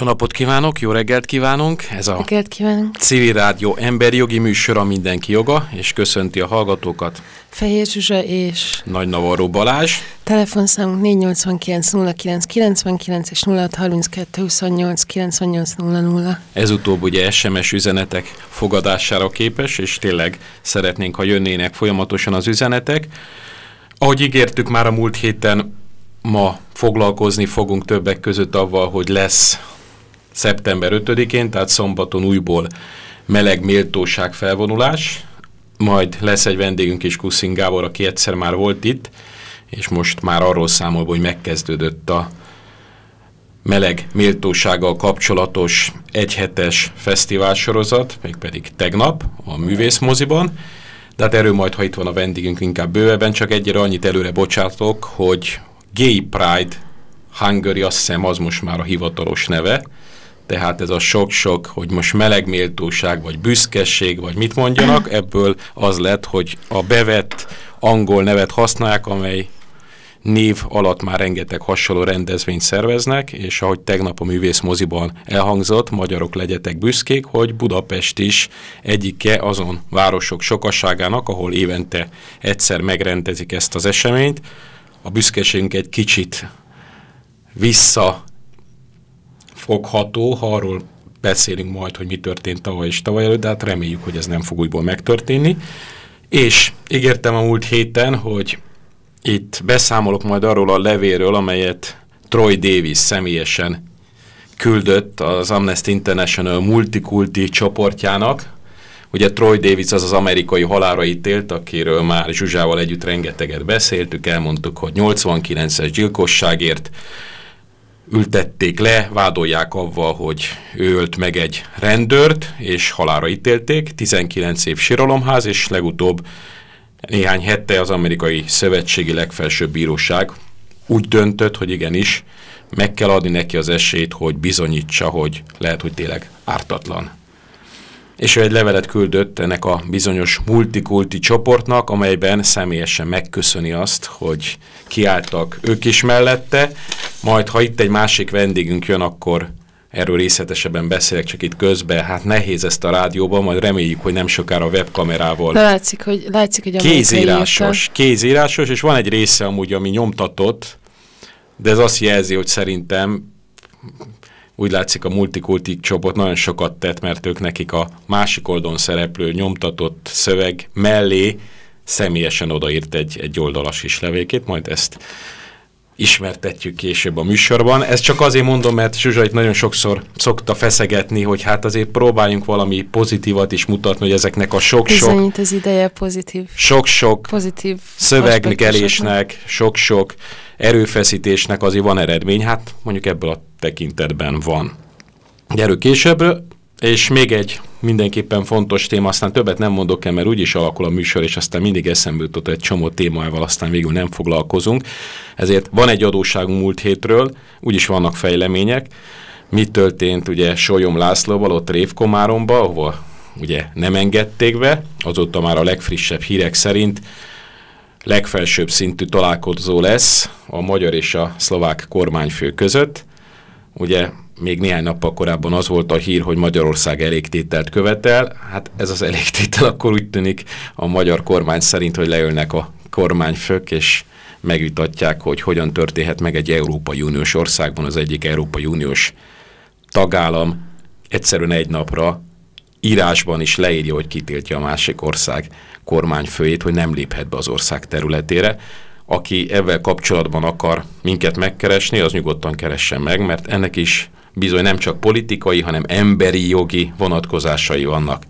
Jó napot kívánok, jó reggelt kívánunk! Ez a reggelt kívánunk. Civil Rádió emberi jogi műsora mindenki joga, és köszönti a hallgatókat. Fehér Zsuzsa és... Nagy Navarro Balázs. Telefonszámunk 489 09 99 és 0632 28 98 00. Ez utóbb ugye SMS üzenetek fogadására képes, és tényleg szeretnénk, ha jönnének folyamatosan az üzenetek. Ahogy ígértük már a múlt héten, ma foglalkozni fogunk többek között avval, hogy lesz szeptember 5-én, tehát szombaton újból meleg méltóság felvonulás, majd lesz egy vendégünk is, Kuszin Gábor, aki egyszer már volt itt, és most már arról számol, hogy megkezdődött a meleg méltósággal kapcsolatos egyhetes fesztiválsorozat, mégpedig tegnap a művészmoziban. De hát erről majd, ha itt van a vendégünk, inkább bővebben, csak egyre annyit előre bocsátok, hogy Gay Pride Hungary, azt hiszem az most már a hivatalos neve, tehát ez a sok-sok, hogy most melegméltóság, vagy büszkeség, vagy mit mondjanak, ebből az lett, hogy a bevett angol nevet használják, amely név alatt már rengeteg hasonló rendezvényt szerveznek, és ahogy tegnap a művészmoziban elhangzott, magyarok legyetek büszkék, hogy Budapest is egyike azon városok sokaságának, ahol évente egyszer megrendezik ezt az eseményt. A büszkeségünk egy kicsit vissza fogható, ha arról beszélünk majd, hogy mi történt tavaly és tavaly előtt, de hát reméljük, hogy ez nem fog újból megtörténni. És ígértem a múlt héten, hogy itt beszámolok majd arról a levéről, amelyet Troy Davis személyesen küldött az Amnesty International multikulti csoportjának. Ugye Troy Davis az az amerikai halára ítélt, akiről már Zsuzsával együtt rengeteget beszéltük, elmondtuk, hogy 89-es gyilkosságért ültették le, vádolják avval, hogy ő ölt meg egy rendőrt, és halára ítélték, 19 év síralomház, és legutóbb néhány hette az amerikai szövetségi legfelsőbb bíróság úgy döntött, hogy igenis, meg kell adni neki az esélyt, hogy bizonyítsa, hogy lehet, hogy tényleg ártatlan és ő egy levelet küldött ennek a bizonyos multikulti csoportnak, amelyben személyesen megköszöni azt, hogy kiálltak ők is mellette, majd ha itt egy másik vendégünk jön, akkor erről részletesebben beszélek, csak itt közben, hát nehéz ezt a rádióban, majd reméljük, hogy nem sokára a webkamerával. De látszik, hogy, látszik, hogy a kézírásos, kézírásos, és van egy része amúgy, ami nyomtatott, de ez azt jelzi, hogy szerintem úgy látszik a multikulti csoport nagyon sokat tett, mert ők nekik a másik oldalon szereplő nyomtatott szöveg mellé személyesen odaírt egy, egy oldalas is levékét, majd ezt ismertetjük később a műsorban. Ez csak azért mondom, mert Zsuzsa itt nagyon sokszor szokta feszegetni, hogy hát azért próbáljunk valami pozitívat is mutatni, hogy ezeknek a sok-sok... Az ideje pozitív. Sok-sok szöveggelésnek, sok-sok erőfeszítésnek azért van eredmény, hát mondjuk ebből a tekintetben van. Gyerünk később, és még egy mindenképpen fontos téma, aztán többet nem mondok el, mert úgyis alakul a műsor, és aztán mindig eszembe jutott egy csomó témával, aztán végül nem foglalkozunk. Ezért van egy adóságunk múlt hétről, úgyis vannak fejlemények. Mi történt ugye Solyom Lászlóval, ott Révkomáromba, ahol ugye nem engedték be, azóta már a legfrissebb hírek szerint legfelsőbb szintű találkozó lesz a magyar és a szlovák kormányfő között. Ugye még néhány nappal korábban az volt a hír, hogy Magyarország elégtételt követel. Hát ez az elégtétel akkor úgy tűnik a magyar kormány szerint, hogy leülnek a kormányfők, és megvitatják, hogy hogyan történhet meg egy Európai Uniós országban az egyik Európai Uniós tagállam egyszerűen egy napra írásban is leírja, hogy kitiltja a másik ország kormányfőjét, hogy nem léphet be az ország területére. Aki ebben kapcsolatban akar minket megkeresni, az nyugodtan keressen meg, mert ennek is bizony nem csak politikai, hanem emberi jogi vonatkozásai vannak.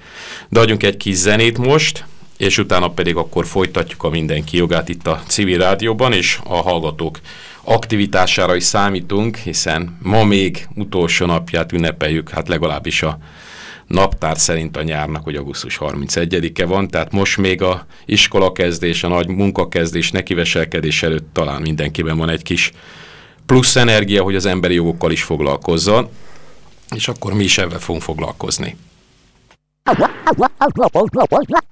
De adjunk egy kis zenét most, és utána pedig akkor folytatjuk a mindenki jogát itt a civil rádióban, és a hallgatók aktivitására is számítunk, hiszen ma még utolsó napját ünnepeljük, hát legalábbis a naptár szerint a nyárnak, hogy augusztus 31-e van, tehát most még a iskolakezdés, a nagy munkakezdés, nekiveselkedés előtt talán mindenkiben van egy kis plusz energia, hogy az emberi jogokkal is foglalkozzon, és akkor mi is ebben fogunk foglalkozni.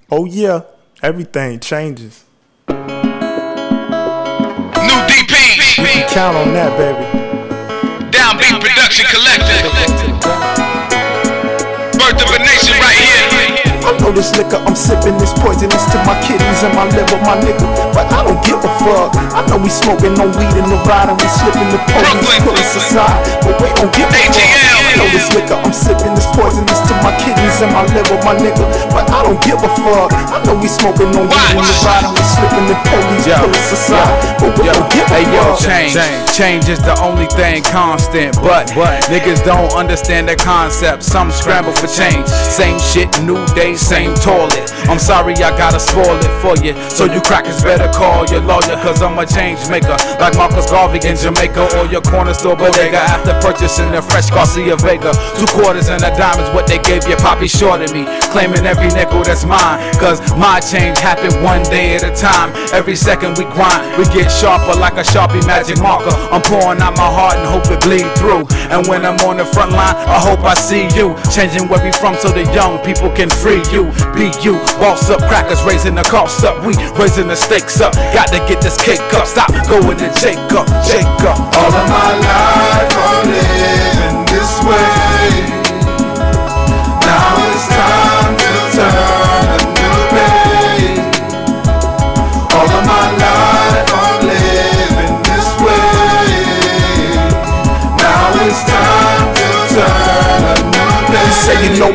Oh yeah, everything changes. New DP. Count on that, baby. Down Production Collective. I know this liquor I'm sipping is poisonous to my kidneys and my liver, my nigga. But I don't give a fuck. I know we smoking no weed in the ride and we slipping the police, Brooklyn, pull us Brooklyn. aside. But we don't give a fuck. I know this liquor I'm sipping is poisonous to my kidneys and my liver, my nigga. But I don't give a fuck. I know we smoking no weed in the ride and we slipping the police, Yo, pull us aside. But we Yo, don't give a hey yo, fuck. change. Change is the only thing constant, but niggas don't understand the concept. Some scramble for change. Same shit, new day, same toilet. I'm sorry I gotta spoil it for you. So you crackers better call your lawyer, cause I'm a change maker. Like Marcus Garvey in Jamaica or your corner store bodega after purchasing a fresh Garcia Vega. Two quarters and a dime is what they gave your poppy short of me. Claiming every nickel that's mine, cause my change happened one day at a time. Every second we grind, we get sharper like a Sharpie magic marker. I'm pouring out my heart and hope it bleed through. And when I'm on the front line, I hope I see you. Changing where we from so the young people can free you. Be you, boss up, crackers raising the cost up. We raising the stakes up. Got to get this cake up. Stop going to shake up. All of my life I'm living this way.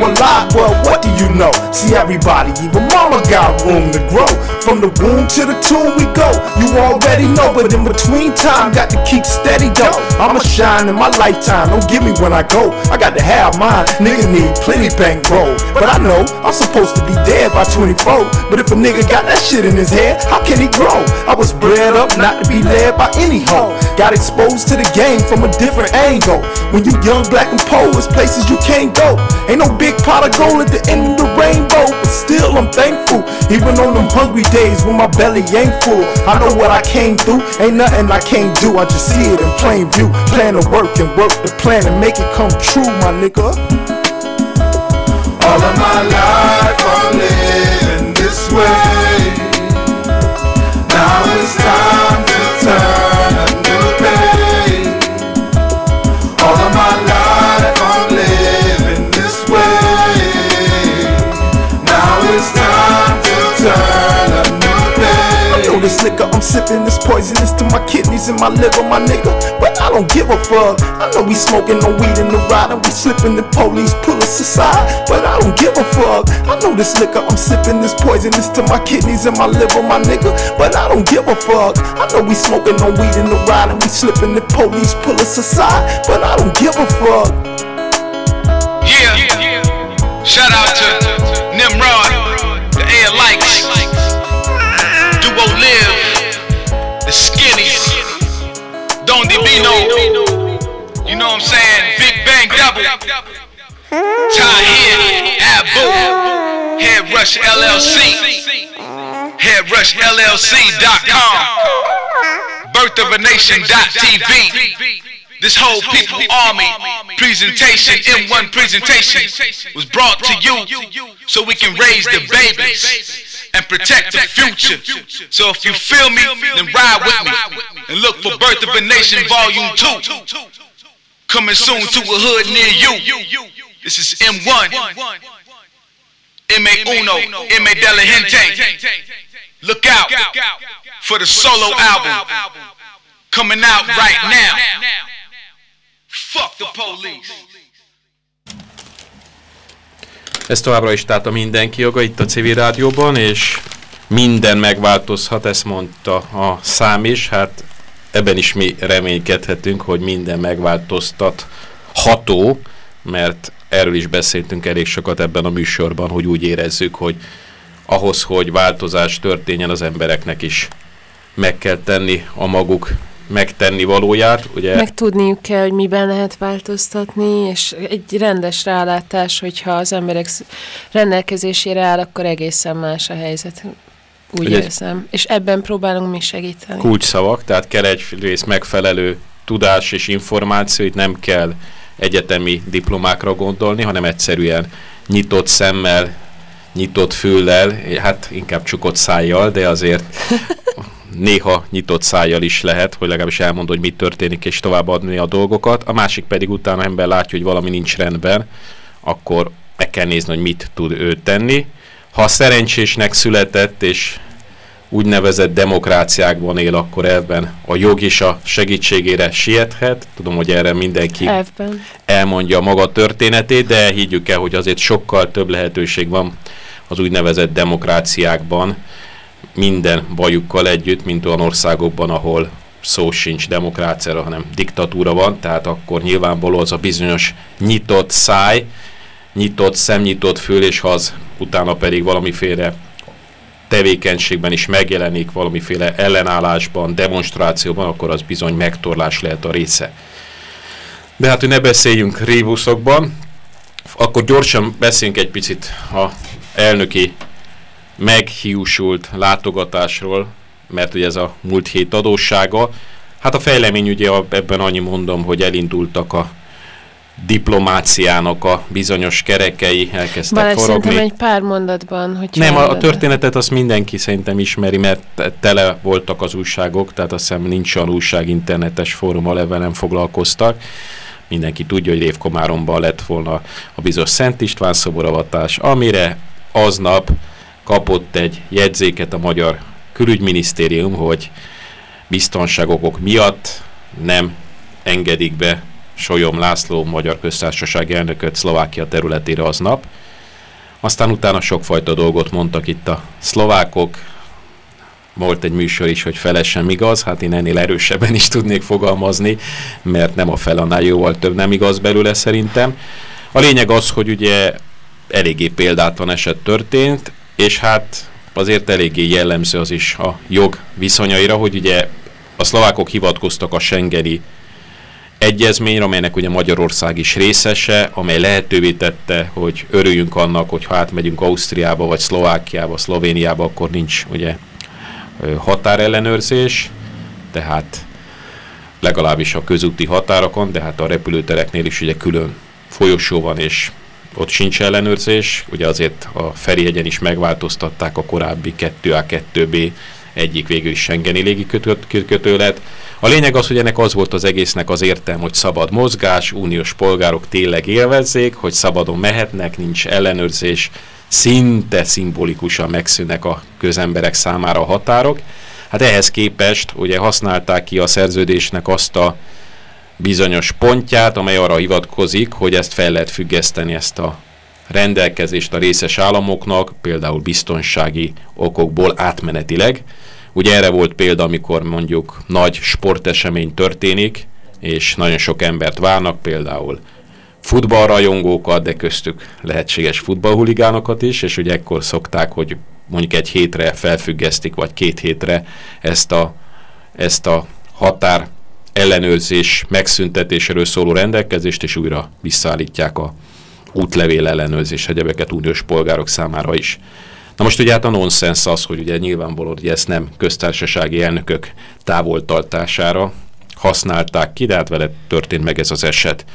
A lot, well, what do you know? See, everybody, even mama got room to grow. From the womb to the tomb we go. You already know, but in between time, got to keep steady though. I'ma shine in my lifetime, don't give me when I go. I got to have mine, nigga need plenty bankroll. But I know I'm supposed to be dead by 24. But if a nigga got that shit in his head, how can he grow? I was bred up not to be led by any hoe. Got exposed to the game from a different angle. When you young, black, and poor, it's places you can't go. Ain't no big pot of gold at the end of the rainbow, still I'm thankful. Even on them hungry days when my belly ain't full, I know what I came through. Ain't nothing I can't do, I just see it in plain view. Plan to work and work the plan and make it come true, my nigga. All of my life I'm living this way. This liquor I'm sipping is poisonous to my kidneys and my liver, my nigga. But I don't give a fuck. I know we smoking no weed in the ride and we slipping the police pull us aside. But I don't give a fuck. I know this liquor I'm sipping is poisonous to my kidneys and my liver, my nigga. But I don't give a fuck. I know we smoking no weed in the ride and we slipping the police pull us aside. But I don't give a fuck. Yeah. Shout out to Nimrod, Divino. You know what I'm saying? Big Bang Double. Tahir, Abu, Head Rush LLC, HeadRushLLC.com, birthofanation.tv. This whole people army presentation, M1 presentation, was brought to you so we can raise the babies and protect the future. So if you feel me, then ride with me and look for Birth of a Nation Volume 2. Coming soon to a hood near you. This is M1. M.A. Uno, M.A. De La Gente. Look out for the solo album coming out right now. Fuck the police. Ez továbbra is tehát a mindenki joga itt a civil rádióban, és minden megváltozhat, ezt mondta a szám is, hát ebben is mi reménykedhetünk, hogy minden megváltoztatható, mert erről is beszéltünk elég sokat ebben a műsorban, hogy úgy érezzük, hogy ahhoz, hogy változás történjen, az embereknek is meg kell tenni a maguk megtenni valóját, ugye? Meg tudniuk kell, hogy miben lehet változtatni, és egy rendes rálátás, hogyha az emberek rendelkezésére áll, akkor egészen más a helyzet. Úgy Ugye- érzem. És ebben próbálunk mi segíteni. kulcsszavak, tehát kell egyrészt megfelelő tudás és információ, itt nem kell egyetemi diplomákra gondolni, hanem egyszerűen nyitott szemmel, nyitott füllel, hát inkább csukott szájjal, de azért néha nyitott szájjal is lehet, hogy legalábbis elmond, hogy mit történik, és továbbadni a dolgokat. A másik pedig utána ember látja, hogy valami nincs rendben, akkor meg kell nézni, hogy mit tud ő tenni. Ha szerencsésnek született, és úgynevezett demokráciákban él, akkor ebben a jog is a segítségére siethet. Tudom, hogy erre mindenki Elvben. elmondja maga történetét, de higgyük el, hogy azért sokkal több lehetőség van az úgynevezett demokráciákban, minden bajukkal együtt, mint olyan országokban, ahol szó sincs demokráciára, hanem diktatúra van, tehát akkor nyilvánvaló az a bizonyos nyitott száj, nyitott szem, nyitott fül, és ha az utána pedig valamiféle tevékenységben is megjelenik, valamiféle ellenállásban, demonstrációban, akkor az bizony megtorlás lehet a része. De hát, hogy ne beszéljünk rébuszokban, akkor gyorsan beszéljünk egy picit a elnöki meghiúsult látogatásról, mert ugye ez a múlt hét adóssága. Hát a fejlemény ugye ebben annyi mondom, hogy elindultak a diplomáciának a bizonyos kerekei elkezdtek Balázs, forogni. szerintem egy pár mondatban, hogy Nem, a, a történetet azt mindenki szerintem ismeri, mert tele voltak az újságok, tehát azt hiszem nincs olyan újság, internetes fórum, ahol nem foglalkoztak. Mindenki tudja, hogy Révkomáromban lett volna a bizonyos Szent István szoboravatás, amire aznap kapott egy jegyzéket a magyar külügyminisztérium, hogy biztonságokok miatt nem engedik be Solyom László, magyar köztársaság elnököt Szlovákia területére aznap. Aztán utána sokfajta dolgot mondtak itt a szlovákok, volt egy műsor is, hogy felesen igaz, hát én ennél erősebben is tudnék fogalmazni, mert nem a fel annál jóval több nem igaz belőle szerintem. A lényeg az, hogy ugye eléggé példátlan eset történt, és hát azért eléggé jellemző az is a jog viszonyaira, hogy ugye a szlovákok hivatkoztak a Schengeni egyezményre, amelynek ugye Magyarország is részese, amely lehetővé tette, hogy örüljünk annak, hogy ha átmegyünk Ausztriába, vagy Szlovákiába, Szlovéniába, akkor nincs ugye határellenőrzés, tehát legalábbis a közúti határokon, de hát a repülőtereknél is ugye külön folyosó van, és ott sincs ellenőrzés, ugye azért a Ferihegyen is megváltoztatták a korábbi 2A, 2B egyik végül is Schengeni légikötőlet. A lényeg az, hogy ennek az volt az egésznek az értelme, hogy szabad mozgás, uniós polgárok tényleg élvezzék, hogy szabadon mehetnek, nincs ellenőrzés, szinte szimbolikusan megszűnnek a közemberek számára a határok. Hát ehhez képest ugye használták ki a szerződésnek azt a bizonyos pontját, amely arra hivatkozik, hogy ezt fel lehet függeszteni, ezt a rendelkezést a részes államoknak, például biztonsági okokból átmenetileg. Ugye erre volt példa, amikor mondjuk nagy sportesemény történik, és nagyon sok embert várnak, például futballrajongókat, de köztük lehetséges futballhuligánokat is, és ugye ekkor szokták, hogy mondjuk egy hétre felfüggesztik, vagy két hétre ezt a, ezt a határ ellenőrzés megszüntetéséről szóló rendelkezést, és újra visszaállítják a útlevél ellenőrzés egyebeket uniós polgárok számára is. Na most ugye hát a nonsens az, hogy ugye nyilvánvaló, hogy ezt nem köztársasági elnökök távoltartására használták ki, de hát vele történt meg ez az eset.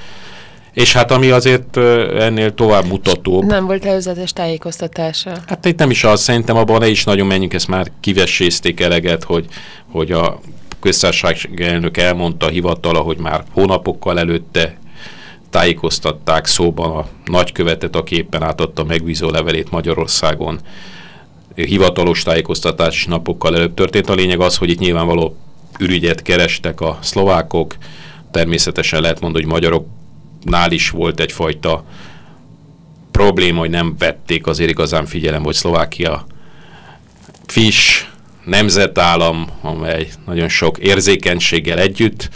És hát ami azért ennél tovább mutató. Nem volt előzetes tájékoztatása. Hát itt nem is az, szerintem abban ne is nagyon menjünk, ezt már kivessézték eleget, hogy, hogy a köztársasági elnök elmondta a hivatala, hogy már hónapokkal előtte tájékoztatták szóban a nagykövetet, aki éppen átadta megbízó levelét Magyarországon. Hivatalos tájékoztatás napokkal előbb történt. A lényeg az, hogy itt nyilvánvaló ürügyet kerestek a szlovákok, természetesen lehet mondani, hogy magyaroknál is volt egyfajta probléma, hogy nem vették azért igazán figyelem, hogy Szlovákia fish, nemzetállam, amely nagyon sok érzékenységgel együtt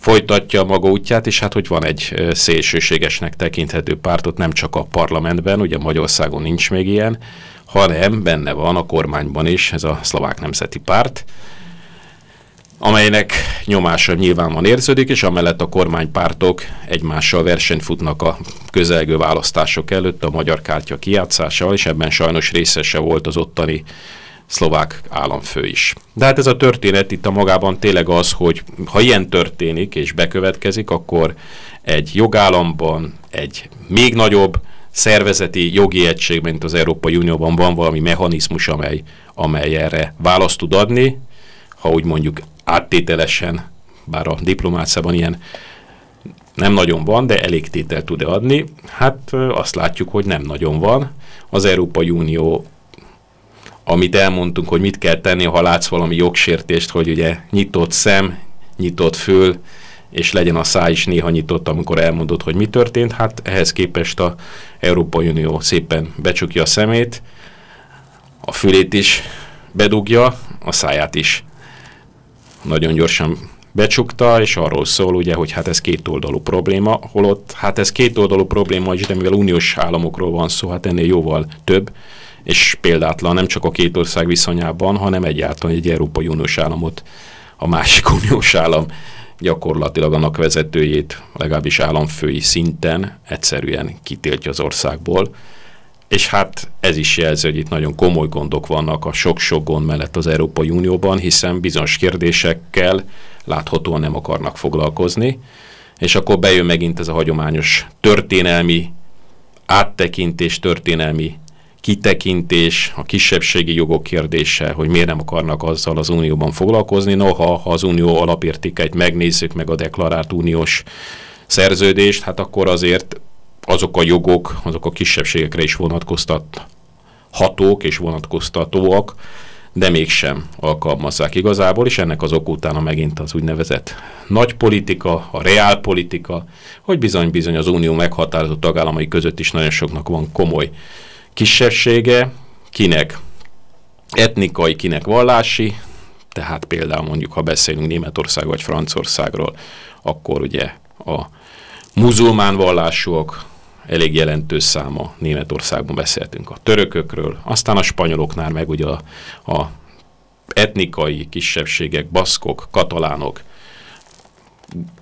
folytatja maga útját, és hát hogy van egy szélsőségesnek tekinthető pártot nem csak a parlamentben, ugye Magyarországon nincs még ilyen, hanem benne van a kormányban is ez a szlovák nemzeti párt, amelynek nyomása nyilván érződik, és amellett a kormánypártok egymással versenyt futnak a közelgő választások előtt a magyar kártya kijátszásával, és ebben sajnos részese volt az ottani szlovák államfő is. De hát ez a történet itt a magában tényleg az, hogy ha ilyen történik és bekövetkezik, akkor egy jogállamban, egy még nagyobb szervezeti jogi egység, mint az Európai Unióban van valami mechanizmus, amely, amely erre választ tud adni, ha úgy mondjuk áttételesen, bár a diplomáciában ilyen nem nagyon van, de elég tétel tud -e adni. Hát azt látjuk, hogy nem nagyon van. Az Európai Unió, amit elmondtunk, hogy mit kell tenni, ha látsz valami jogsértést, hogy ugye nyitott szem, nyitott föl, és legyen a száj is néha nyitott, amikor elmondod, hogy mi történt. Hát ehhez képest a Európai Unió szépen becsukja a szemét, a fülét is bedugja, a száját is nagyon gyorsan becsukta, és arról szól ugye, hogy hát ez kétoldalú probléma, holott hát ez kétoldalú probléma is, de mivel uniós államokról van szó, hát ennél jóval több, és példátlan nem csak a két ország viszonyában, hanem egyáltalán egy Európai Uniós államot a másik uniós állam gyakorlatilag annak vezetőjét, legalábbis államfői szinten egyszerűen kitiltja az országból. És hát ez is jelzi, hogy itt nagyon komoly gondok vannak a sok-sok gond mellett az Európai Unióban, hiszen bizonyos kérdésekkel láthatóan nem akarnak foglalkozni, és akkor bejön megint ez a hagyományos történelmi áttekintés, történelmi kitekintés, a kisebbségi jogok kérdése, hogy miért nem akarnak azzal az unióban foglalkozni. Noha, ha az unió alapértékeit megnézzük, meg a deklarált uniós szerződést, hát akkor azért azok a jogok, azok a kisebbségekre is vonatkoztathatók és vonatkoztatóak, de mégsem alkalmazzák igazából, és ennek az ok utána megint az úgynevezett nagy politika, a reál politika, hogy bizony-bizony az unió meghatározott tagállamai között is nagyon soknak van komoly kisebbsége, kinek etnikai, kinek vallási, tehát például mondjuk, ha beszélünk Németország vagy Franciaországról, akkor ugye a muzulmán vallásúak elég jelentős száma Németországban beszéltünk a törökökről, aztán a spanyoloknál meg ugye a, a etnikai kisebbségek, baszkok, katalánok,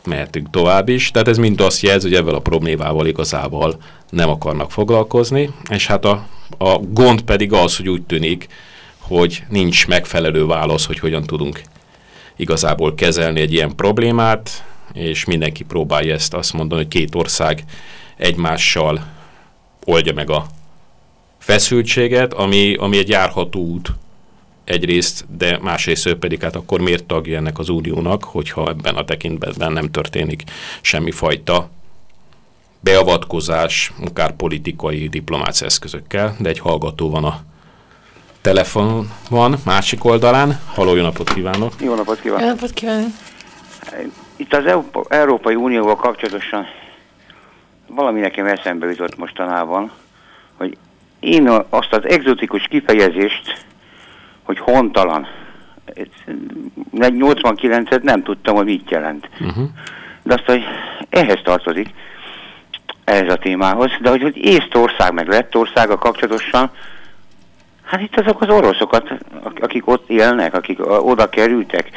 mehetünk tovább is. Tehát ez mind azt jelzi, hogy ebben a problémával igazából nem akarnak foglalkozni, és hát a, a gond pedig az, hogy úgy tűnik, hogy nincs megfelelő válasz, hogy hogyan tudunk igazából kezelni egy ilyen problémát, és mindenki próbálja ezt azt mondani, hogy két ország egymással oldja meg a feszültséget, ami, ami egy járható út egyrészt, de másrészt pedig hát akkor miért tagja ennek az uniónak, hogyha ebben a tekintetben nem történik semmifajta beavatkozás, akár politikai diplomácia eszközökkel, de egy hallgató van a telefon van, másik oldalán. Haló, jó napot kívánok! Jó napot kívánok! Jó napot kívánok! Itt az Európai Unióval kapcsolatosan valami nekem eszembe jutott mostanában, hogy én azt az egzotikus kifejezést, hogy hontalan, 89-et nem tudtam, hogy mit jelent. Uh-huh. De azt, hogy ehhez tartozik, ehhez a témához, de hogy, hogy Észtország meg Lettországa kapcsolatosan, hát itt azok az oroszokat, akik ott élnek, akik oda kerültek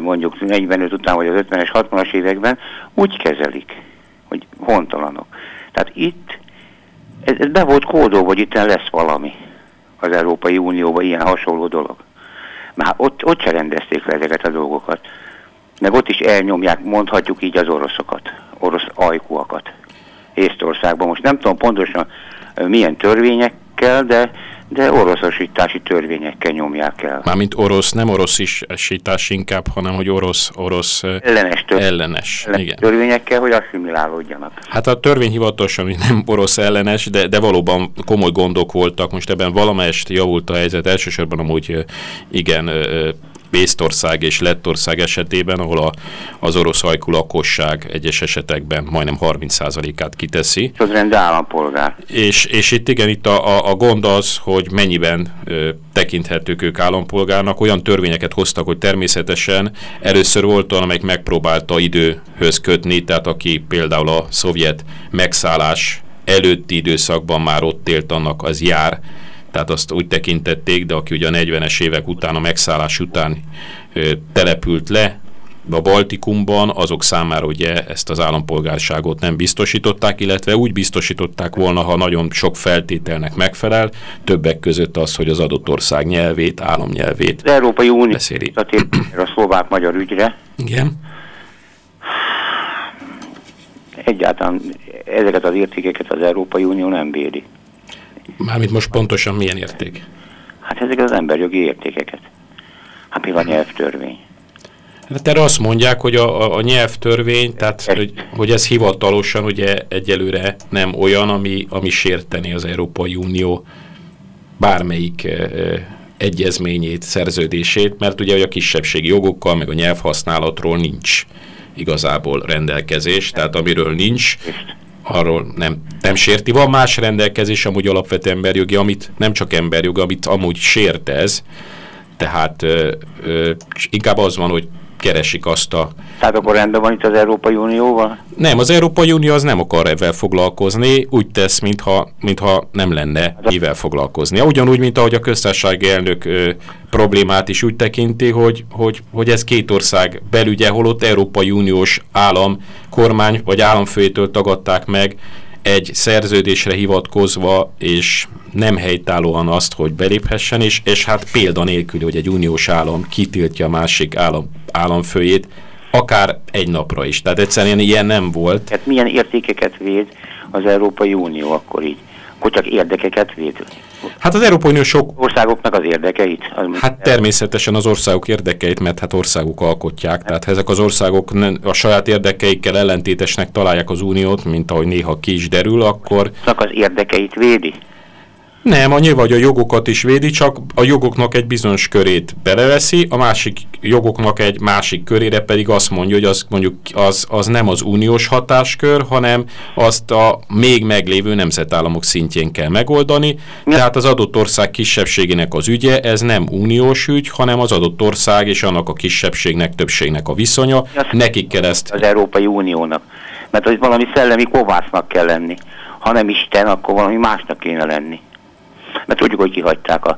mondjuk 45 után vagy az 50-es, 60-as években, úgy kezelik, hogy hontalanok. Tehát itt, ez, ez be volt kódolva, hogy itt lesz valami az Európai Unióban ilyen hasonló dolog. Már ott, ott se rendezték le ezeket a dolgokat. Meg ott is elnyomják, mondhatjuk így az oroszokat, orosz ajkúakat. Észtországban. Most nem tudom pontosan milyen törvényekkel, de de oroszosítási törvényekkel nyomják el. Mármint orosz, nem oroszisítás inkább, hanem hogy orosz, orosz ellenes, tör ellenes, ellenes igen. törvényekkel, hogy asszimilálódjanak. Hát a törvény hivatalosan nem orosz ellenes, de, de valóban komoly gondok voltak. Most ebben valamelyest javult a helyzet, elsősorban amúgy igen Észtország és Lettország esetében, ahol a, az orosz ajkú lakosság egyes esetekben majdnem 30%-át kiteszi. Az rend állampolgár. És, és itt igen, itt a, a, a gond az, hogy mennyiben ö, tekinthetők ők állampolgárnak. Olyan törvényeket hoztak, hogy természetesen először volt olyan, amelyik megpróbálta időhöz kötni, tehát aki például a szovjet megszállás előtti időszakban már ott élt, annak az jár tehát azt úgy tekintették, de aki ugye a 40-es évek után, a megszállás után ö, települt le, a Baltikumban azok számára ugye ezt az állampolgárságot nem biztosították, illetve úgy biztosították volna, ha nagyon sok feltételnek megfelel, többek között az, hogy az adott ország nyelvét, államnyelvét Az Európai Unió beszéli. a szlovák-magyar ügyre. Igen. Egyáltalán ezeket az értékeket az Európai Unió nem védi. Mármint most pontosan milyen érték? Hát ezeket az emberjogi értékeket. Hát mi a nyelvtörvény? Hát erre azt mondják, hogy a, a, a nyelvtörvény, tehát hogy, hogy ez hivatalosan ugye egyelőre nem olyan, ami, ami sérteni az Európai Unió bármelyik e, egyezményét, szerződését, mert ugye a kisebbségi jogokkal, meg a nyelvhasználatról nincs igazából rendelkezés, tehát amiről nincs, arról nem, nem sérti. Van más rendelkezés, amúgy alapvető emberjogi, amit nem csak emberjogi, amit amúgy sért ez, tehát ö, ö, inkább az van, hogy keresik azt a... Tehát akkor rendben van itt az Európai Unióval? Nem, az Európai Unió az nem akar ebben foglalkozni, úgy tesz, mintha, mintha nem lenne mivel foglalkozni. Ugyanúgy, mint ahogy a köztársasági elnök ö, problémát is úgy tekinti, hogy, hogy, hogy ez két ország belügye, holott Európai Uniós állam, kormány vagy államfőjétől tagadták meg egy szerződésre hivatkozva, és nem helytállóan azt, hogy beléphessen, és, és hát példa hogy egy uniós állam kitiltja a másik állam, államfőjét, akár egy napra is. Tehát egyszerűen ilyen nem volt. Tehát milyen értékeket véd az Európai Unió akkor így? Akkor csak érdekeket véd? Hát az Európai Unió sok... Országoknak az érdekeit? Az hát természetesen az országok érdekeit, mert hát országok alkotják. Tehát ezek az országok a saját érdekeikkel ellentétesnek találják az uniót, mint ahogy néha ki is derül, akkor... Csak az érdekeit védi? Nem, annyi vagy a jogokat is védi, csak a jogoknak egy bizonyos körét beleveszi, a másik jogoknak egy másik körére pedig azt mondja, hogy az mondjuk az, az nem az uniós hatáskör, hanem azt a még meglévő nemzetállamok szintjén kell megoldani. Ja. Tehát az adott ország kisebbségének az ügye, ez nem uniós ügy, hanem az adott ország és annak a kisebbségnek, többségnek a viszonya. Ja. Nekik kell ezt... Az Európai Uniónak. Mert hogy valami szellemi kovásznak kell lenni. Ha nem Isten, akkor valami másnak kéne lenni mert tudjuk, hogy kihagyták a,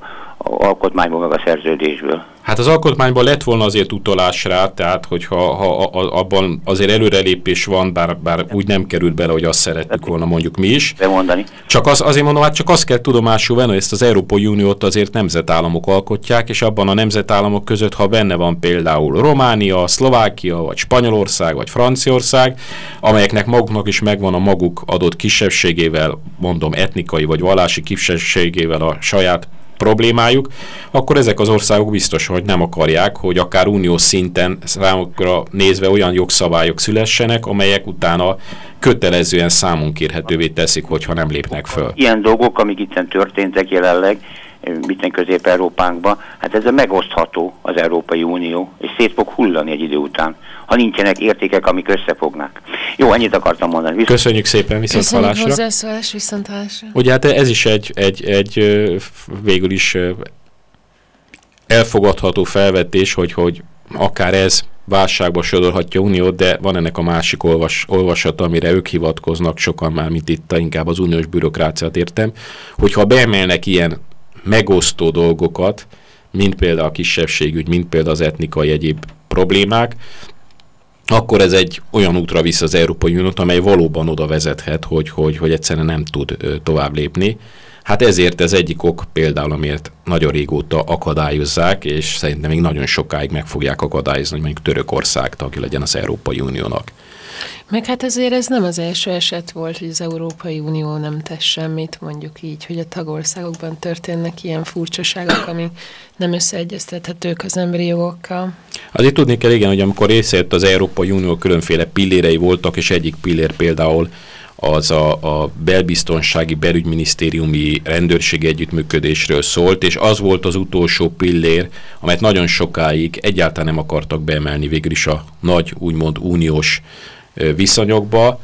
alkotmányból meg a szerződésből. Hát az alkotmányban lett volna azért utalás rá, tehát hogyha ha, ha, abban azért előrelépés van, bár, bár úgy nem került bele, hogy azt szeretnék volna mondjuk mi is. Bemondani. Csak az, azért mondom, hát csak azt kell tudomásul venni, hogy ezt az Európai Uniót azért nemzetállamok alkotják, és abban a nemzetállamok között, ha benne van például Románia, Szlovákia, vagy Spanyolország, vagy Franciaország, amelyeknek maguknak is megvan a maguk adott kisebbségével, mondom etnikai vagy vallási kisebbségével a saját problémájuk, akkor ezek az országok biztos, hogy nem akarják, hogy akár uniós szinten számokra nézve olyan jogszabályok szülessenek, amelyek utána kötelezően számon kérhetővé teszik, hogyha nem lépnek föl. Ilyen dolgok, amik itt történtek jelenleg, mitten Közép-Európánkban, hát ez megosztható az Európai Unió, és szét fog hullani egy idő után, ha nincsenek értékek, amik összefognak. Jó, ennyit akartam mondani. Viszont... Köszönjük szépen, viszont Köszönjük hozzászólás, viszont halásra. Ugye hát ez is egy, egy, egy végül is elfogadható felvetés, hogy, hogy akár ez válságba sodorhatja Uniót, de van ennek a másik olvas, olvasata, amire ők hivatkoznak, sokan már, mint itt inkább az uniós bürokráciát értem, hogyha beemelnek ilyen megosztó dolgokat, mint például a kisebbségügy, mint például az etnikai egyéb problémák, akkor ez egy olyan útra visz az Európai Uniót, amely valóban oda vezethet, hogy, hogy, hogy egyszerűen nem tud tovább lépni. Hát ezért ez egyik ok például, amiért nagyon régóta akadályozzák, és szerintem még nagyon sokáig meg fogják akadályozni, hogy mondjuk Törökország tagja legyen az Európai Uniónak. Meg hát azért ez nem az első eset volt, hogy az Európai Unió nem tesz semmit, mondjuk így, hogy a tagországokban történnek ilyen furcsaságok, ami nem összeegyeztethetők az emberi jogokkal. Azért tudni kell, igen, hogy amikor részét az Európai Unió különféle pillérei voltak, és egyik pillér például az a, a belbiztonsági belügyminisztériumi rendőrségi együttműködésről szólt, és az volt az utolsó pillér, amelyet nagyon sokáig egyáltalán nem akartak beemelni végül is a nagy, úgymond uniós viszonyokba,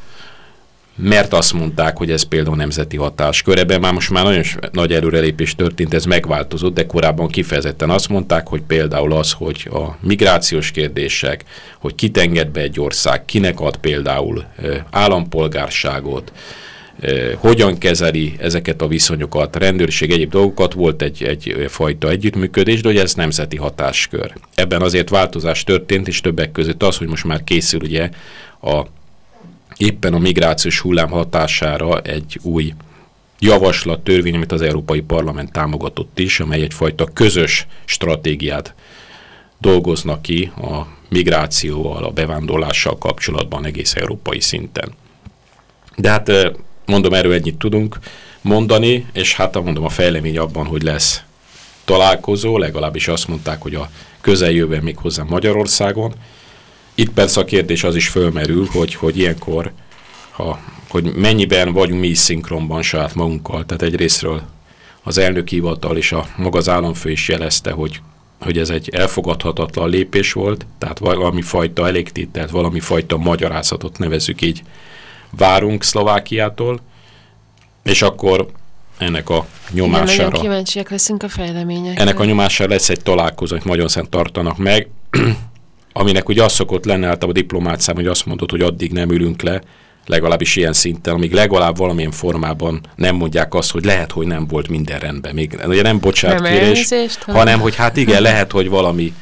mert azt mondták, hogy ez például nemzeti hatáskör. Ebben már most már nagyon nagy előrelépés történt, ez megváltozott, de korábban kifejezetten azt mondták, hogy például az, hogy a migrációs kérdések, hogy kit enged be egy ország, kinek ad például állampolgárságot, hogyan kezeli ezeket a viszonyokat, rendőrség, egyéb dolgokat, volt egy, egy fajta együttműködés, de hogy ez nemzeti hatáskör. Ebben azért változás történt, és többek között az, hogy most már készül ugye a, éppen a migrációs hullám hatására egy új javaslat, törvény, amit az Európai Parlament támogatott is, amely egyfajta közös stratégiát dolgoznak ki a migrációval, a bevándorlással kapcsolatban egész európai szinten. De hát mondom, erről ennyit tudunk mondani, és hát mondom, a fejlemény abban, hogy lesz találkozó, legalábbis azt mondták, hogy a közeljövőben még hozzá Magyarországon. Itt persze a kérdés az is fölmerül, hogy, hogy ilyenkor, ha, hogy mennyiben vagyunk mi szinkronban saját magunkkal. Tehát egyrésztről az elnök hivatal és a maga az államfő is jelezte, hogy, hogy ez egy elfogadhatatlan lépés volt, tehát valami fajta elégtételt, valami fajta magyarázatot nevezük így várunk Szlovákiától, és akkor ennek a nyomására... Igen, kíváncsiak leszünk a fejleményekre. Ennek a nyomására lesz egy találkozó, amit nagyon szent tartanak meg, aminek ugye az szokott lenne általában a diplomátszám, hogy azt mondod, hogy addig nem ülünk le, legalábbis ilyen szinten, amíg legalább valamilyen formában nem mondják azt, hogy lehet, hogy nem volt minden rendben. Még ugye nem bocsánatkérés, hanem hogy hát igen, lehet, hogy valami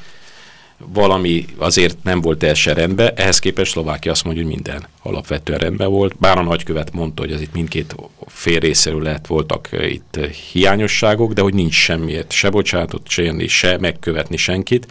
valami azért nem volt teljesen rendben, ehhez képest Szlovákia azt mondja, hogy minden alapvetően rendben volt, bár a nagykövet mondta, hogy ez itt mindkét fél részéről lehet voltak eh, itt eh, hiányosságok, de hogy nincs semmiért se bocsánatot sérni, se megkövetni senkit,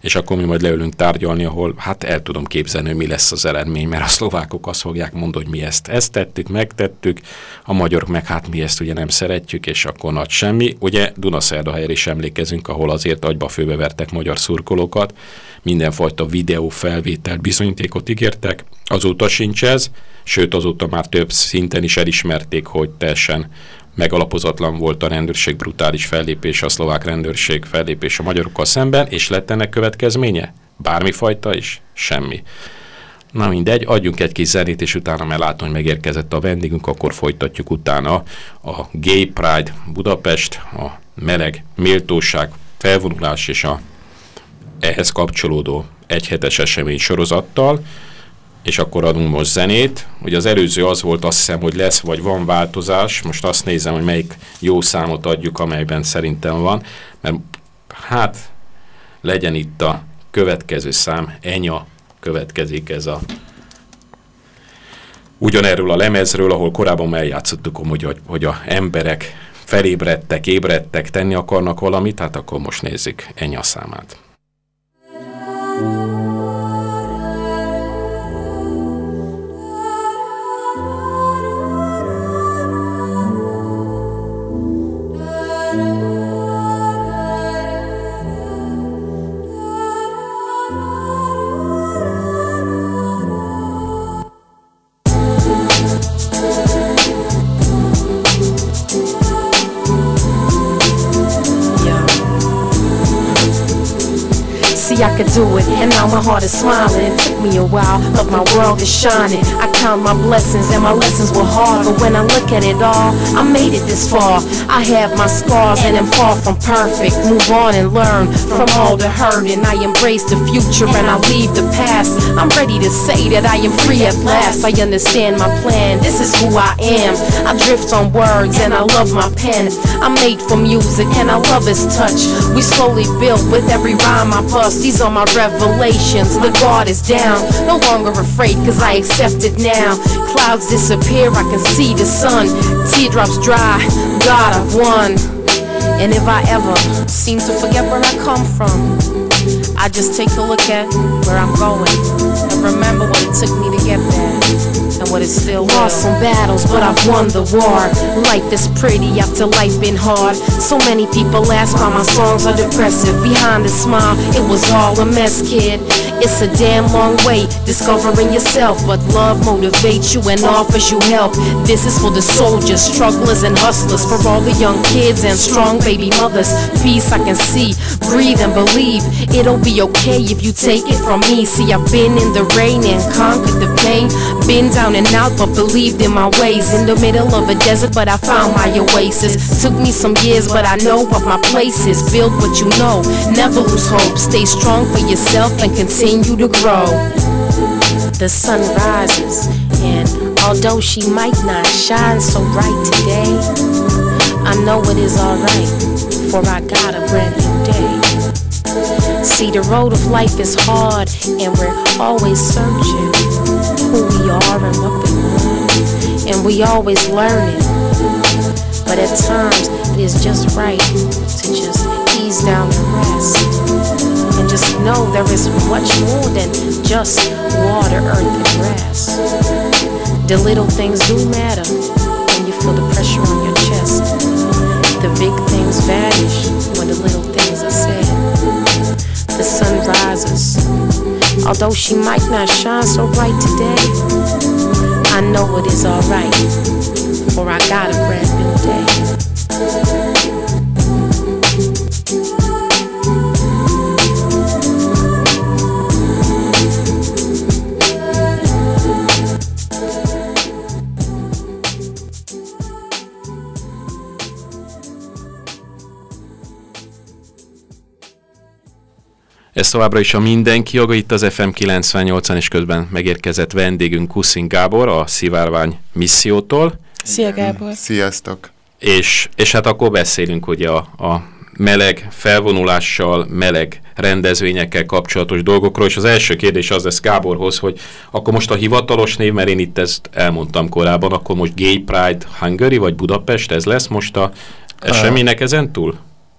és akkor mi majd leülünk tárgyalni, ahol hát el tudom képzelni, hogy mi lesz az eredmény, mert a szlovákok azt fogják mondani, hogy mi ezt, ezt tettük, megtettük, a magyarok meg hát mi ezt ugye nem szeretjük, és akkor nagy semmi. Ugye Dunaszerdahelyre is emlékezünk, ahol azért agyba főbevertek magyar szurkolókat, mindenfajta videó felvétel bizonyítékot ígértek, azóta sincs ez, sőt azóta már több szinten is elismerték, hogy teljesen megalapozatlan volt a rendőrség brutális fellépés, a szlovák rendőrség fellépés a magyarokkal szemben, és lett ennek következménye? Bármifajta is? Semmi. Na mindegy, adjunk egy kis zenét, és utána, mert hogy megérkezett a vendégünk, akkor folytatjuk utána a Gay Pride Budapest, a meleg méltóság felvonulás és a ehhez kapcsolódó egyhetes esemény sorozattal és akkor adunk most zenét. Ugye az előző az volt, azt hiszem, hogy lesz vagy van változás. Most azt nézem, hogy melyik jó számot adjuk, amelyben szerintem van. Mert hát legyen itt a következő szám, Enya következik ez a ugyanerről a lemezről, ahol korábban eljátszottuk, hogy, hogy, a emberek felébredtek, ébredtek, tenni akarnak valamit, hát akkor most nézzük Enya számát. Do it. And now my heart is smiling. It took me a while, but my world is shining. I count my blessings, and my lessons were hard. But when I look at it all, I made it this far. I have my scars, and I'm far from perfect. Move on and learn from all the hurt. And I embrace the future, and I leave the past. I'm ready to say that I am free at last. I understand my plan. This is who I am. I drift on words, and I love my pen. I'm made for music, and I love its touch. We slowly built with every rhyme I bust. These are my revelations. The guard is down, no longer afraid, cause I accept it now. Clouds disappear, I can see the sun. Teardrops dry, God, I've won. And if I ever seem to forget where I come from, I just take a look at where I'm going and remember what it took me to get there and what is still lost some battles, but I've won the war. Life is pretty after life been hard. So many people ask why my songs are depressive. Behind the smile, it was all a mess, kid. It's a damn long way discovering yourself, but love motivates you and offers you help. This is for the soldiers, strugglers, and hustlers, for all the young kids and strong baby mothers. Peace I can see, breathe and believe. It'll be okay if you take it from me. See, I've been in the rain and conquered the pain. Been down and out, but believed in my ways. In the middle of a desert, but I found my oasis. Took me some years, but I know what my place is. Build what you know, never lose hope. Stay strong for yourself and continue to grow. The sun rises, and although she might not shine so bright today, I know it is alright, for I got a brand new day. See, the road of life is hard, and we're always searching who we are and what we want, and we always learning. But at times, it is just right to just ease down the rest, know there is much more than just water, earth, and grass. The little things do matter when you feel the pressure on your chest. The big things vanish when the little things are said. the sun rises. Although she might not shine so bright today, I know it is alright, for I got a brand new day. Ez továbbra is a mindenki joga itt az FM 98-an, és közben megérkezett vendégünk Kuszin Gábor a Szivárvány missziótól. Szia Gábor! Sziasztok! És, és hát akkor beszélünk ugye a, a meleg felvonulással, meleg rendezvényekkel kapcsolatos dolgokról, és az első kérdés az lesz Gáborhoz, hogy akkor most a hivatalos név, mert én itt ezt elmondtam korábban, akkor most Gay Pride Hungary, vagy Budapest, ez lesz most a eseménynek ezen túl?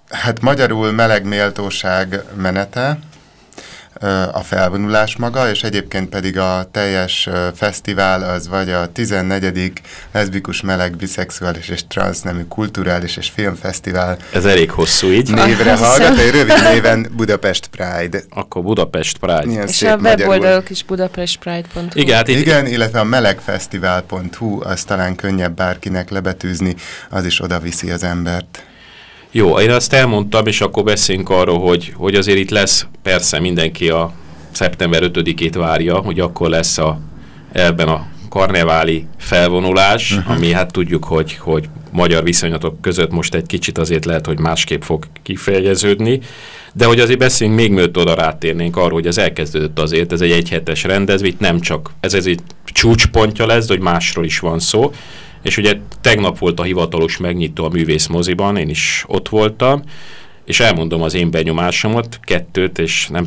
Hát magyarul meleg méltóság menete, a felvonulás maga, és egyébként pedig a teljes fesztivál az vagy a 14. leszbikus, meleg, biszexuális és transznemű kulturális és filmfesztivál Ez elég hosszú így. névre hallgat, egy rövid néven Budapest Pride. Akkor Budapest Pride. Milyen És a weboldalok is budapestpride.hu. Igen, hát Igen, illetve a melegfesztivál.hu, az talán könnyebb bárkinek lebetűzni, az is oda viszi az embert. Jó, én azt elmondtam, és akkor beszéljünk arról, hogy, hogy azért itt lesz, persze mindenki a szeptember 5-ét várja, hogy akkor lesz a, ebben a karneváli felvonulás, uh-huh. ami hát tudjuk, hogy, hogy magyar viszonylatok között most egy kicsit azért lehet, hogy másképp fog kifejeződni, de hogy azért beszéljünk még mielőtt oda rátérnénk arról, hogy ez elkezdődött azért, ez egy egyhetes rendezvény, nem csak, ez, ez egy csúcspontja lesz, de hogy másról is van szó, és ugye tegnap volt a hivatalos megnyitó a művész moziban, én is ott voltam, és elmondom az én benyomásomat, kettőt, és nem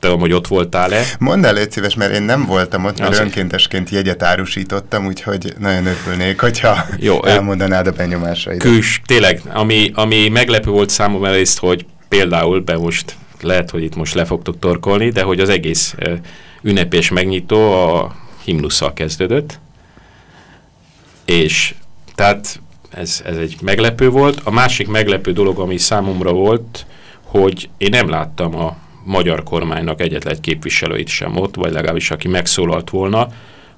tudom, hogy ott voltál-e. Mondd el, légy szíves, mert én nem voltam ott, mert Azért. önkéntesként jegyet árusítottam, úgyhogy nagyon örülnék, hogyha Jó, elmondanád a benyomásaidat. Küls, tényleg, ami, ami meglepő volt számomra részt, hogy például, be most lehet, hogy itt most le fogtok torkolni, de hogy az egész ünnepés megnyitó a himnusszal kezdődött, és tehát ez, ez egy meglepő volt. A másik meglepő dolog, ami számomra volt, hogy én nem láttam a magyar kormánynak egyetlen egy képviselőit sem ott, vagy legalábbis aki megszólalt volna,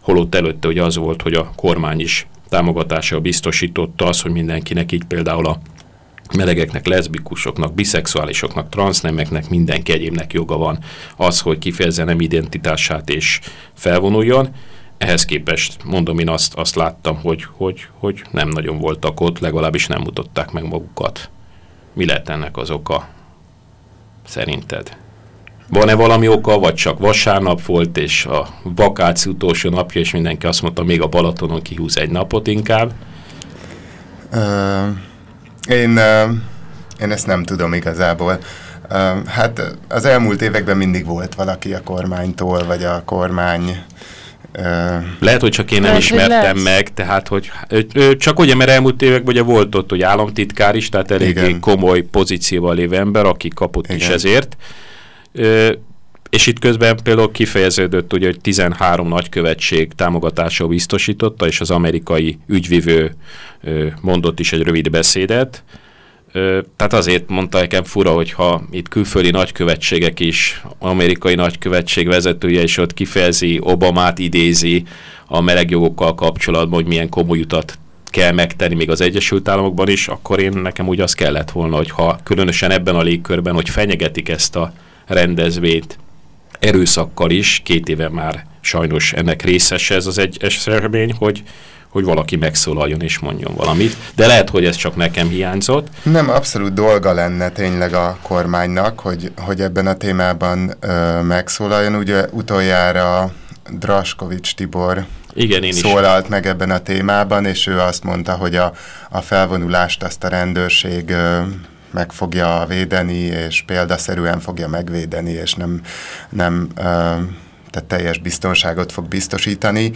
holott előtte ugye az volt, hogy a kormány is támogatása biztosította az, hogy mindenkinek így például a melegeknek, leszbikusoknak, biszexuálisoknak, transznemeknek, mindenki egyébnek joga van az, hogy kifejezze nem identitását és felvonuljon. Ehhez képest mondom, én azt, azt láttam, hogy, hogy, hogy nem nagyon voltak ott, legalábbis nem mutatták meg magukat. Mi lehet ennek az oka? Szerinted? Van-e valami oka, vagy csak vasárnap volt, és a vakáció utolsó napja, és mindenki azt mondta, még a Balatonon kihúz egy napot inkább? Ö, én, ö, én ezt nem tudom igazából. Ö, hát az elmúlt években mindig volt valaki a kormánytól, vagy a kormány Lehet, hogy csak én nem Lehet, ismertem meg, tehát hogy csak ugye, mert elmúlt években ugye volt ott, hogy államtitkár is, tehát eléggé Igen. komoly pozícióval lévő ember, aki kapott is Igen. ezért. Ö, és itt közben például kifejeződött, ugye, hogy 13 nagykövetség támogatása biztosította, és az amerikai ügyvivő ö, mondott is egy rövid beszédet. Tehát azért mondta nekem fura, hogyha itt külföldi nagykövetségek is, amerikai nagykövetség vezetője is ott kifejezi, Obamát idézi a melegjogokkal kapcsolatban, hogy milyen komoly utat kell megtenni még az Egyesült Államokban is, akkor én nekem úgy az kellett volna, hogy ha különösen ebben a légkörben, hogy fenyegetik ezt a rendezvényt erőszakkal is, két éve már sajnos ennek részese ez az egy esemény, hogy, hogy valaki megszólaljon és mondjon valamit. De lehet, hogy ez csak nekem hiányzott. Nem, abszolút dolga lenne tényleg a kormánynak, hogy, hogy ebben a témában ö, megszólaljon. Ugye utoljára Draskovics Tibor Igen, én is. szólalt meg ebben a témában, és ő azt mondta, hogy a, a felvonulást azt a rendőrség ö, meg fogja védeni, és példaszerűen fogja megvédeni, és nem, nem ö, tehát teljes biztonságot fog biztosítani,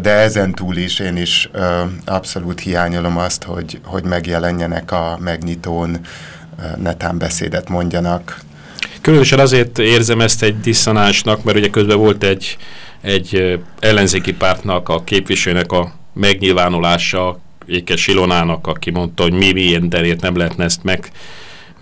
de ezen túl is én is abszolút hiányolom azt, hogy, hogy megjelenjenek a megnyitón, netán beszédet mondjanak. Különösen azért érzem ezt egy diszonánsnak, mert ugye közben volt egy, egy ellenzéki pártnak, a képviselőnek a megnyilvánulása, Ékes Ilonának, aki mondta, hogy mi milyen derét nem lehetne ezt meg,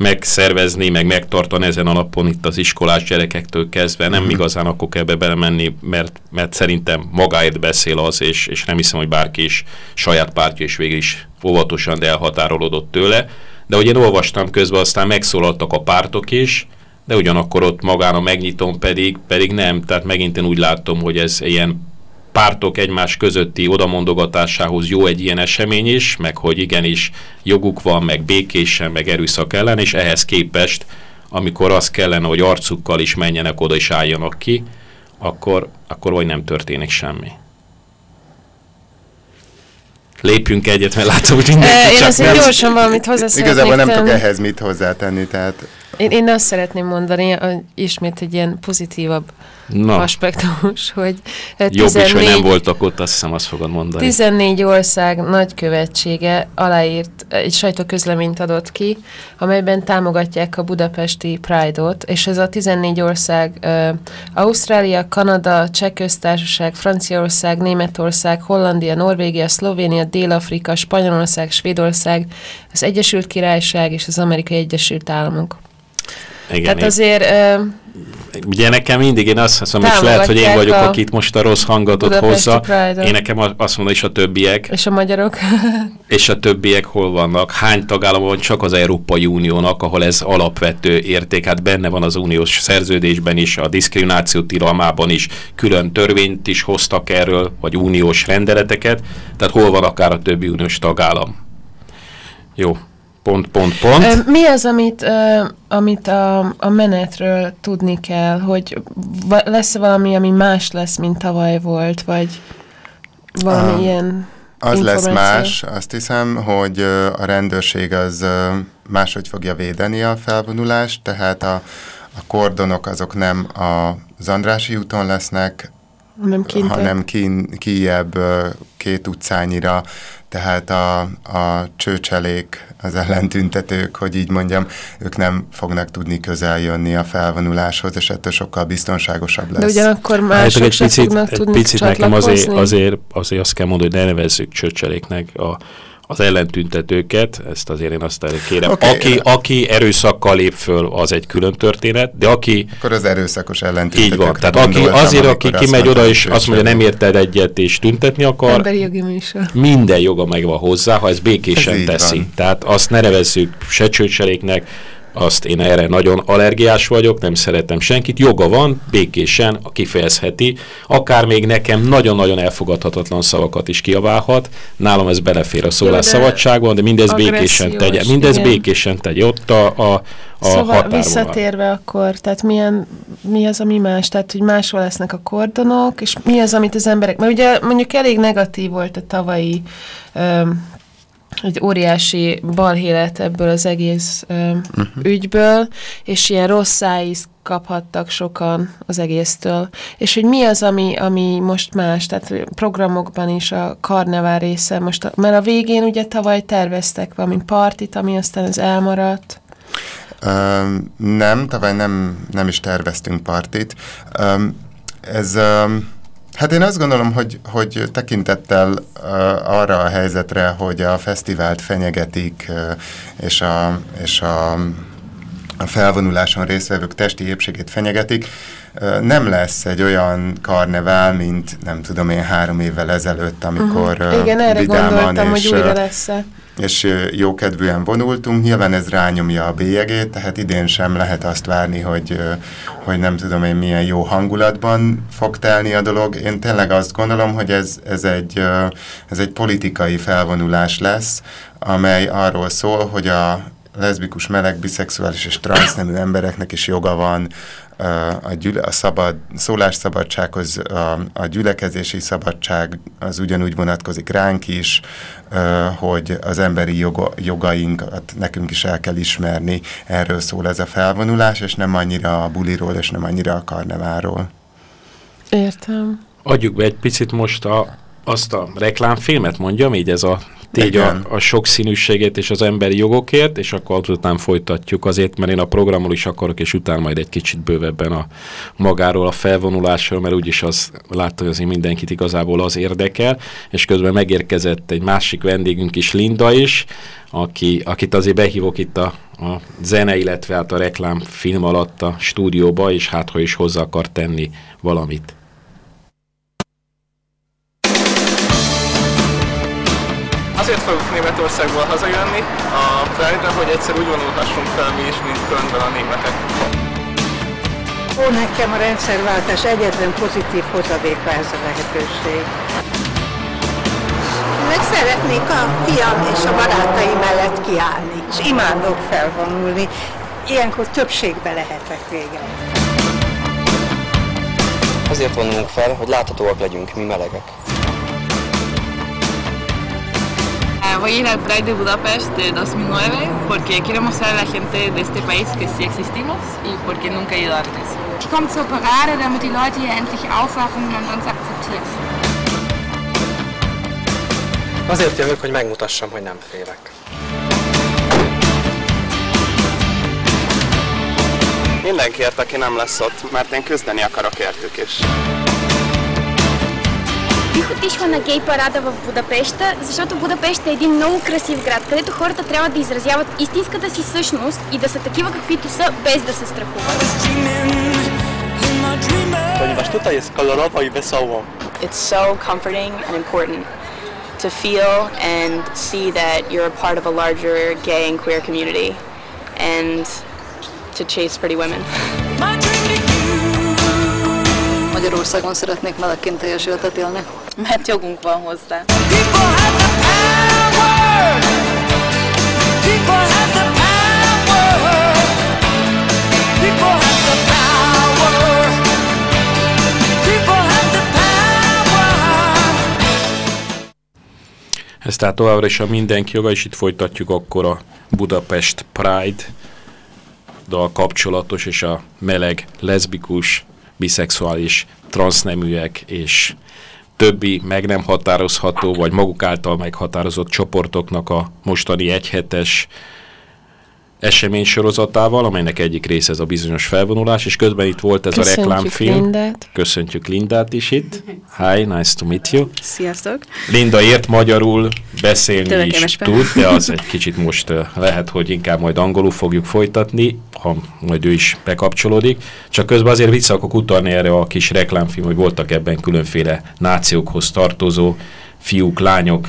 megszervezni, meg megtartani ezen alapon itt az iskolás gyerekektől kezdve. Nem Mhm. igazán akkor kell be belemenni, mert, mert szerintem magáért beszél az, és, és nem hiszem, hogy bárki is saját pártja is végül is óvatosan de elhatárolódott tőle. De hogy én olvastam közben, aztán megszólaltak a pártok is, de ugyanakkor ott magán a megnyitom pedig, pedig nem. Tehát megint én úgy látom, hogy ez ilyen pártok egymás közötti odamondogatásához jó egy ilyen esemény is, meg hogy igenis joguk van, meg békésen, meg erőszak ellen, és ehhez képest, amikor az kellene, hogy arcukkal is menjenek oda és álljanak ki, akkor, akkor vagy nem történik semmi. Lépjünk egyet, mert látom, hogy mindenki Én csak azért nem. gyorsan valamit hozzá Igazából nem tudok ehhez mit hozzátenni, tehát Én, én azt szeretném mondani, hogy ismét egy ilyen pozitívabb Na, aspektus, hogy eh, jobb is, hogy 14 nem voltak ott, azt hiszem azt fogod mondani. 14 ország nagykövetsége aláírt, egy sajtóközleményt adott ki, amelyben támogatják a budapesti Pride-ot, és ez a 14 ország uh, Ausztrália, Kanada, Cseh köztársaság, Franciaország, Németország, Hollandia, Norvégia, Szlovénia, Dél-Afrika, Spanyolország, Svédország, az Egyesült Királyság és az Amerikai Egyesült Államok. Igen, Tehát azért uh, Ugye nekem mindig én azt hiszem, és lehet, hogy én vagyok, a akit most a rossz hangot ott hozza. Pride-ot. Én nekem azt mondom, és a többiek, és a magyarok. és a többiek hol vannak? Hány tagállam van csak az Európai Uniónak, ahol ez alapvető érték, hát benne van az uniós szerződésben is, a diszkrimináció tilalmában is, külön törvényt is hoztak erről, vagy uniós rendeleteket, tehát hol van akár a többi uniós tagállam? Jó, pont, pont, pont. Mi az, amit, amit a, a menetről tudni kell, hogy lesz valami, ami más lesz, mint tavaly volt, vagy valami Ah, ilyen az lesz más. Azt hiszem, hogy a rendőrség az máshogy fogja védeni a felvonulást, tehát a, a kordonok azok nem az Andrási úton lesznek, Nem kint. hanem kín, kijebb ö, két utcányira, tehát a, a csőcselék, az ellentüntetők, hogy így mondjam, ők nem fognak tudni közel jönni a felvonuláshoz, és ettől sokkal biztonságosabb lesz. De ugyanakkor Hát mások egy se picit, fognak egy tudni picit nekem azért, azért, azért azt kell mondani, hogy ne nevezzük csöcseléknek a, az ellentüntetőket, ezt azért én azt kérem. Okay. Aki, aki erőszakkal lép föl, az egy külön történet, de aki Akkor az erőszakos így ellentüntetőkre van, tehát aki, azért, aki kimegy oda és azt mondja, nem érted egyet és tüntetni akar, Emberi jogi műsor. minden joga megvan hozzá, ha ez békésen Ez így teszi. van. Tehát azt ne nevezzük se csőcseléknek, azt én erre nagyon allergiás vagyok, nem szeretem senkit, joga van, békésen kifejezheti, akár még nekem nagyon-nagyon elfogadhatatlan szavakat is kiabálhat, nálam ez belefér a szólásszabadságban, de mindez békésen tegye, mindez igen. békésen tegye, ott a, a, a Szóval határvonal. visszatérve akkor, tehát milyen, mi az, ami más? Tehát, hogy máshol lesznek a kordonok, és mi az, amit az emberek... Mert ugye mondjuk elég negatív volt a tavalyi öm, egy óriási balhélet ebből az egész öm, uh-huh. ügyből, és ilyen rossz szájízt kaphattak sokan az egésztől. És hogy mi az, ami, ami most más, tehát programokban is a karnevál része most, a, mert a végén ugye tavaly terveztek valami partit, ami aztán az elmaradt. Öm, nem, tavaly nem, nem is terveztünk partit. Öm, ez, öm, hát én azt gondolom, hogy, hogy tekintettel ö, arra a helyzetre, hogy a fesztivált fenyegetik, ö, és a, és a, a felvonuláson résztvevők testi épségét fenyegetik, nem lesz egy olyan karnevál, mint nem tudom én három évvel ezelőtt, amikor uh Igen, erre vidáman gondoltam, és, hogy újra ö, lesz-e. És jókedvűen vonultunk. Nyilván ez rányomja a bélyegét, tehát idén sem lehet azt várni, hogy, hogy nem tudom én milyen jó hangulatban fog telni a dolog. Én tényleg azt gondolom, hogy ez, ez, egy, ez egy politikai felvonulás lesz, amely arról szól, hogy a leszbikus, meleg, biszexuális és transznemű embereknek is joga van a, gyüle, a szabad, szólásszabadsághoz, a, a gyülekezési szabadság az ugyanúgy vonatkozik ránk is, hogy az emberi joga, jogainkat nekünk is el kell ismerni. Erről szól ez a felvonulás, és nem annyira a buliról, és nem annyira a karneváról. Értem. Adjuk be egy picit most a, azt a reklámfilmet, mondjam, így ez a így a, a sokszínűségét és az emberi jogokért, és akkor után folytatjuk azért, mert én a programról is akarok, és utána majd egy kicsit bővebben a magáról, a felvonulásról, mert úgyis az látta, hogy azért mindenkit igazából az érdekel, és közben megérkezett egy másik vendégünk is, Linda is, aki, akit azért behívok itt a, a zene, illetve hát a reklámfilm alatt a stúdióba, és hát, ha is hozzá akar tenni valamit. Azért fogunk Németországból hazajönni a Pride-ra, hogy egyszer úgy vonulhassunk fel mi is, mint Kölnben a németek. Ó, nekem a rendszerváltás egyetlen pozitív hozadéka ez a lehetőség. Meg szeretnék a fiam és a barátai mellett kiállni, és imádok felvonulni. Ilyenkor többségbe lehetek végre. Azért vonulunk fel, hogy láthatóak legyünk, mi melegek. Voy a ir al Pride de Budapest de 2009 porque quiero mostrar a la gente de este país que sí existimos y porque nunca he ido antes. Ich komme zur Parade, damit die Leute hier endlich aufwachen und uns akzeptieren. Azért jövök, hogy megmutassam, hogy nem félek. Mindenkiért, aki nem lesz ott, mert én küzdeni akarok értük is. Бих отишла на гей парада в Будапеща, защото Будапеща е един много красив град, където хората трябва да изразяват истинската си същност и да са такива каквито са, без да се страхуват. Tutaj jest kolorowo i wesoło. It's so comforting and important to feel and see that you're a part of a larger gay and queer community and to chase pretty women. Magyarországon szeretnék melegként teljes életet élni. Mert jogunk van hozzá. Ez tehát továbbra is a mindenki joga, és itt folytatjuk akkor a Budapest Pride dal kapcsolatos és a meleg, leszbikus, biszexuális, transzneműek és többi meg nem határozható, vagy maguk által meghatározott csoportoknak a mostani egyhetes esemény sorozatával, amelynek egyik része ez a bizonyos felvonulás, és közben itt volt ez Köszöntjük a reklámfilm. Lindát. Köszöntjük Lindát is itt. Hi, nice to meet you. Sziasztok! Linda ért magyarul, beszélni is Törekemesben. tud, de az egy kicsit most lehet, hogy inkább majd angolul fogjuk folytatni, ha majd ő is bekapcsolódik. Csak közben azért vissza akarok utalni erre a kis reklámfilm, hogy voltak ebben különféle nációkhoz tartozó fiúk, lányok,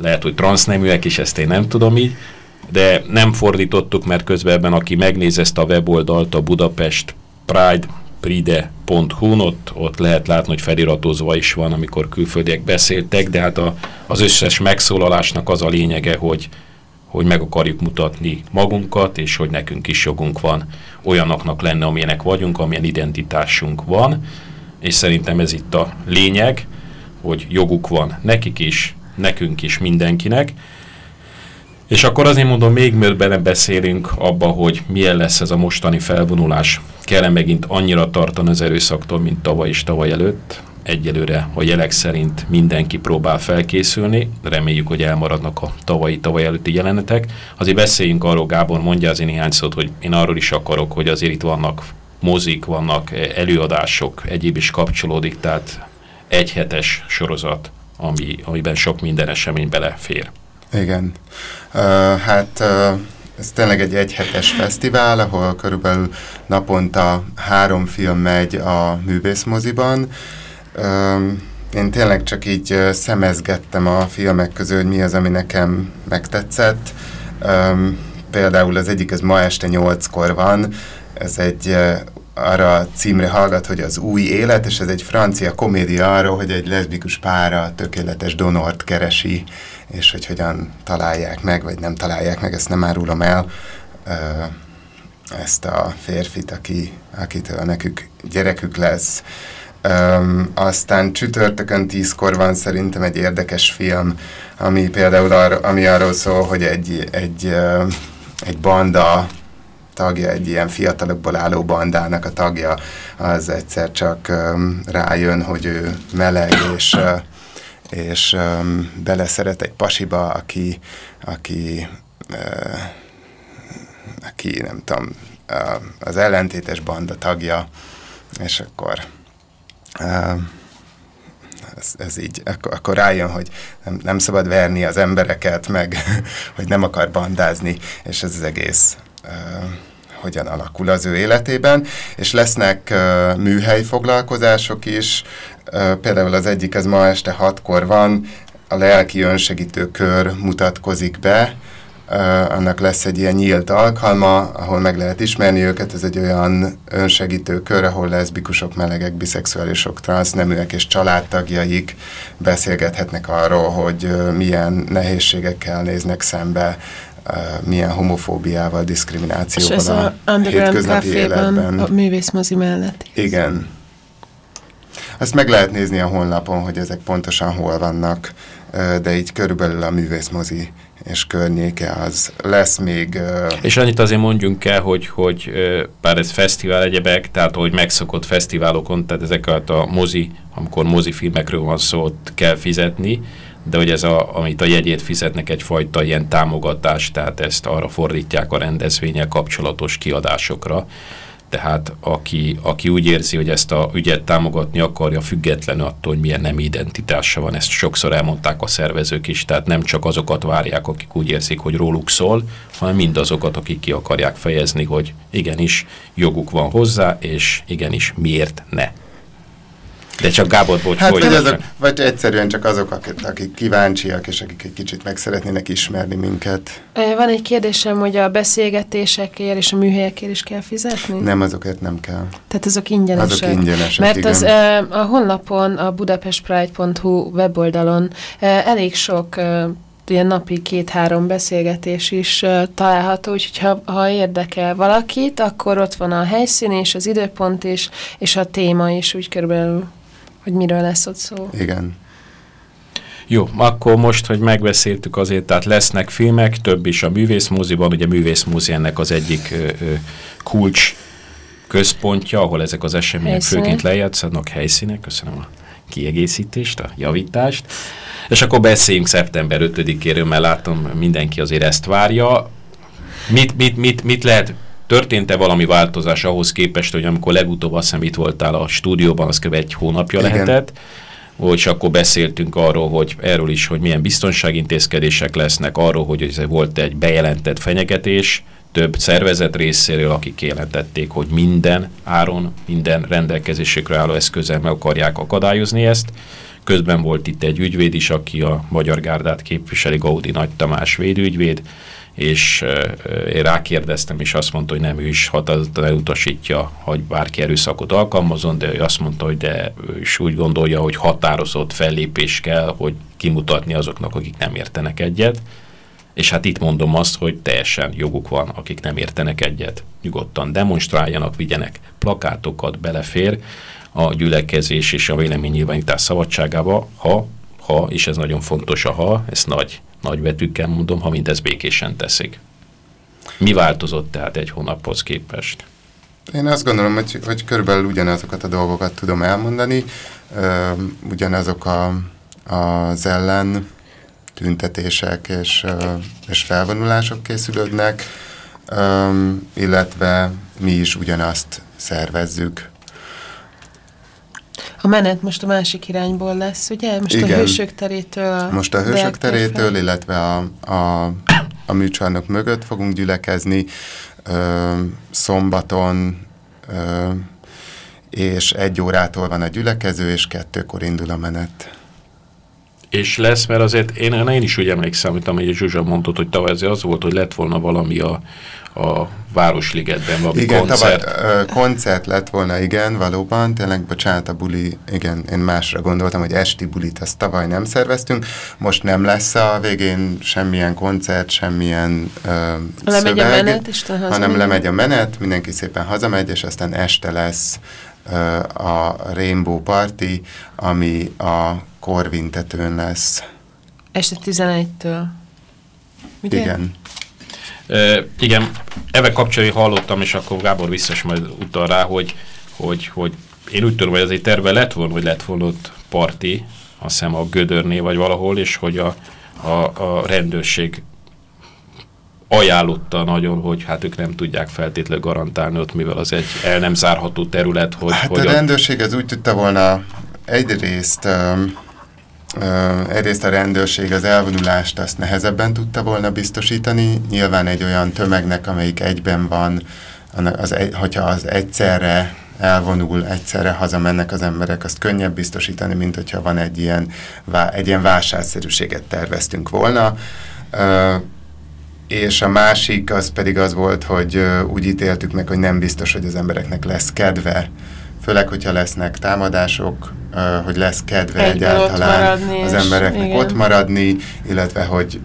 lehet, hogy transzneműek is, ezt én nem tudom így, de nem fordítottuk, mert közben ebben, aki megnéz ezt a weboldalt, a Budapest Pride pride.hu-n, ott, ott lehet látni, hogy feliratozva is van, amikor külföldiek beszéltek, de hát a, az összes megszólalásnak az a lényege, hogy, hogy meg akarjuk mutatni magunkat, és hogy nekünk is jogunk van. Olyanoknak lenni, amilyenek vagyunk, amilyen identitásunk van, és szerintem ez itt a lényeg, hogy joguk van nekik is, nekünk is, mindenkinek, és akkor azért mondom, még mielőtt bele beszélünk abba, hogy milyen lesz ez a mostani felvonulás, kell megint annyira tartani az erőszaktól, mint tavaly és tavaly előtt. Egyelőre a jelek szerint mindenki próbál felkészülni, reméljük, hogy elmaradnak a tavalyi-tavaly előtti jelenetek. Azért beszéljünk arról, Gábor mondja azért néhány szót, hogy én arról is akarok, hogy azért itt vannak mozik, vannak előadások, egyéb is kapcsolódik, tehát egy hetes sorozat, ami, amiben sok minden esemény belefér. Igen. Uh, hát uh, ez tényleg egy egyhetes fesztivál, ahol körülbelül naponta három film megy a művészmoziban. Um, én tényleg csak így uh, szemezgettem a filmek közül, hogy mi az, ami nekem megtetszett. Um, például az egyik, ez ma este nyolckor van, ez egy uh, arra a címre hallgat, hogy az új élet, és ez egy francia komédia arról, hogy egy leszbikus pára tökéletes donort keresi, és hogy hogyan találják meg, vagy nem találják meg, ezt nem árulom el, ezt a férfit, aki, akitől nekük gyerekük lesz. Aztán csütörtökön tízkor van szerintem egy érdekes film, ami például ar, ami arról szól, hogy egy, egy, egy banda tagja, egy ilyen fiatalokból álló bandának a tagja, az egyszer csak rájön, hogy ő meleg, és, és um, beleszeret egy pasiba, aki, aki, uh, aki nem tudom, uh, az ellentétes banda tagja, és akkor uh, ez, ez így, akkor, akkor rájön, hogy nem, nem szabad verni az embereket, meg hogy nem akar bandázni, és ez az egész uh, hogyan alakul az ő életében, és lesznek műhely foglalkozások is, például az egyik, ez ma este hatkor van, a lelki önsegítő kör mutatkozik be, annak lesz egy ilyen nyílt alkalma, ahol meg lehet ismerni őket. Ez egy olyan önsegítő kör, ahol leszbikusok, melegek, biszexuálisok, transzneműek és családtagjaik beszélgethetnek arról, hogy milyen nehézségekkel néznek szembe, milyen homofóbiával, diszkriminációval És ez a, a Underground Café-ban a művészmozi mellett. Igen. Azt meg lehet nézni a honlapon, hogy ezek pontosan hol vannak, de így körülbelül a művészmozi és környéke az lesz még... És annyit azért mondjunk el, hogy, hogy bár ez fesztivál egyebek, tehát hogy megszokott fesztiválokon, tehát ezeket a mozi, amikor mozifilmekről van szó, ott kell fizetni, de hogy ez, a, amit a jegyét fizetnek, egyfajta ilyen támogatás, tehát ezt arra fordítják a rendezvényel kapcsolatos kiadásokra tehát aki, aki úgy érzi, hogy ezt a ügyet támogatni akarja, függetlenül attól, hogy milyen nem identitása van, ezt sokszor elmondták a szervezők is, tehát nem csak azokat várják, akik úgy érzik, hogy róluk szól, hanem mindazokat, akik ki akarják fejezni, hogy igenis joguk van hozzá, és igenis miért ne. De csak Gábor, bocs, hát, hogy azok, Vagy egyszerűen csak azok, akik, akik kíváncsiak, és akik egy kicsit meg szeretnének ismerni minket. Van egy kérdésem, hogy a beszélgetésekért és a műhelyekért is kell fizetni? Nem, azokért nem kell. Tehát azok ingyenesek? Azok ingyenesek, Mert igen. az, a honlapon, a budapestpride.hu weboldalon elég sok ilyen napi két-három beszélgetés is uh, található, úgyhogy ha, ha érdekel valakit, akkor ott van a helyszín és az időpont is, és a téma is, úgy körülbelül, hogy miről lesz ott szó. Igen. Jó, akkor most, hogy megbeszéltük azért, tehát lesznek filmek, több is a művészmóziban, ugye művészmózi ennek az egyik ö, ö, kulcs központja, ahol ezek az események helyszínek. főként lejátszanak, helyszínek, köszönöm a kiegészítést, a javítást. És akkor beszéljünk szeptember 5-éről, mert látom, mindenki azért ezt várja. Mit, mit, mit, mit lehet Történt-e valami változás ahhoz képest, hogy amikor legutóbb azt hiszem itt voltál a stúdióban, az kb. egy hónapja Igen. lehetett, és akkor beszéltünk arról, hogy erről is, hogy milyen biztonságintézkedések lesznek, arról, hogy ez volt egy bejelentett fenyegetés, több szervezet részéről, akik jelentették, hogy minden áron, minden rendelkezésükre álló eszközzel meg akarják akadályozni ezt. Közben volt itt egy ügyvéd is, aki a Magyar Gárdát képviseli, Gaudi Nagy Tamás védügyvéd, és én rákérdeztem, és azt mondta, hogy nem, ő is határozottan elutasítja, hogy bárki erőszakot alkalmazon, de ő azt mondta, hogy de ő is úgy gondolja, hogy határozott fellépés kell, hogy kimutatni azoknak, akik nem értenek egyet. És hát itt mondom azt, hogy teljesen joguk van, akik nem értenek egyet, nyugodtan demonstráljanak, vigyenek plakátokat, belefér a gyülekezés és a véleménynyilvánítás szabadságába, ha, ha, és ez nagyon fontos a ha, ez nagy nagy betűkkel mondom, ha mindez békésen teszik. Mi változott tehát egy hónaphoz képest? Én azt gondolom, hogy, hogy körülbelül ugyanazokat a dolgokat tudom elmondani, ö, ugyanazok a, az ellen tüntetések és, ö, és felvonulások készülődnek, ö, illetve mi is ugyanazt szervezzük. A menet most a másik irányból lesz, ugye? Most Igen. a hősök terétől. Most a hősök terétől, illetve a, a, a műcsarnok mögött fogunk gyülekezni ö, szombaton, ö, és egy órától van a gyülekező, és kettőkor indul a menet. És lesz, mert azért én, én is úgy emlékszem, amit amely Zsuzsa mondott, hogy tavaly az volt, hogy lett volna valami a, a Városligetben valami igen, koncert. Tavaly, ö, koncert lett volna, igen, valóban, tényleg, bocsánat, a buli, igen, én másra gondoltam, hogy esti bulit azt tavaly nem szerveztünk, most nem lesz a végén semmilyen koncert, semmilyen ö, lemegy szöveg, a menet, és hanem lemegy a menet, mindenki szépen hazamegy, és aztán este lesz ö, a Rainbow Party, ami a Korvintetőn lesz. Este 11-től. Ugye? Igen. Uh, igen, ebben kapcsolatban hallottam, és akkor Gábor visszas majd utal rá, hogy, hogy, hogy én úgy tudom, hogy az egy terve lett volna, hogy lett volna ott parti azt hiszem a Gödörné vagy valahol, és hogy a, a, a rendőrség ajánlotta nagyon, hogy hát ők nem tudják feltétlenül garantálni ott, mivel az egy el nem zárható terület, hogy... Hát hogy a rendőrség ez úgy tudta volna egyrészt, um, egyrészt a rendőrség az elvonulást azt nehezebben tudta volna biztosítani. Nyilván egy olyan tömegnek, amelyik egyben van, az, hogyha az egyszerre elvonul, egyszerre hazamennek az emberek, azt könnyebb biztosítani, mint hogyha van egy ilyen, egy ilyen válságszerűséget terveztünk volna. És a másik az pedig az volt, hogy úgy ítéltük meg, hogy nem biztos, hogy az embereknek lesz kedve, főleg, hogyha lesznek támadások, hogy lesz kedve Egyből egyáltalán az embereknek igen. ott maradni, illetve, hogy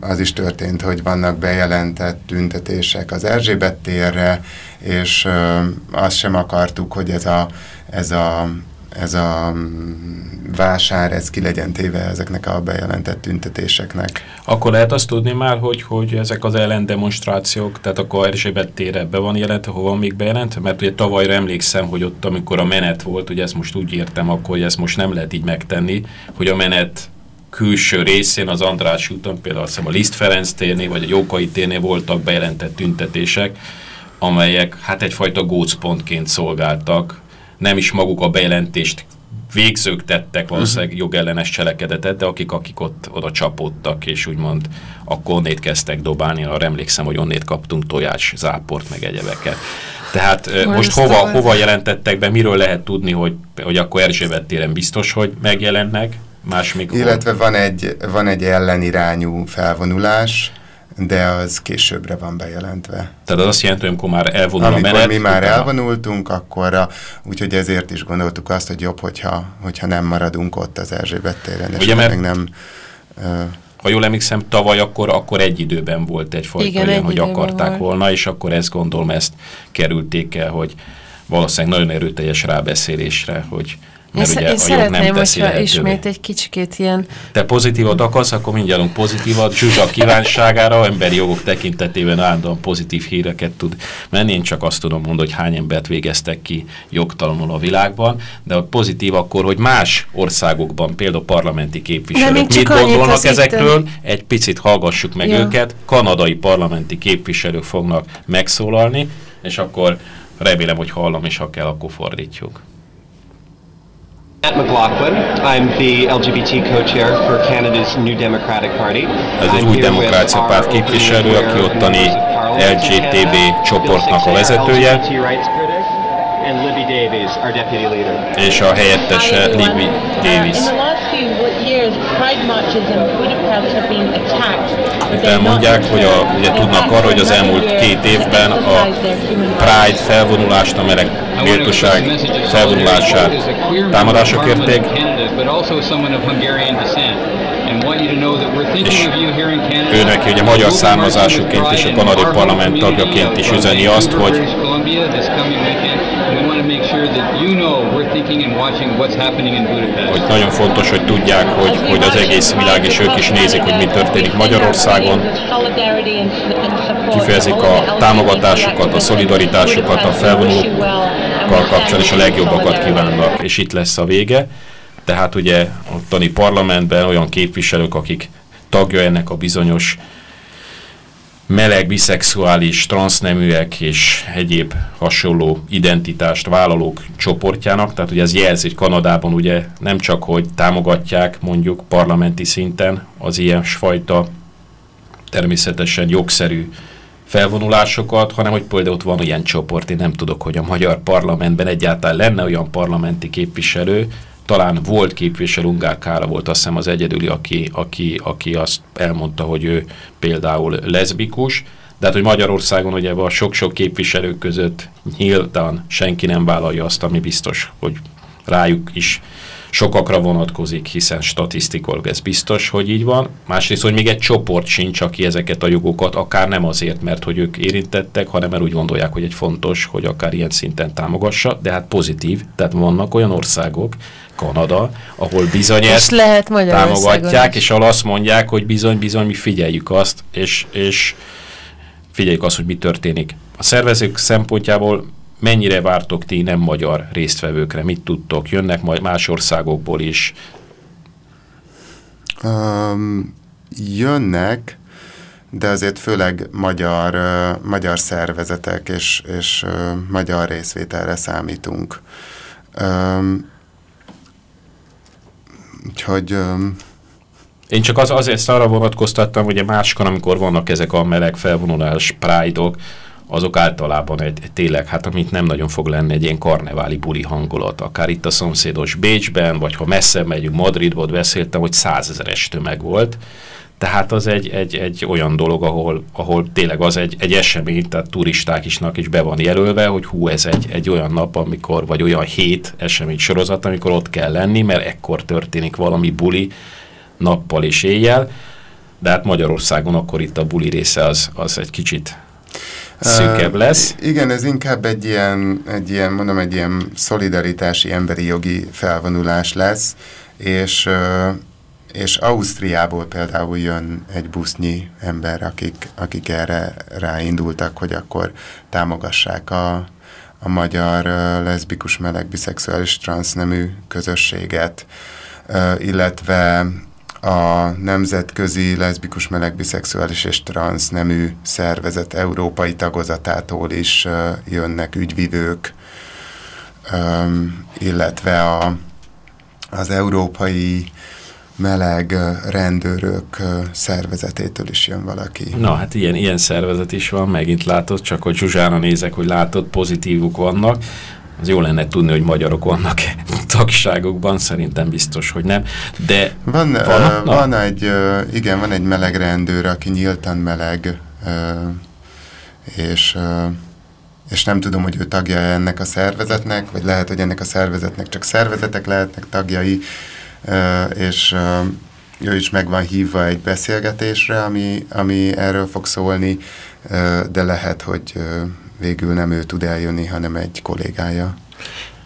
az is történt, hogy vannak bejelentett tüntetések az Erzsébet térre, és azt sem akartuk, hogy ez a, ez a ez a mm, vásár, ez ki legyen téve ezeknek a bejelentett tüntetéseknek. Akkor lehet azt tudni már, hogy, hogy ezek az ellendemonstrációk, tehát akkor Erzsébet tére be van jelentve, hova van még bejelentve? Mert ugye tavalyra emlékszem, hogy ott, amikor a menet volt, ugye ezt most úgy értem akkor, hogy ezt most nem lehet így megtenni, hogy a menet külső részén, az András úton, például azt hiszem a Liszt Ferenc térnél, vagy a Jókai térnél voltak bejelentett tüntetések, amelyek hát egyfajta gócpontként szolgáltak nem is maguk a bejelentést végzők tettek valószínűleg uh-huh. jogellenes cselekedetet, de akik, akik ott oda csapódtak, és úgymond akkor onnét kezdtek dobálni, arra emlékszem, hogy onnét kaptunk tojás, záport, meg egyebeket. Tehát Hol most hova, hova jelentettek be, miről lehet tudni, hogy, hogy akkor Erzsébet téren biztos, hogy megjelennek, más mikor? Illetve van egy, van egy ellenirányú felvonulás, de az későbbre van bejelentve. Tehát az azt jelenti, hogy amikor már elvonul amikor a menet... mi már utána... elvonultunk, akkor a, úgyhogy ezért is gondoltuk azt, hogy jobb, hogyha, hogyha nem maradunk ott az Erzsébet téren, és Ugye, mert... nem... Uh, ha jól emlékszem, tavaly akkor, akkor egy időben volt egyfajta Igen, olyan, egy hogy akarták volt. volna, és akkor ezt gondolom, ezt kerülték el, hogy valószínűleg nagyon erőteljes rábeszélésre, hogy mert én, ugye én szeretném, hogyha ismét egy kicsikét ilyen... Te pozitívat akarsz, akkor mindjárt pozitívat. Zsuzsa kívánságára, emberi jogok tekintetében állandóan pozitív híreket tud menni. Én csak azt tudom mondani, hogy hány embert végeztek ki jogtalanul a világban, de a pozitív akkor, hogy más országokban, például parlamenti képviselők mit gondolnak ezekről, egy picit hallgassuk meg ja. őket. Kanadai parlamenti képviselők fognak megszólalni, és akkor remélem, hogy hallom, és ha kell, akkor fordítjuk. Matt McLaughlin. I'm the LGBT co-chair for Canada's New Democratic Party. Ez egy új demokrácia párt képviselő, aki ottani LGTB csoportnak a vezetője. És a helyettese Libby Davis. Itt elmondják, hogy a, ugye tudnak arra, hogy az elmúlt két évben a Pride felvonulást, a meleg méltóság felvonulását támadások érték, és ő neki ugye magyar származásúként és a kanadai parlament tagjaként is üzeni azt, hogy hogy nagyon fontos, hogy tudják, hogy, hogy az egész világ és ők is nézik, hogy mi történik Magyarországon. Kifejezik a támogatásukat, a szolidaritásukat, a felvonókkal kapcsolatban, és a legjobbakat kívánnak, és itt lesz a vége. Tehát ugye ottani parlamentben olyan képviselők, akik tagja ennek a bizonyos meleg, biszexuális, transzneműek és egyéb hasonló identitást vállalók csoportjának. Tehát ugye ez jelzi, hogy Kanadában ugye nem csak, hogy támogatják mondjuk parlamenti szinten az ilyesfajta természetesen jogszerű felvonulásokat, hanem hogy például ott van ilyen csoport, én nem tudok, hogy a magyar parlamentben egyáltalán lenne olyan parlamenti képviselő, talán volt képviselő, Ungár volt azt hiszem az egyedüli, aki, aki, aki azt elmondta, hogy ő például leszbikus, de hát, hogy Magyarországon ugye a sok-sok képviselők között nyíltan senki nem vállalja azt, ami biztos, hogy rájuk is sokakra vonatkozik, hiszen statisztikailag ez biztos, hogy így van. Másrészt, hogy még egy csoport sincs, aki ezeket a jogokat, akár nem azért, mert hogy ők érintettek, hanem mert úgy gondolják, hogy egy fontos, hogy akár ilyen szinten támogassa, de hát pozitív, tehát vannak olyan országok, Kanada, ahol bizony ezt lehet támogatják, és ahol azt mondják, hogy bizony-bizony mi figyeljük azt, és, és figyeljük azt, hogy mi történik. A szervezők szempontjából mennyire vártok ti nem magyar résztvevőkre, mit tudtok, jönnek majd más országokból is, Um, jönnek, de azért főleg magyar, uh, magyar szervezetek és, és uh, magyar részvételre számítunk. Um, úgyhogy... Um, Én csak az, azért arra vonatkoztattam, hogy máskor, amikor vannak ezek a meleg felvonulás prájdok, azok általában egy, egy tényleg, hát amit nem nagyon fog lenni, egy ilyen karneváli buli hangulat, akár itt a szomszédos Bécsben, vagy ha messze megyünk Madridba, beszéltem, hogy százezeres tömeg volt, tehát az egy, egy, egy olyan dolog, ahol, ahol tényleg az egy, egy esemény, tehát turisták isnak is be van jelölve, hogy hú, ez egy, egy olyan nap, amikor, vagy olyan hét esemény sorozat, amikor ott kell lenni, mert ekkor történik valami buli nappal és éjjel, de hát Magyarországon akkor itt a buli része az, az egy kicsit szűkebb lesz. Uh, igen, ez inkább egy ilyen, egy ilyen, mondom, egy ilyen szolidaritási, emberi jogi felvonulás lesz, és, uh, és Ausztriából például jön egy busznyi ember, akik, akik erre ráindultak, hogy akkor támogassák a, a magyar uh, leszbikus, meleg, biszexuális, transznemű közösséget, illetve a Nemzetközi Leszbikus, Meleg, Biszexuális és Transznemű Szervezet európai tagozatától is jönnek ügyvivők, illetve a, az Európai Meleg Rendőrök szervezetétől is jön valaki. Na, hát ilyen, ilyen szervezet is van, megint látod, csak hogy Zsuzsána nézek, hogy látod, pozitívuk vannak az jó lenne tudni, hogy magyarok vannak tagságokban, szerintem biztos, hogy nem. De van, van, van egy, igen, van egy meleg rendőr, aki nyíltan meleg, és, és nem tudom, hogy ő tagja ennek a szervezetnek, vagy lehet, hogy ennek a szervezetnek csak szervezetek lehetnek tagjai, és ő is meg van hívva egy beszélgetésre, ami, ami erről fog szólni, de lehet, hogy végül nem ő tud eljönni, hanem egy kollégája.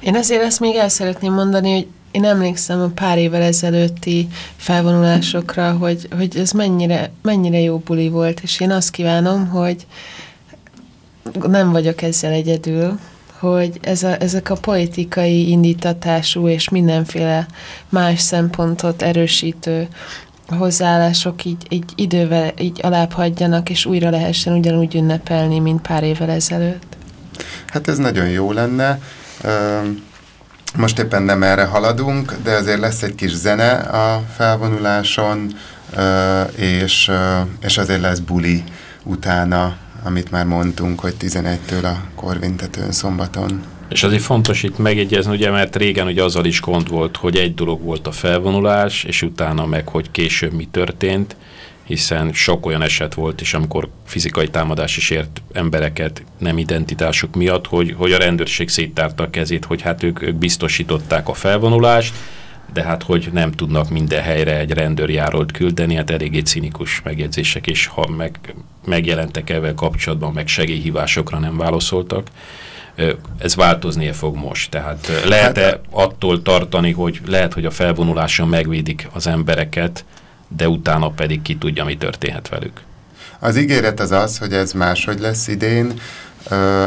Én azért ezt még el szeretném mondani, hogy én emlékszem a pár évvel ezelőtti felvonulásokra, hogy, hogy ez mennyire, mennyire jó buli volt, és én azt kívánom, hogy nem vagyok ezzel egyedül, hogy ez a, ezek a politikai indítatású és mindenféle más szempontot erősítő hozzáállások így, így idővel így alább és újra lehessen ugyanúgy ünnepelni, mint pár évvel ezelőtt? Hát ez nagyon jó lenne. Most éppen nem erre haladunk, de azért lesz egy kis zene a felvonuláson, és, és azért lesz buli utána, amit már mondtunk, hogy 11-től a korvintetőn szombaton. És azért fontos itt megjegyezni, ugye, mert régen ugye azzal is gond volt, hogy egy dolog volt a felvonulás, és utána meg, hogy később mi történt, hiszen sok olyan eset volt is, amikor fizikai támadás is ért embereket nem identitásuk miatt, hogy, hogy a rendőrség széttárta a kezét, hogy hát ők, ők biztosították a felvonulást, de hát hogy nem tudnak minden helyre egy rendőrjárolt küldeni, hát eléggé cinikus megjegyzések, és ha meg, megjelentek ezzel kapcsolatban, meg segélyhívásokra nem válaszoltak ez változnia fog most. Tehát lehet-e hát- attól tartani, hogy lehet, hogy a felvonuláson megvédik az embereket, de utána pedig ki tudja, mi történhet velük? Az ígéret az az, hogy ez máshogy lesz idén.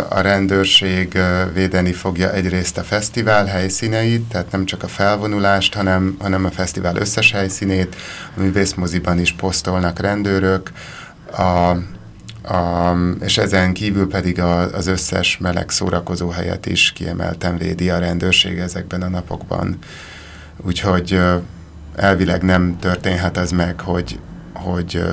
A rendőrség védeni fogja egyrészt a fesztivál helyszíneit, tehát nem csak a felvonulást, hanem, hanem a fesztivál összes helyszínét. A művészmoziban is posztolnak rendőrök. A a, és ezen kívül pedig a, az összes meleg szórakozó helyet is kiemelten védi a rendőrség ezekben a napokban. Úgyhogy elvileg nem történhet ez meg, hogy, hogy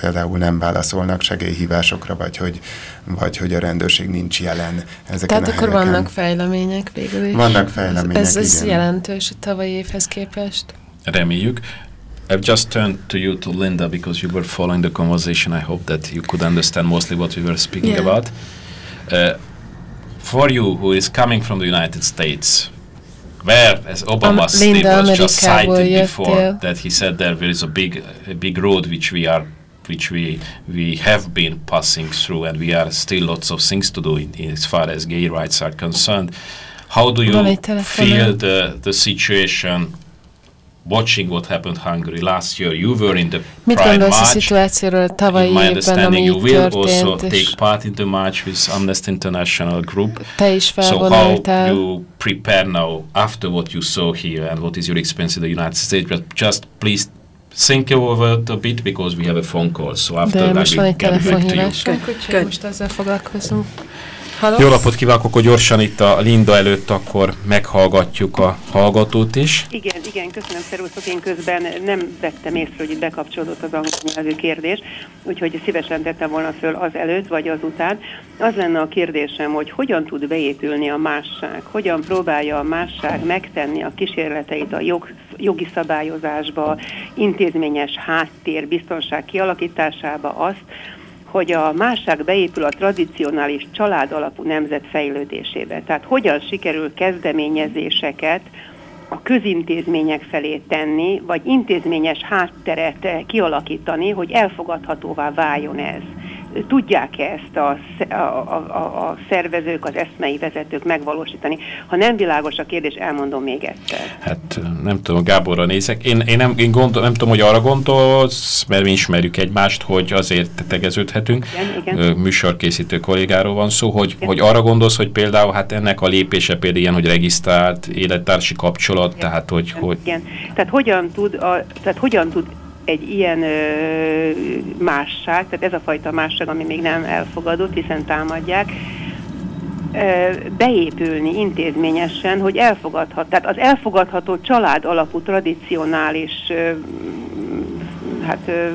például nem válaszolnak segélyhívásokra, vagy hogy, vagy hogy a rendőrség nincs jelen ezeken Tehát a akkor helyeken. vannak fejlemények végül is? Vannak fejlemények, Ez, ez igen. jelentős a tavalyi évhez képest? Reméljük. I've just turned to you, to Linda, because you were following the conversation. I hope that you could understand mostly what we were speaking Yeah. about. Uh, for you, who is coming from the United States, where, as Obama Am- state Linda was just Amerikából cited before, jöttél. that he said there is a big, a big road which we are, which we we have been passing through, and we are still lots of things to do in, in as far as gay rights are concerned. How do you feel the the situation? Watching what happened Hungary last year, you were in the Mit Pride gondolsz a March. szituációról tavalyi In my évben, ami understanding, you will also történt, take part in the march with Amnesty International group. te is So how you prepare now after what you saw here and what is your experience in the United States? But just please think over it a bit because we have a phone call, so after De that we egy get back to you. telefonhívásunk, úgyhogy most ezzel foglalkozunk. Halló? Jó napot kívánok, akkor gyorsan itt a Linda előtt akkor meghallgatjuk a hallgatót is. Igen, igen, köszönöm, szervuszok. Én közben nem vettem észre, hogy itt bekapcsolódott az angol nyelvű kérdés, úgyhogy szívesen tettem volna föl az előtt vagy azután. Az lenne a kérdésem, hogy hogyan tud beépülni a másság, hogyan próbálja a másság megtenni a kísérleteit a jog, jogi szabályozásba, intézményes háttér, biztonság kialakításába azt, hogy a másság beépül a tradicionális család alapú nemzet fejlődésébe. Tehát hogyan sikerül kezdeményezéseket a közintézmények felé tenni, vagy intézményes hátteret eh, kialakítani, hogy elfogadhatóvá váljon ez. Tudják-e ezt a, a, a, a, szervezők, az eszmei vezetők megvalósítani? Ha nem világos a kérdés, elmondom még egyszer. Hát nem tudom, Gáborra nézek. Én, én, nem, én gondol, nem tudom, hogy arra gondolsz, mert mi ismerjük egymást, hogy azért tegeződhetünk. Igen, igen. Műsorkészítő kollégáról van szó, hogy, hogy arra gondolsz, hogy például hát ennek a lépése például ilyen, hogy regisztrált élettársi kapcsolat, tehát hogy, hogy Igen. Tehát hogyan tud, a, tehát hogyan tud egy ilyen ö, másság, tehát ez a fajta másság, ami még nem elfogadott, hiszen támadják, beépülni intézményesen, hogy elfogadhat, tehát az elfogadható család alapú tradicionális hát ö,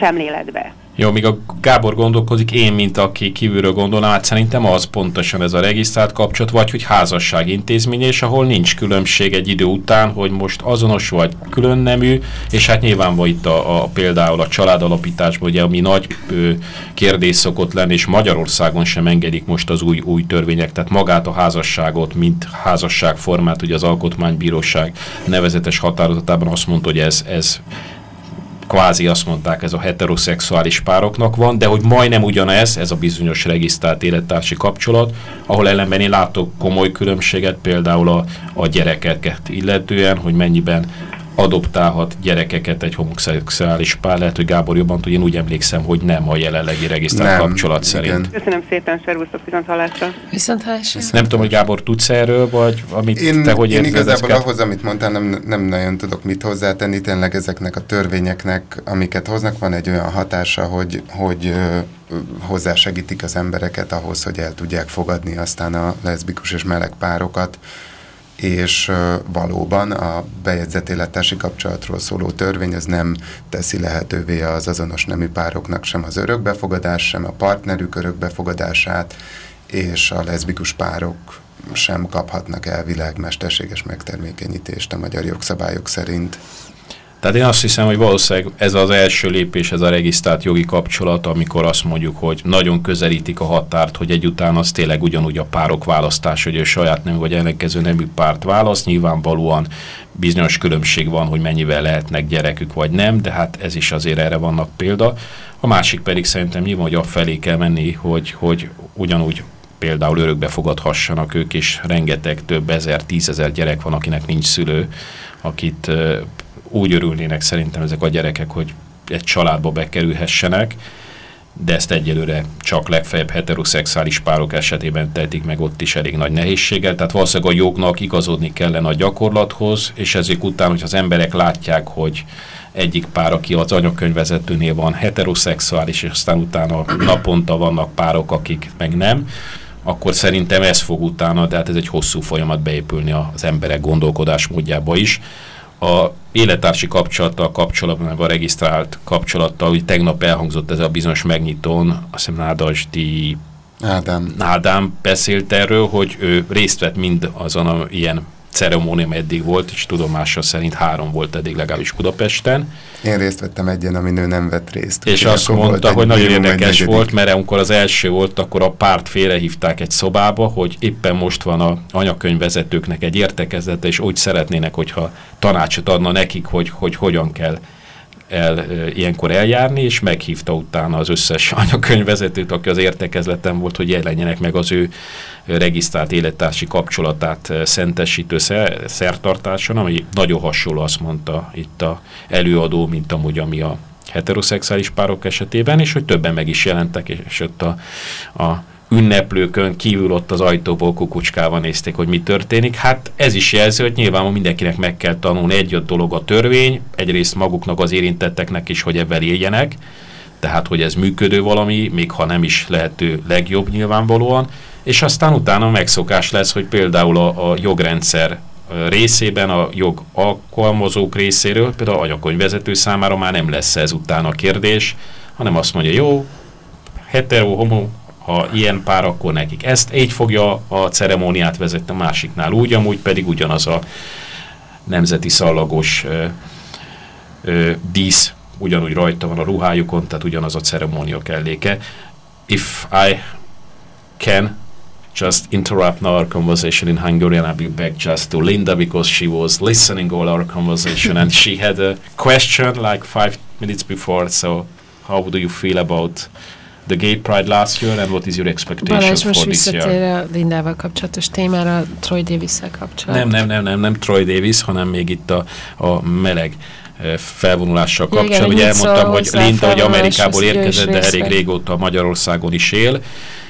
szemléletbe. Jó, míg a Gábor gondolkozik, én, mint aki kívülről gondolnám, hát szerintem az pontosan ez a regisztrált kapcsolat, vagy hogy házasság és ahol nincs különbség egy idő után, hogy most azonos vagy külön nemű, és hát nyilván van itt a, a például a családalapításban, ugye, ami nagy ö, kérdés szokott lenni, és Magyarországon sem engedik most az új, új törvények, tehát magát a házasságot, mint házasságformát, ugye az Alkotmánybíróság nevezetes határozatában azt mondta, hogy ez, ez kvázi azt mondták, ez a heteroszexuális pároknak van, de hogy majdnem ugyanez, ez a bizonyos regisztrált élettársi kapcsolat, ahol ellenben én látok komoly különbséget, például a, a gyerekeket illetően, hogy mennyiben adoptálhat gyerekeket egy homoszexuális pár. Lehet, hogy Gábor jobban tudja, én úgy emlékszem, hogy nem a jelenlegi regisztrált Nem, kapcsolat szerint. Köszönöm szépen, szervusztok, viszont hallásra. Viszont hallásra. Nem tudom, hogy Gábor tudsz erről, vagy amit Én, te hogy én igazából ezeket? ahhoz, amit mondtál, nem, nem nagyon tudok mit hozzátenni. Tényleg ezeknek a törvényeknek, amiket hoznak, van egy olyan hatása, hogy, hogy hozzásegítik az embereket ahhoz, hogy el tudják fogadni aztán a leszbikus és meleg párokat, és valóban a bejegyzett élettársi kapcsolatról szóló törvény az nem teszi lehetővé az azonos nemű pároknak sem az örökbefogadás, sem a partnerük örökbefogadását, és a leszbikus párok sem kaphatnak elvileg mesterséges megtermékenyítést a magyar jogszabályok szerint. Tehát én azt hiszem, hogy valószínűleg ez az első lépés, ez a regisztrált jogi kapcsolat, amikor azt mondjuk, hogy nagyon közelítik a határt, hogy egyután az tényleg ugyanúgy a párok választás, hogy a saját nemű vagy ellenkező nemű párt választ. Nyilvánvalóan bizonyos különbség van, hogy mennyivel lehetnek gyerekük vagy nem, de hát ez is azért erre vannak példa. A másik pedig szerintem nyilván, hogy afelé kell menni, hogy, hogy ugyanúgy például örökbe fogadhassanak ők, és rengeteg több ezer, tízezer gyerek van, akinek nincs szülő, akit úgy örülnének szerintem ezek a gyerekek, hogy egy családba bekerülhessenek, de ezt egyelőre csak legfeljebb heteroszexuális párok esetében tehetik meg ott is elég nagy nehézséggel. Tehát valószínűleg a jognak igazodni kellene a gyakorlathoz, és ezek után, hogy az emberek látják, hogy egyik pár, aki az anyakönyvvezetőnél van heteroszexuális, és aztán utána naponta vannak párok, akik meg nem, akkor szerintem ez fog utána, tehát ez egy hosszú folyamat beépülni az emberek gondolkodásmódjába is. A élettársi kapcsolattal kapcsolatban, vagy a regisztrált kapcsolattal, hogy tegnap elhangzott ez a bizonyos megnyitón, azt hiszem Nádasdi Ádám. Ádám beszélt erről, hogy ő részt vett mind azon a ilyen ceremónia, ami eddig volt, és tudomása szerint három volt eddig legalábbis Budapesten. Én részt vettem egyen, ami nő nem vett részt. És azt mondta, hogy nagyon érdekes negyedik. volt, mert amikor az első volt, akkor a párt félrehívták egy szobába, hogy éppen most van a anyakönyvvezetőknek egy értekezete, és úgy szeretnének, hogyha tanácsot adna nekik, hogy, hogy hogyan kell el, ilyenkor eljárni, és meghívta utána az összes anyakönyvvezetőt, aki az értekezleten volt, hogy jelenjenek meg az ő regisztrált élettársi kapcsolatát szentesítő szer- szertartáson, ami nagyon hasonló, azt mondta itt a előadó, mint amúgy, ami a heteroszexuális párok esetében, és hogy többen meg is jelentek, és ott a, a ünneplőkön kívül ott az ajtóból kukucskával nézték, hogy mi történik. Hát ez is jelző, hogy nyilván mindenkinek meg kell tanulni egy dolog a törvény, egyrészt maguknak az érintetteknek is, hogy ebben éljenek, tehát hogy ez működő valami, még ha nem is lehető legjobb nyilvánvalóan, és aztán utána megszokás lesz, hogy például a, a jogrendszer részében, a jog alkalmazók részéről, például a anyakönyvvezető számára már nem lesz ez utána a kérdés, hanem azt mondja, jó, hetero, homo, ha ilyen pár, akkor nekik ezt, így fogja a ceremóniát vezetni, a másiknál úgy, amúgy pedig ugyanaz a nemzeti szallagos ö, ö, dísz, ugyanúgy rajta van a ruhájukon, tehát ugyanaz a ceremónia kelléke. If I can just interrupt our conversation in Hungarian. I'll be back just to Linda because she was listening all our conversation and she had a question like five minutes before. So how do you feel about the Gay Pride last year and what is your expectation Balázs for this year? visszatér a Lindával kapcsolatos témára, Troy davis kapcsolatban. Nem, nem, nem, nem, nem Troy Davis, hanem még itt a, a meleg eh, felvonulással kapcsolatban. Ugye elmondtam, hogy Linda, hogy Amerikából érkezett, de elég régóta Magyarországon is él,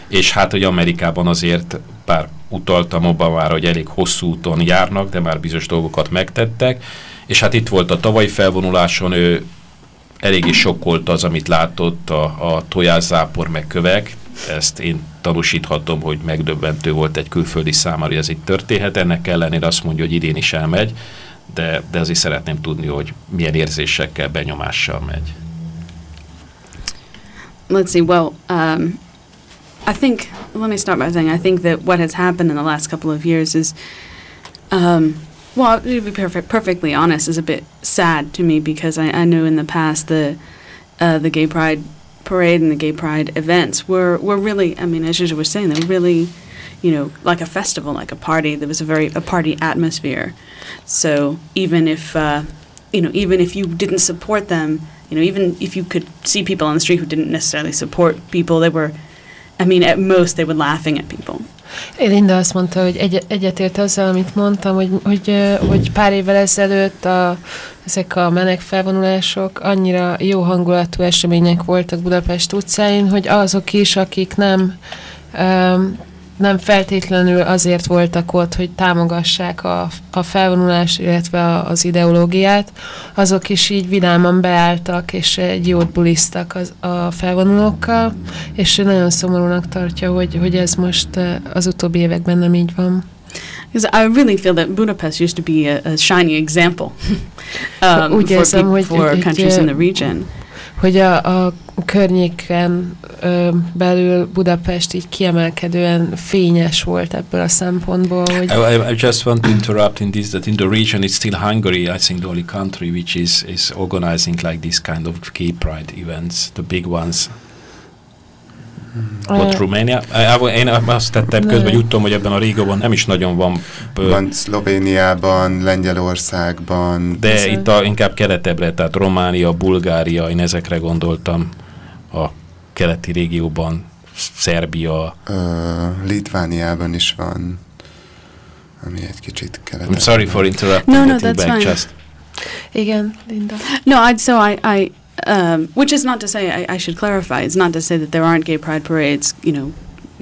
és hát, hogy Amerikában azért, bár utaltam abban már, hogy elég hosszú úton járnak, de már bizonyos dolgokat megtettek, és hát itt volt a tavalyi felvonuláson, ő eléggé sokkolta az, amit látott, a, a tojászápor meg kövek, ezt én tanúsíthatom, hogy megdöbbentő volt egy külföldi számára, hogy ez itt történhet, ennek ellenére azt mondja, hogy idén is elmegy, de, de azért szeretném tudni, hogy milyen érzésekkel, benyomással megy. Let's see. Well, um, I think, let me start by saying, I think that what has happened in the last couple of years is, um, well, to be perfect, perfectly honest, is a bit sad to me because I, I know in the past the uh, the Gay Pride parade and the Gay Pride events were, were really, I mean, as you were saying, they were really, you know, like a festival, like a party. There was a very a party atmosphere. So even if uh, you know, even if you didn't support them, you know, even if you could see people on the street who didn't necessarily support people, they were, I mean, at most they were laughing at people. Linda azt mondta, hogy egy, egyetért azzal, amit mondtam, hogy, hogy, hogy pár évvel ezelőtt a, ezek a menek felvonulások annyira jó hangulatú események voltak Budapest utcáin, hogy azok is, akik nem öm, nem feltétlenül azért voltak ott, hogy támogassák a, a felvonulást, illetve a, az ideológiát, azok is így vidáman beálltak, és egy jót buliztak az, a felvonulókkal, és nagyon szomorúnak tartja, hogy, hogy ez most eh, az utóbbi években nem így van. Because I really feel that Budapest used to be a, a shining example um, Úgy for, érzem, peop- hogy, for countries in the hogy, region. Hogy a, a környéken ö, belül Budapest így kiemelkedően fényes volt ebből a szempontból, hogy I, I- just want to interrupt in this that in the region it's still Hungary, I think the only country which is, is organizing like this kind of gay pride events, the big ones. I, I, én azt tettem közben, hogy úgy tudom, hogy ebben a régióban nem is nagyon van. Van Szlovéniában, Lengyelországban. De itt a, inkább keletebbre, tehát Románia, Bulgária, én ezekre gondoltam a keleti régióban, Szerbia. Ö, Litvániában is van, ami egy kicsit keletebb. I'm sorry for interrupting, No, no, that's back fine. just. igen, Linda. No, I'd, so I, I um, which is not to say I, I should clarify. It's not to say that there aren't gay pride parades, you know,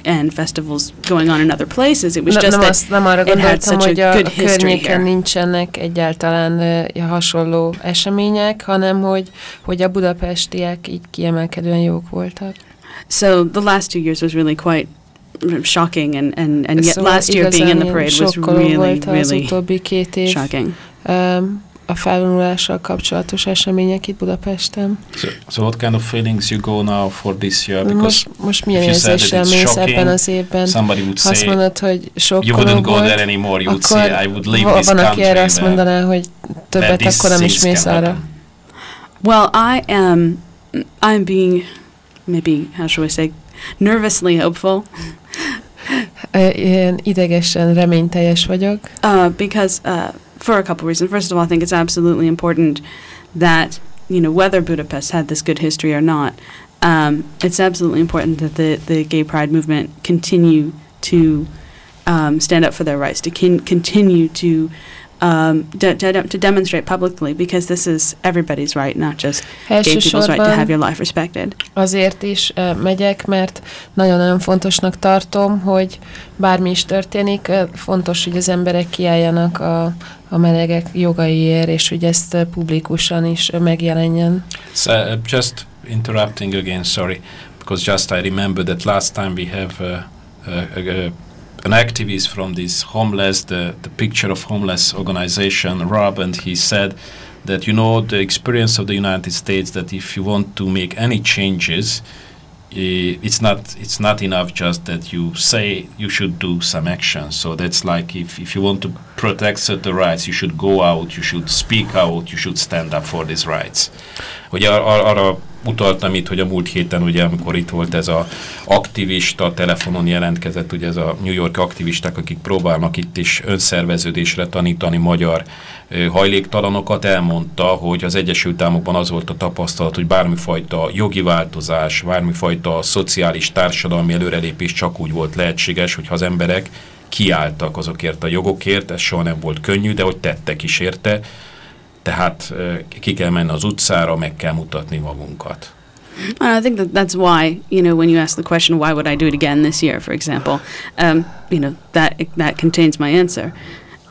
and festivals going on in other places. It was Nem, just nem, that azt, nem arra it had such hogy a a, good history here. nincsenek egyáltalán ö, hasonló események, hanem hogy, hogy a budapestiek így kiemelkedően jók voltak. So the last two years was really quite shocking, and, and, and yet Szóval last year being in the parade was really, really utóbbi két év shocking. öm, a felvonulással kapcsolatos események itt Budapesten. So, so what kind of feelings you go now for this year? Because Most, most milyen érzéssel it's mész shocking, ebben az évben? somebody would Azt say, mondod, hogy you sokkoló wouldn't go volt, there anymore, you would akkor say, I would leave this van, aki country, erre azt mondaná, hogy többet these akkor nem is things mész can arra. happen. Well, I am. I'm being, maybe how shall I say, nervously hopeful. Ilyen idegesen reményteljes vagyok. Uh, because uh, for a couple reasons. First of all, I think it's absolutely important that you know whether Budapest had this good history or not. Um, it's absolutely important that the the gay pride movement continue to um, stand up for their rights, to con- continue to um, to, to, to demonstrate publicly because this is everybody's right, not just gay people's right to have your life respected. Azért is ö, megyek, mert nagyon-nagyon fontosnak tartom, hogy bármi is történik, ö, fontos, hogy az emberek kiálljanak a, a melegek jogaiért, és hogy ezt ö, publikusan is ö, megjelenjen. So, uh, just interrupting again, sorry, because just I remember that last time we have uh, uh, uh, an activist from this homeless, the, the picture of homeless organization, Rob, and he said that, you know, the experience of the United States that if you want to make any changes, eh, it's not it's not enough just that you say you should do some action. So that's like if, if you want to protect certain rights you should go out you should speak out you should stand up for these rights Ugye ar- ar- arra utaltam itt, hogy a múlt héten, ugye, amikor itt volt ez a aktivista, telefonon jelentkezett, ugye ez a New York aktivisták, akik próbálnak itt is önszerveződésre tanítani magyar ö, hajléktalanokat, elmondta, hogy az Egyesült Államokban az volt a tapasztalat, hogy bármifajta jogi változás, bármifajta szociális, társadalmi előrelépés csak úgy volt lehetséges, hogyha az emberek kiálltak azokért a jogokért, ez soha nem volt könnyű, de hogy tettek is érte, tehát ki kell menni az utcára, meg kell mutatni magunkat. And I think that that's why, you know, when you ask the question, why would I do it again this year, for example, um, you know, that that contains my answer.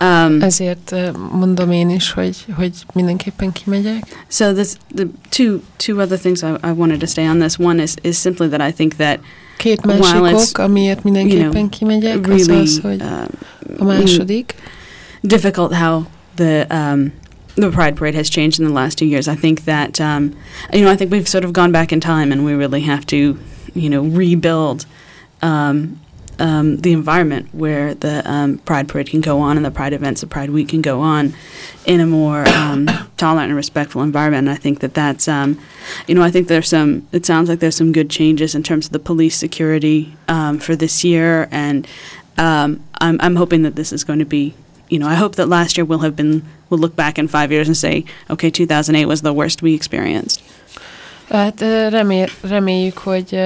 Um, Ezért mondom én is, hogy, hogy mindenképpen kimegyek. So this the two two other things I, I wanted to say on this. One is is simply that I think that Két másik ok, amiért mindenképpen you know, kimegyek, az really, az, hogy um, a második. difficult how the um, the Pride Parade has changed in the last two years. I think that um, you know I think we've sort of gone back in time, and we really have to you know rebuild. Um, um, the environment where the um, Pride Parade can go on and the Pride events, the Pride Week can go on in a more um, tolerant and respectful environment. And I think that that's, um, you know, I think there's some, it sounds like there's some good changes in terms of the police security for this year. And I'm, I'm hoping that this is going to be, you know, I hope that last year will have been, we'll look back in five years and say, okay, 2008 was the worst we experienced. Hát remél, reméljük, hogy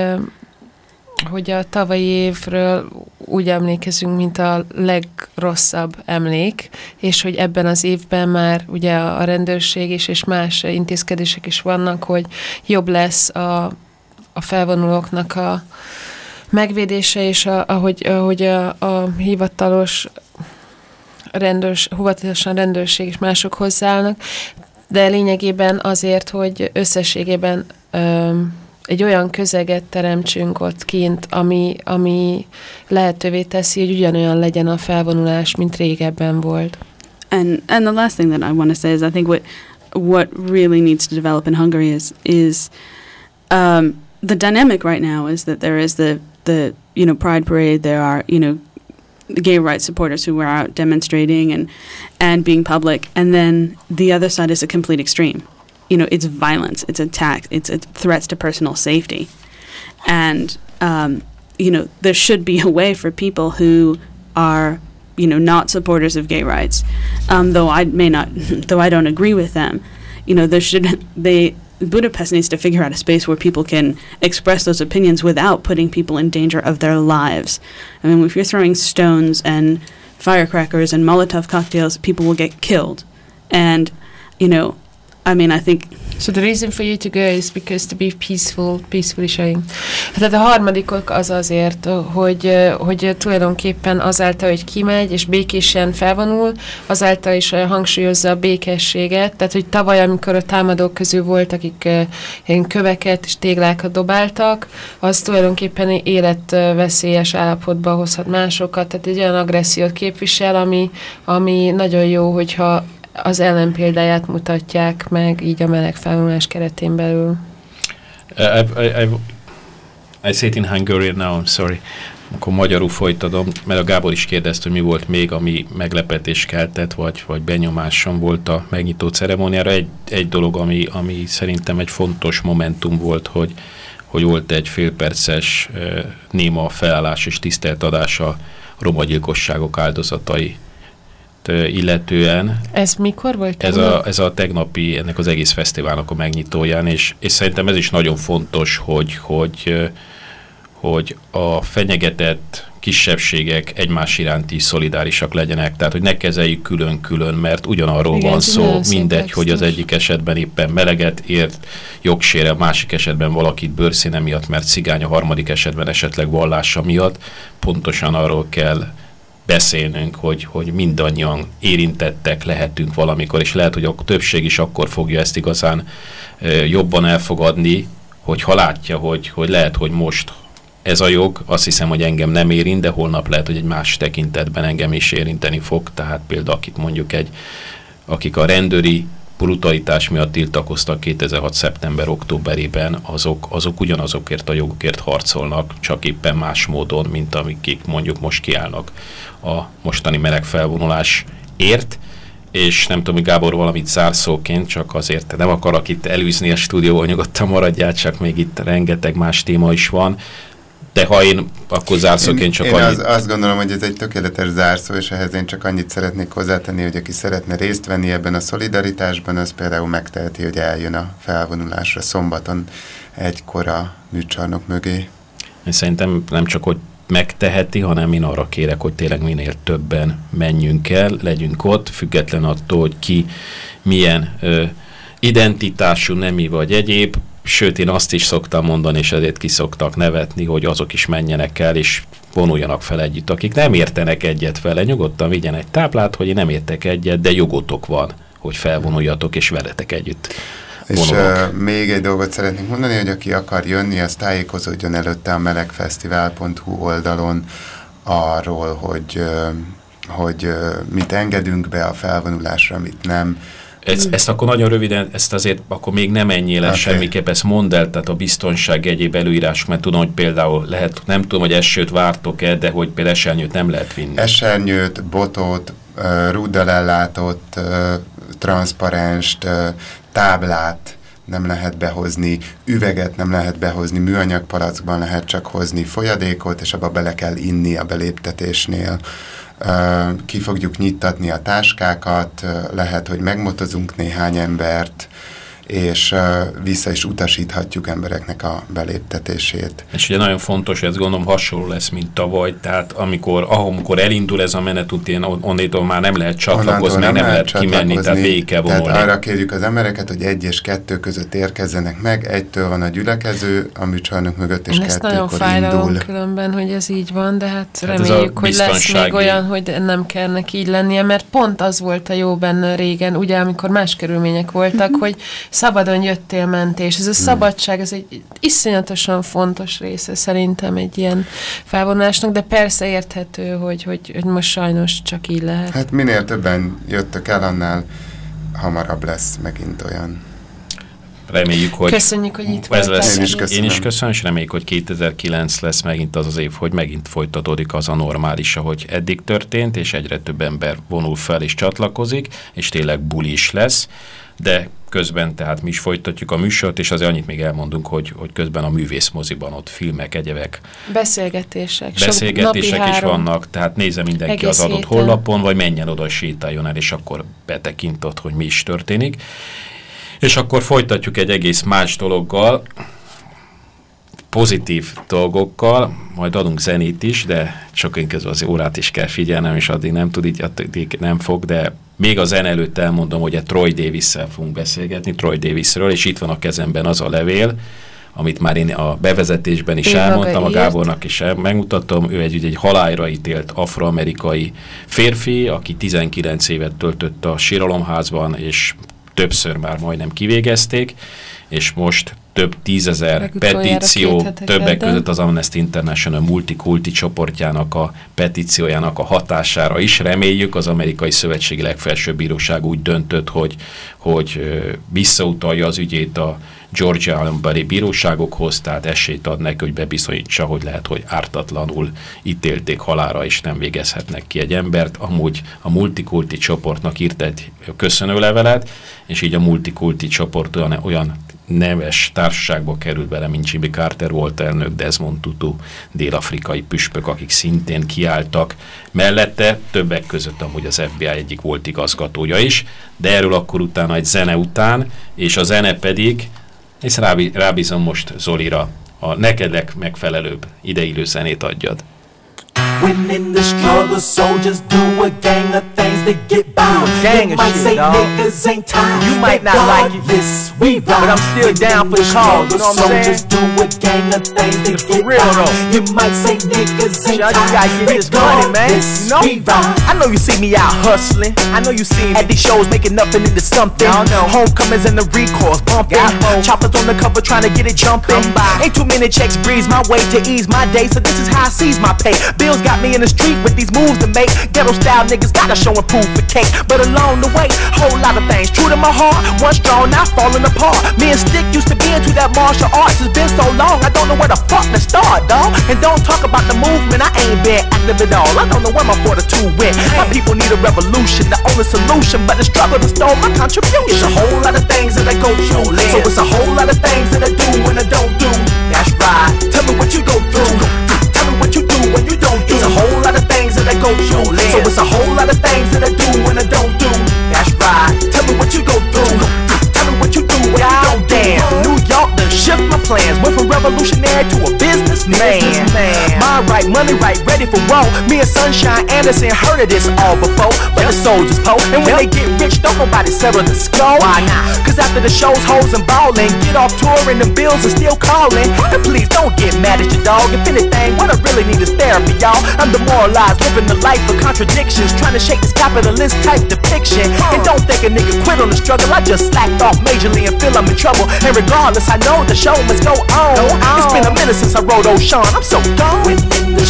hogy a tavalyi évről úgy emlékezünk, mint a legrosszabb emlék, és hogy ebben az évben már ugye a rendőrség is, és más intézkedések is vannak, hogy jobb lesz a, a felvonulóknak a megvédése, és a, ahogy, ahogy a, a hivatalos rendőrs, hivatalosan rendőrség és mások hozzáállnak, de lényegében azért, hogy összességében öm, egy olyan közeget teremtsünk ott kint, ami, ami lehetővé teszi, hogy ugyanolyan legyen a felvonulás, mint régebben volt. And and the last thing that I want to say is I think what what really needs to develop in Hungary is is um, the dynamic right now is that there is the the you know pride parade. There are you know gay rights supporters who were out demonstrating and and being public, and then the other side is a complete extreme. You know, it's violence, it's attack, it's a threats to personal safety, and um, you know there should be a way for people who are you know not supporters of gay rights, um, though I may not, though I don't agree with them. You know, there should they Budapest needs to figure out a space where people can express those opinions without putting people in danger of their lives. I mean, if you're throwing stones and firecrackers and Molotov cocktails, people will get killed, and you know, I mean, I think So the reason for you to go is because to be peaceful, peacefully showing. Tehát a harmadik ok az azért, hogy, hogy tulajdonképpen azáltal, hogy kimegy és békésen felvonul, azáltal is hangsúlyozza a békességet. Tehát, hogy tavaly, amikor a támadók közül volt, akik eh, köveket és téglákat dobáltak, az tulajdonképpen életveszélyes állapotba hozhat másokat. Tehát egy olyan agressziót képvisel, ami, ami nagyon jó, hogyha az ellenpéldáját mutatják meg így a meleg felvonulás keretén belül. Uh, I, I, I, say in Hungarian now, I'm sorry. Akkor magyarul folytatom, mert a Gábor is kérdezte, hogy mi volt még, ami meglepetés keltett, vagy, vagy benyomásom volt a megnyitó ceremóniára. Egy, egy dolog, ami, ami szerintem egy fontos momentum volt, hogy, hogy volt egy félperces uh, néma felállás és tiszteltadás a romagyilkosságok áldozatai illetően. Ez mikor volt? Ez a, ez a tegnapi, ennek az egész fesztiválnak a megnyitóján, és, és szerintem ez is nagyon fontos, hogy, hogy, hogy a fenyegetett kisebbségek egymás iránti szolidárisak legyenek, tehát hogy ne kezeljük külön-külön, mert ugyanarról Igen, van szó, mindegy, hogy az egyik esetben éppen meleget ért jogsére, a másik esetben valakit bőrszíne miatt, mert cigány, a harmadik esetben esetleg vallása miatt, pontosan arról kell beszélnünk, hogy, hogy mindannyian érintettek lehetünk valamikor, és lehet, hogy a többség is akkor fogja ezt igazán jobban elfogadni, hogy ha látja, hogy, hogy lehet, hogy most ez a jog, azt hiszem, hogy engem nem érint, de holnap lehet, hogy egy más tekintetben engem is érinteni fog, tehát például akik mondjuk egy, akik a rendőri brutalitás miatt tiltakoztak 2006. szeptember-októberében, azok, azok ugyanazokért a jogokért harcolnak, csak éppen más módon, mint amikik mondjuk most kiállnak a mostani meleg felvonulásért, és nem tudom, hogy Gábor valamit zárszóként, csak azért nem akarok itt elűzni a stúdióval, nyugodtan maradjál, csak még itt rengeteg más téma is van, de ha én akkor zárszóként csak én annyit... az, azt gondolom, hogy ez egy tökéletes zárszó, és ehhez én csak annyit szeretnék hozzátenni, hogy aki szeretne részt venni ebben a szolidaritásban, az például megteheti, hogy eljön a felvonulásra szombaton egykor a műcsarnok mögé. Én szerintem nem csak, hogy megteheti, hanem én arra kérek, hogy tényleg minél többen menjünk el, legyünk ott, független attól, hogy ki milyen ö, identitású, nemi vagy egyéb, sőt én azt is szoktam mondani, és ezért ki szoktak nevetni, hogy azok is menjenek el, és vonuljanak fel együtt, akik nem értenek egyet vele, nyugodtan vigyen egy táblát, hogy én nem értek egyet, de jogotok van, hogy felvonuljatok, és veletek együtt. És uh, még egy dolgot szeretnék mondani, hogy aki akar jönni, az tájékozódjon előtte a melegfesztivál.hu oldalon arról, hogy, uh, hogy uh, mit engedünk be a felvonulásra, mit nem. Ezt, ezt akkor nagyon röviden, ezt azért akkor még nem Oké. okay. semmiképp, ezt mondd el, tehát a biztonság egyéb előírások, mert tudom, hogy például lehet, nem tudom, hogy esőt vártok-e, de hogy például esernyőt nem lehet vinni. Esernyőt, botot, rúddal ellátott, transzparenst, táblát nem lehet behozni, üveget nem lehet behozni, műanyag palackban lehet csak hozni folyadékot, és abba bele kell inni a beléptetésnél. Ki fogjuk nyittatni a táskákat, lehet, hogy megmotozunk néhány embert, és uh, vissza is utasíthatjuk embereknek a beléptetését. És ugye nagyon fontos, ez gondolom hasonló lesz, mint tavaly, tehát amikor, amikor elindul ez a menet utén, on- onnétól már nem lehet csatlakozni, meg nem lehet kimenni, tehát végig kell Tehát arra kérjük az embereket, hogy egy és kettő között érkezzenek meg, egytől van a gyülekező, a műcsarnok mögött, és ezt nagyon kettőkor fájlalom indul. különben, hogy ez így van, de hát, Hát a reméljük, hogy lesz még olyan, hogy nem kell neki így lennie, mert pont az volt a jó benne régen, ugye, amikor más körülmények voltak, hogy szabadon jöttél, mentél, és ez a szabadság, ez egy iszonyatosan fontos része szerintem egy ilyen felvonásnak, de persze érthető, hogy, hogy, hogy most sajnos csak így lehet. Hát minél többen jöttök el, annál hamarabb lesz megint olyan. Reméljük, hogy Köszönjük, hogy itt ez lesz. Én is köszönöm. Én is köszönöm, és reméljük, hogy 2009 lesz megint az az év, hogy megint folytatódik az a normális, ahogy eddig történt, és egyre több ember vonul fel és csatlakozik, és tényleg buli is lesz, de közben tehát mi is folytatjuk a műsort, és azért annyit még elmondunk, hogy, hogy közben a művészmoziban ott filmek, egyebek, Beszélgetések. beszélgetések is három. vannak, tehát nézze mindenki Egész az adott héten. honlapon, vagy menjen oda, sétáljon el, és akkor betekintott, hogy mi is történik. És akkor folytatjuk egy egész más dologgal, pozitív dolgokkal, majd adunk zenét is, de csak én közben az órát is kell figyelnem, és addig nem tud, így addig nem fog, de még a zen előtt elmondom, hogy a Troy Davis-szel fogunk beszélgetni, Troy Davisről, és itt van a kezemben az a levél, amit már én a bevezetésben is maga elmondtam, a. Gábornak is el, megmutatom, ő egy, egy halálra ítélt afroamerikai férfi, aki 19 évet töltött a síralomházban, és többször már majdnem kivégezték, és most több tízezer petíció, többek kedden. között az Amnesty International multikulti csoportjának a petíciójának a hatására is. Reméljük, az amerikai szövetségi legfelsőbb bíróság úgy döntött, hogy, hogy visszautalja az ügyét a Georgia állambeli bíróságokhoz, tehát esélyt ad neki, hogy bebizonyítsa, hogy lehet, hogy ártatlanul ítélték halára, és nem végezhetnek ki egy embert. Amúgy a multikulti csoportnak írt egy köszönőlevelet, és így a multikulti csoport olyan, olyan neves társaságba került bele, mint Jimmy Carter volt elnök, Desmond Tutu, dél-afrikai püspök, akik szintén kiálltak. Mellette többek között amúgy az FBI egyik volt igazgatója is, de erről akkor utána egy zene után, és a zene pedig, és rábí, rábízom most Zolira, a nekedek megfelelőbb ideillő zenét adjad. When in the struggle, soldiers do a gang of things to get by. gang you of might shit, say dawg. niggas ain't tired. You might not like it, Regardless, we ride. but I'm still When down for the cause, you know what I'm soldiers saying? do a gang of things to For get real, by. though. You might say niggas ain't Y'all just gotta get this money, man. You know? we ride. I know you see me out hustling. I know you see me at these shows making nothing into something. Know. Homecomings and the recourse bumping. Choppers on the cover trying to get it jumping. Ain't too many checks breeze my way to ease my day, so this is how I seize my pay. Bills got me in the street with these moves to make. Ghetto style niggas gotta show and prove for cake. But along the way, whole lot of things true to my heart. One strong, not falling apart. Me and Stick used to be into that martial arts. It's been so long, I don't know where the fuck to start, dawg. And don't talk about the movement, I ain't been active at all. I don't know where my 42 went. My people need a revolution, the only solution, but the struggle to stole my contribution. It's a whole lot of things that I go through. So it's a whole lot of things that I do and I don't do. That's right. Revolutionary to a businessman. Mind right, money right, ready for war. Me and Sunshine Anderson heard of this all before. But the soldiers po. And when they get rich, don't nobody settle the skull. Why not? Cause after the shows, hoes and ballin', get off touring, the bills are still calling. And please don't get mad at your dog. If anything, what I really need is therapy, y'all. I'm demoralized, living the life of contradictions, trying to shake this capitalist type depiction. And don't think a nigga quit on the struggle. I just slacked off majorly and feel I'm in trouble. And regardless, I know the show must go on. It's been a minute since I wrote I'm so gone. When in the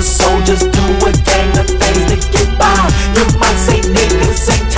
soldiers do a gang of things to get by. You might say niggas ain't.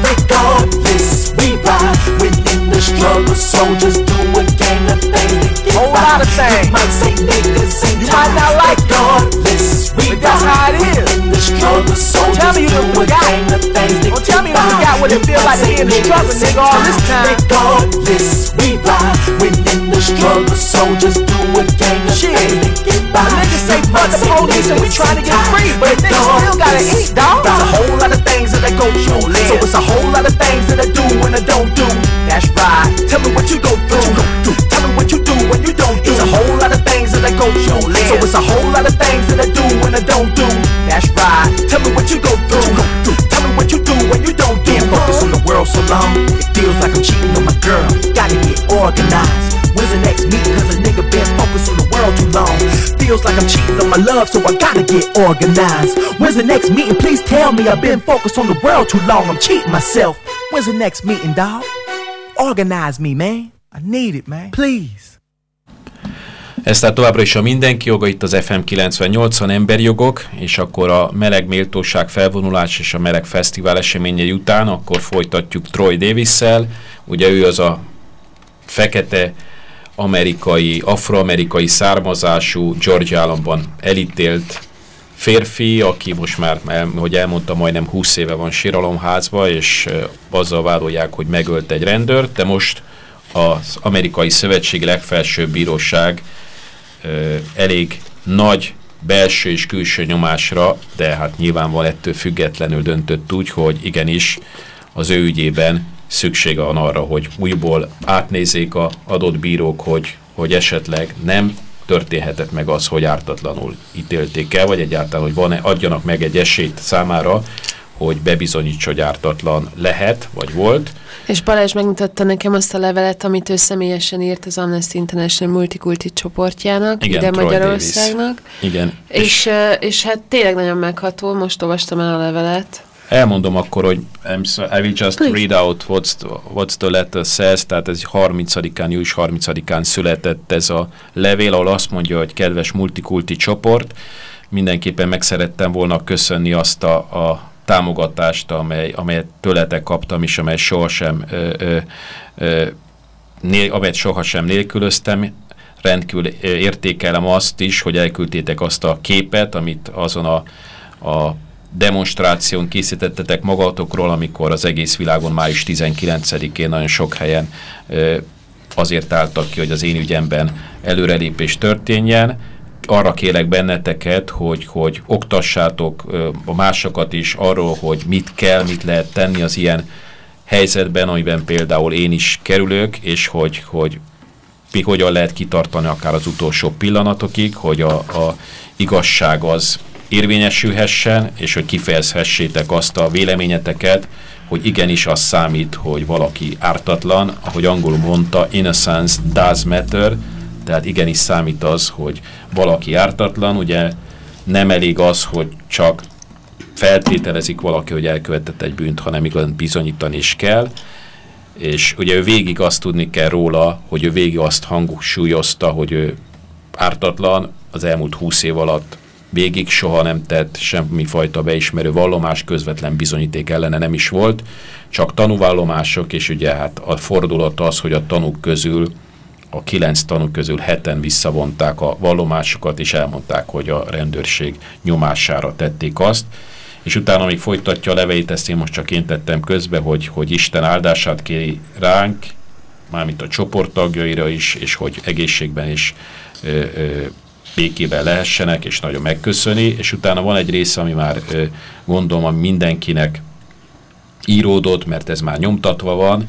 Regardless, we ride. When in the struggle, soldiers do a gang of things to get Whole by. lot of things. You might say niggas ain't You might not like we but that's how it is. The struggle, soldiers tell me you do done a forgot. gang things Don't tell me you get done by. forgot what it You feel might like to be in the struggle, nigga, all this time. Regardless, we ride. When in the struggle, soldiers do a gang of Shit. things to get by. Niggas say You fuck the police and we trying to get free, but niggas still gotta eat, dawg. There's a whole lot of things that I go through. So it's a whole lot of things that I do when I don't do. That's right. Tell me what you go through. Tell me what when you don't do. It's a whole lot of things that I go through. So it's a whole lot of things that I do when I don't do. That's right. Tell me what you go through. Tell me what you do when you don't do. Being focused on the world so long, it feels like I'm cheating on my girl. Gotta get organized. When's the next meeting? Cause a nigga been focused on the world too long. Feels like I'm cheating on my love, so I gotta get organized. When's the next meeting? Please tell me I've been focused on the world too long. I'm cheating myself. When's the next meeting, dog? Organize me, man. I need it, man. Please. Ez tehát továbbra is a mindenki joga, itt az FM 98-on emberi jogok, és akkor a meleg méltóság felvonulás és a meleg fesztivál eseményei után, akkor folytatjuk Troy davis ugye ő az a fekete amerikai, afroamerikai származású Georgia államban elítélt férfi, aki most már, hogy elmondta, majdnem 20 éve van síralomházba, és azzal vádolják, hogy megölt egy rendőrt, de most az amerikai szövetségi legfelsőbb bíróság elég nagy belső és külső nyomásra, de hát nyilvánvalóan ettől függetlenül döntött úgy, hogy igenis az ő ügyében szüksége van arra, hogy újból átnézzék a adott bírók, hogy, hogy esetleg nem történhetett meg az, hogy ártatlanul ítélték el, vagy egyáltalán, hogy van-e, adjanak meg egy esélyt számára, hogy bebizonyítsa, hogy ártatlan lehet, vagy volt. És Balázs megmutatta nekem azt a levelet, amit ő személyesen írt az Amnesty International Multikulti csoportjának, Igen, ide Troy Magyarországnak. Igen. És, és, és hát tényleg nagyon megható, most olvastam el a levelet. Elmondom akkor, hogy I'm so, I will just Please. read out what's the, what's the letter says, tehát ez 30-án, július 30-án született ez a levél, ahol azt mondja, hogy kedves multikulti csoport, mindenképpen meg szerettem volna köszönni azt a, a támogatást, amely, amelyet tőletek kaptam, és amely sohasem, ö, ö, ö, nél, amelyet sohasem nélkülöztem, rendkívül értékelem azt is, hogy elküldtétek azt a képet, amit azon a, a demonstráción készítettetek magatokról, amikor az egész világon május 19-én nagyon sok helyen ö, azért álltak ki, hogy az én ügyemben előrelépés történjen. Arra kérek benneteket, hogy, hogy oktassátok a másokat is arról, hogy mit kell, mit lehet tenni az ilyen helyzetben, amiben például én is kerülök, és hogy, hogy mi hogyan lehet kitartani akár az utolsó pillanatokig, hogy a, a igazság az érvényesülhessen, és hogy kifejezhessétek azt a véleményeteket, hogy igenis az számít, hogy valaki ártatlan, ahogy angolul mondta, innocence does matter, tehát igenis számít az, hogy valaki ártatlan, ugye nem elég az, hogy csak feltételezik valaki, hogy elkövetett egy bűnt, hanem igazán bizonyítani is kell, és ugye ő végig azt tudni kell róla, hogy ő végig azt hangsúlyozta, hogy ő ártatlan az elmúlt húsz év alatt végig soha nem tett semmifajta beismerő vallomás, közvetlen bizonyíték ellene nem is volt, csak tanúvallomások, és ugye hát a fordulat az, hogy a tanúk közül, a kilenc tanúk közül heten visszavonták a vallomásokat, és elmondták, hogy a rendőrség nyomására tették azt, és utána még folytatja a leveit, ezt én most csak én tettem közbe, hogy, hogy Isten áldását kéri ránk, mármint a csoporttagjaira is, és hogy egészségben is ö, ö, békében lehessenek, és nagyon megköszöni, és utána van egy része, ami már ö, gondolom, mindenkinek íródott, mert ez már nyomtatva van,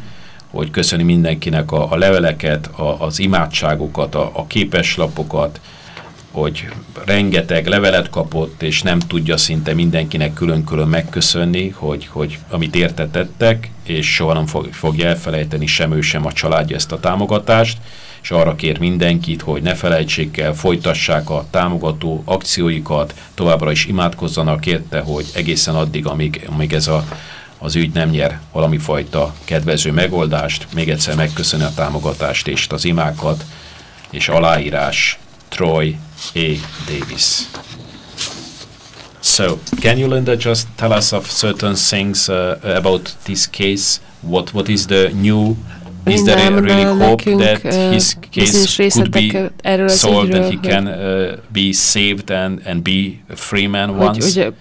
hogy köszöni mindenkinek a, a leveleket, a, az imádságokat, a, a képeslapokat, hogy rengeteg levelet kapott, és nem tudja szinte mindenkinek külön-külön megköszönni, hogy, hogy amit értetettek, és soha nem fog, fogja elfelejteni sem ő, sem a családja ezt a támogatást, és arra kér mindenkit, hogy ne felejtsék el, folytassák a támogató akcióikat, továbbra is imádkozzanak érte, hogy egészen addig, amíg, amíg ez a, az ügy nem nyer valami fajta kedvező megoldást, még egyszer megköszöni a támogatást és az imákat, és aláírás Troy A. Davis. So, can you, Linda, just tell us of certain things uh, about this case? What what is the new? Is there a really hope that uh, his case could be solved and he can uh, be saved and and be a free man once? hogy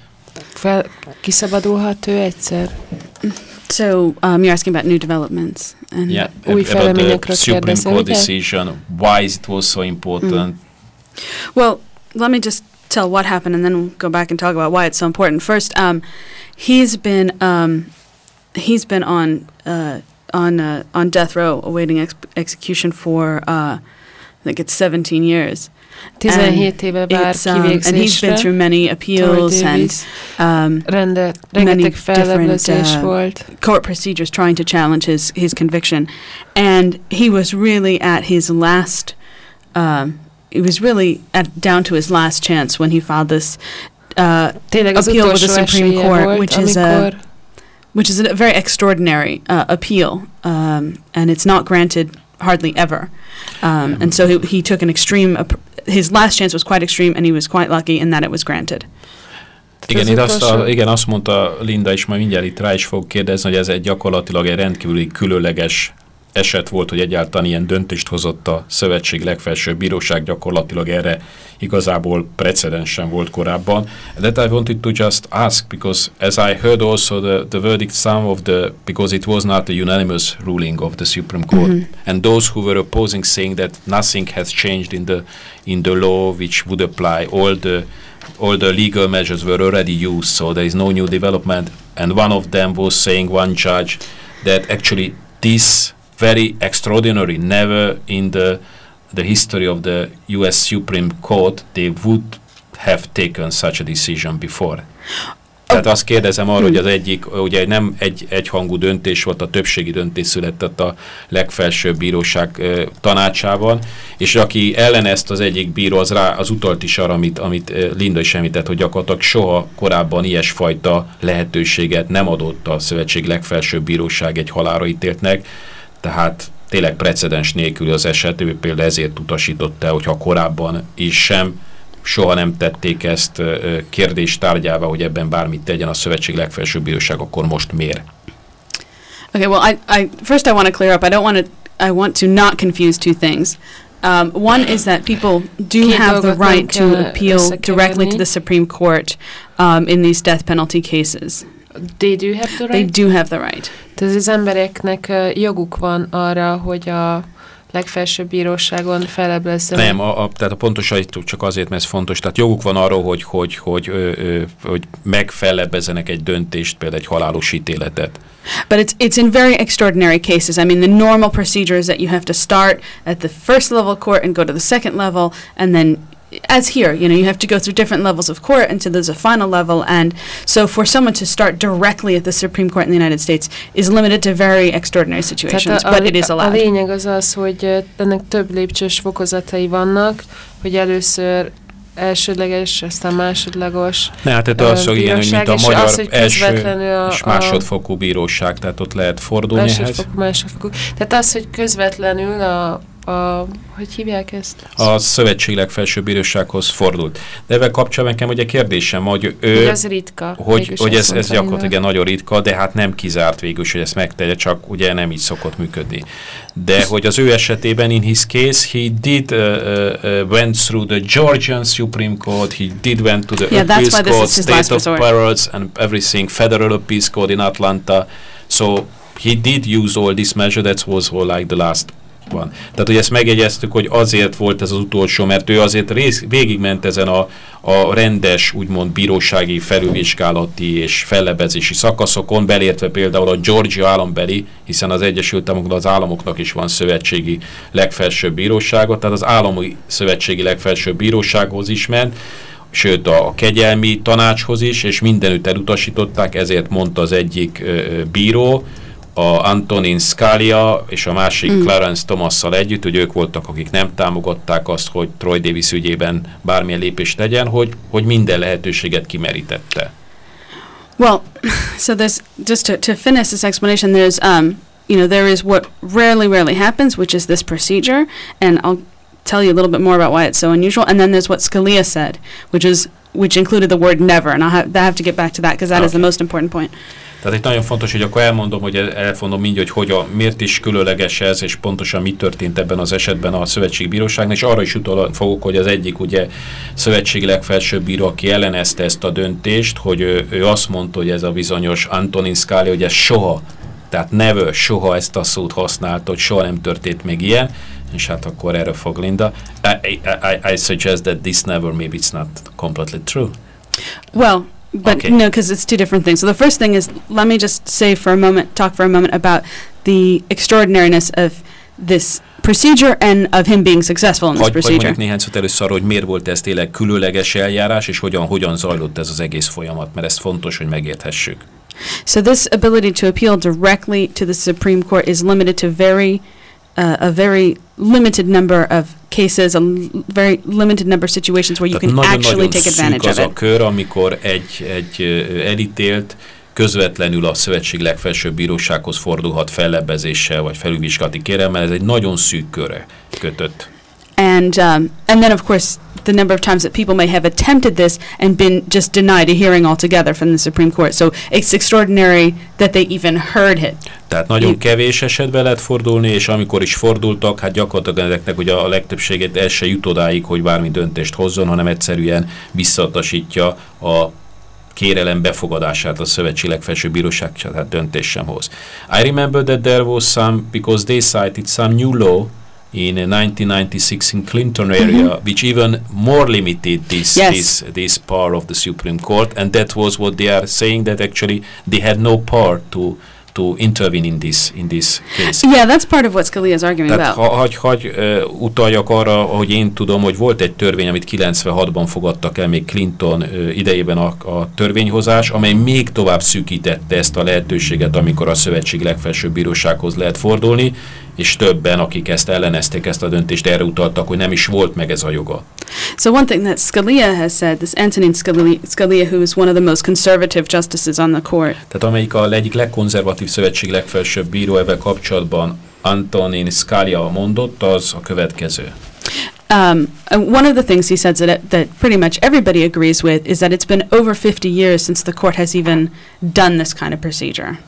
fel, kiszabadulhat ő egyszer? So um, you're asking about new developments and yeah, új about the fejleményekről Supreme Court decision. Why is it was so important? Well, let me just tell what happened, and then we'll go back and talk about why it's so important. First, um, he's been um, he's been on uh, on uh, on death row awaiting ex- execution for uh, I think it's 17 years. 17 éve vár um, and he's been through many appeals and um, Rende, many different uh, court procedures trying to challenge his his conviction, and he was really at his last. Um, he was really at down to his last chance when he filed this uh, appeal with the Supreme Court, volt, which is a which is a very extraordinary uh, appeal, um, and it's not granted hardly ever. Um, and so he, he took an extreme. ap- His last chance was quite extreme, and he was quite lucky in that it was granted. Igen, itt azt, a, igen, azt mondta Linda is, majd mindjárt itt rá is fog kérdezni, hogy ez egy gyakorlatilag egy rendkívüli különleges eset volt, hogy egyáltalán ilyen döntést hozott a szövetség legfelsőbb bíróság, gyakorlatilag erre igazából precedens sem volt korábban. That I wanted to just ask, because as I heard also the, the verdict some of the, because it was not a unanimous ruling of the Supreme Court, Mhm. and those who were opposing saying that nothing has changed in the, in the law which would apply all the all the legal measures were already used, so there is no new development. And one of them was saying, one judge, that actually this very extraordinary, never in the the history of the U.S. Supreme Court they would have taken such a decision before. Tehát azt kérdezem arra, hogy az egyik, ugye nem egy egyhangú döntés volt, a többségi döntés született a legfelsőbb bíróság ö, tanácsában, és aki ellenezte az egyik bíró, az, rá, az utalt is arra, amit, amit Linda is említett, hogy gyakorlatilag soha korábban ilyesfajta lehetőséget nem adott a szövetség legfelsőbb bíróság egy halára ítéltnek, tehát tényleg precedens nélkül az eset, ő például ezért utasította, el, hogyha korábban is sem soha nem tették ezt kérdés tárgyává, hogy ebben bármit tegyen a szövetség legfelsőbb bíróság, akkor most miért? Okay, well, I, I first I want to clear up. I don't want to. I want to not confuse two things. Um, one is that people do have the right to appeal directly to the Supreme Court um, in these death penalty cases. They do have the They right? do have the right. Tehát az embereknek joguk van arra, hogy a legfelsőbb bíróságon feleblezzenek. Nem, a, a, tehát a pontosító csak azért, mert ez fontos. Tehát joguk van arra, hogy, hogy, hogy, ö, ö, hogy megfelebbezenek egy döntést, például egy halálos ítéletet. But it's it's in very extraordinary cases. I mean, the normal procedure is that you have to start at the first level court and go to the second level, and then as here, you know, you have to go through different levels of court until there's a final level. And so for someone to start directly at the Supreme Court in the United States is limited to very extraordinary situations, a, but it is a allowed. lényeg az az, hogy ö, ennek több lépcsős fokozatai vannak, hogy először elsődleges, aztán másodlagos Ne, hát tehát az, hogy ilyen, hogy mint a magyar az, hogy első a, és a másodfokú bíróság, tehát ott lehet fordulni ehhez. másodfokú, másodfokú. Tehát az, hogy közvetlenül a, a hogy hívják ezt? A szövetség legfelsőbb bírósághoz fordult. De ebben kapcsolatban nekem ugye kérdésem, hogy ő... Hogy az ritka. Hogy, hogy ez, ez gyakorlatilag igen nagyon ritka, de hát nem kizárt végül, hogy ezt megtegye, csak ugye nem így szokott működni. De hogy az ő esetében, in his case, he did uh, uh, went through the Georgian Supreme Court, he did went to the Yeah, Appeals Court, State of. Perils and everything, Federal Appeals Court in Atlanta. So he did use all this measure, that was all like the last van. Tehát, hogy ezt megjegyeztük, hogy azért volt ez az utolsó, mert ő azért rész, végigment ezen a, a rendes, úgymond bírósági felülvizsgálati és fellebezési szakaszokon, belértve például a Georgia állambeli, hiszen az Egyesült Államokban az államoknak is van szövetségi legfelsőbb bírósága, tehát az állami szövetségi legfelsőbb bírósághoz is ment, sőt a kegyelmi tanácshoz is, és mindenütt elutasították, ezért mondta az egyik ö, bíró, a Antonin Scalia és a másik Mm. Clarence Thomasszal együtt, hogy ők voltak, akik nem támogatták azt, hogy Troy Davis ügyében bármilyen lépést tegyen, hogy, hogy minden lehetőséget kimerítette. Well, so there's just to, to finish this explanation. There's um, you know, there is what rarely, rarely happens, which is this procedure, and I'll tell you a little bit more about why it's so unusual. And then there's what Scalia said, which is which included the word never, and I'll have, I have to get back to that because that is the most important point. Tehát itt nagyon fontos, hogy akkor elmondom, hogy el- elmondom mindjárt, hogy hogy a, miért is különleges ez, és pontosan mi történt ebben az esetben a Szövetségi Bíróságnál, és arra is utalni fogok, hogy az egyik ugye Szövetségi legfelsőbb bíró, aki ellenezte ezt a döntést, hogy ő, ő azt mondta, hogy ez a bizonyos Antonin Scalia, hogy ez soha, tehát never, soha ezt a szót használta, hogy soha nem történt még ilyen, és hát akkor erre fog Linda. I, I, I suggest that this never, maybe it's not completely true. Well, but Okay. no, because it's two different things. So the first thing is, let me just say for a moment, talk for a moment about the extraordinariness of this procedure and of him being successful in this procedure. mondjuk néhány szót először arról, hogy miért volt ez tényleg különleges eljárás, és hogyan, hogyan zajlott ez az egész folyamat, mert ez fontos, hogy megérthessük. So this ability to appeal directly to the Supreme Court is limited to very uh, a very limited number of cases, a very limited number of situations where you can Tehát actually nagyon-nagyon take advantage az of a it. kör, amikor egy, egy elítélt közvetlenül a szövetség legfelsőbb bírósághoz fordulhat fellebbezéssel vagy felülvizsgálati kérelemmel, ez egy nagyon szűk körre kötött. And um, and then of course the number of times that people may have attempted this and been just denied a hearing altogether from the Supreme Court. So it's extraordinary that they even heard it. Tehát nagyon kevés esetben lehet fordulni, és amikor is fordultak, hát gyakorlatilag ezeknek ugye a legtöbbséget el se jut odáig, hogy bármi döntést hozzon, hanem egyszerűen visszautasítja a kérelem befogadását a szövetség legfelsőbb bíróság, tehát döntés sem hoz. I remember that there was some, because they cited some new law in 1996 in Clinton area, Mhm. which even more limited this, Yes. this, this power of the Supreme Court, and that was what they are saying, that actually they had no power to to intervene in this in this case. Yeah, that's part of what Scalia is arguing Tehát about. ha, hagy, hagy uh, utaljak arra, hogy én tudom, hogy volt egy törvény, amit 96-ban fogadtak el még Clinton uh, idejében a, a törvényhozás, amely még tovább szűkítette ezt a lehetőséget, amikor a szövetség legfelsőbb bírósághoz lehet fordulni, és többen, akik ezt ellenezték, ezt a döntést erre utaltak, hogy nem is volt meg ez a joga. So one thing that Scalia has said, this Antonin Scalia, Scalia, who is one of the most conservative justices on the court, Tehát amelyik a egyik legkonzervatív szövetség legfelsőbb bíró ebben kapcsolatban Antonin Scalia mondott, az a következő. um, one of the things he says that, that pretty much everybody agrees with is that it's been over 50 years since the court has even done this kind of procedure.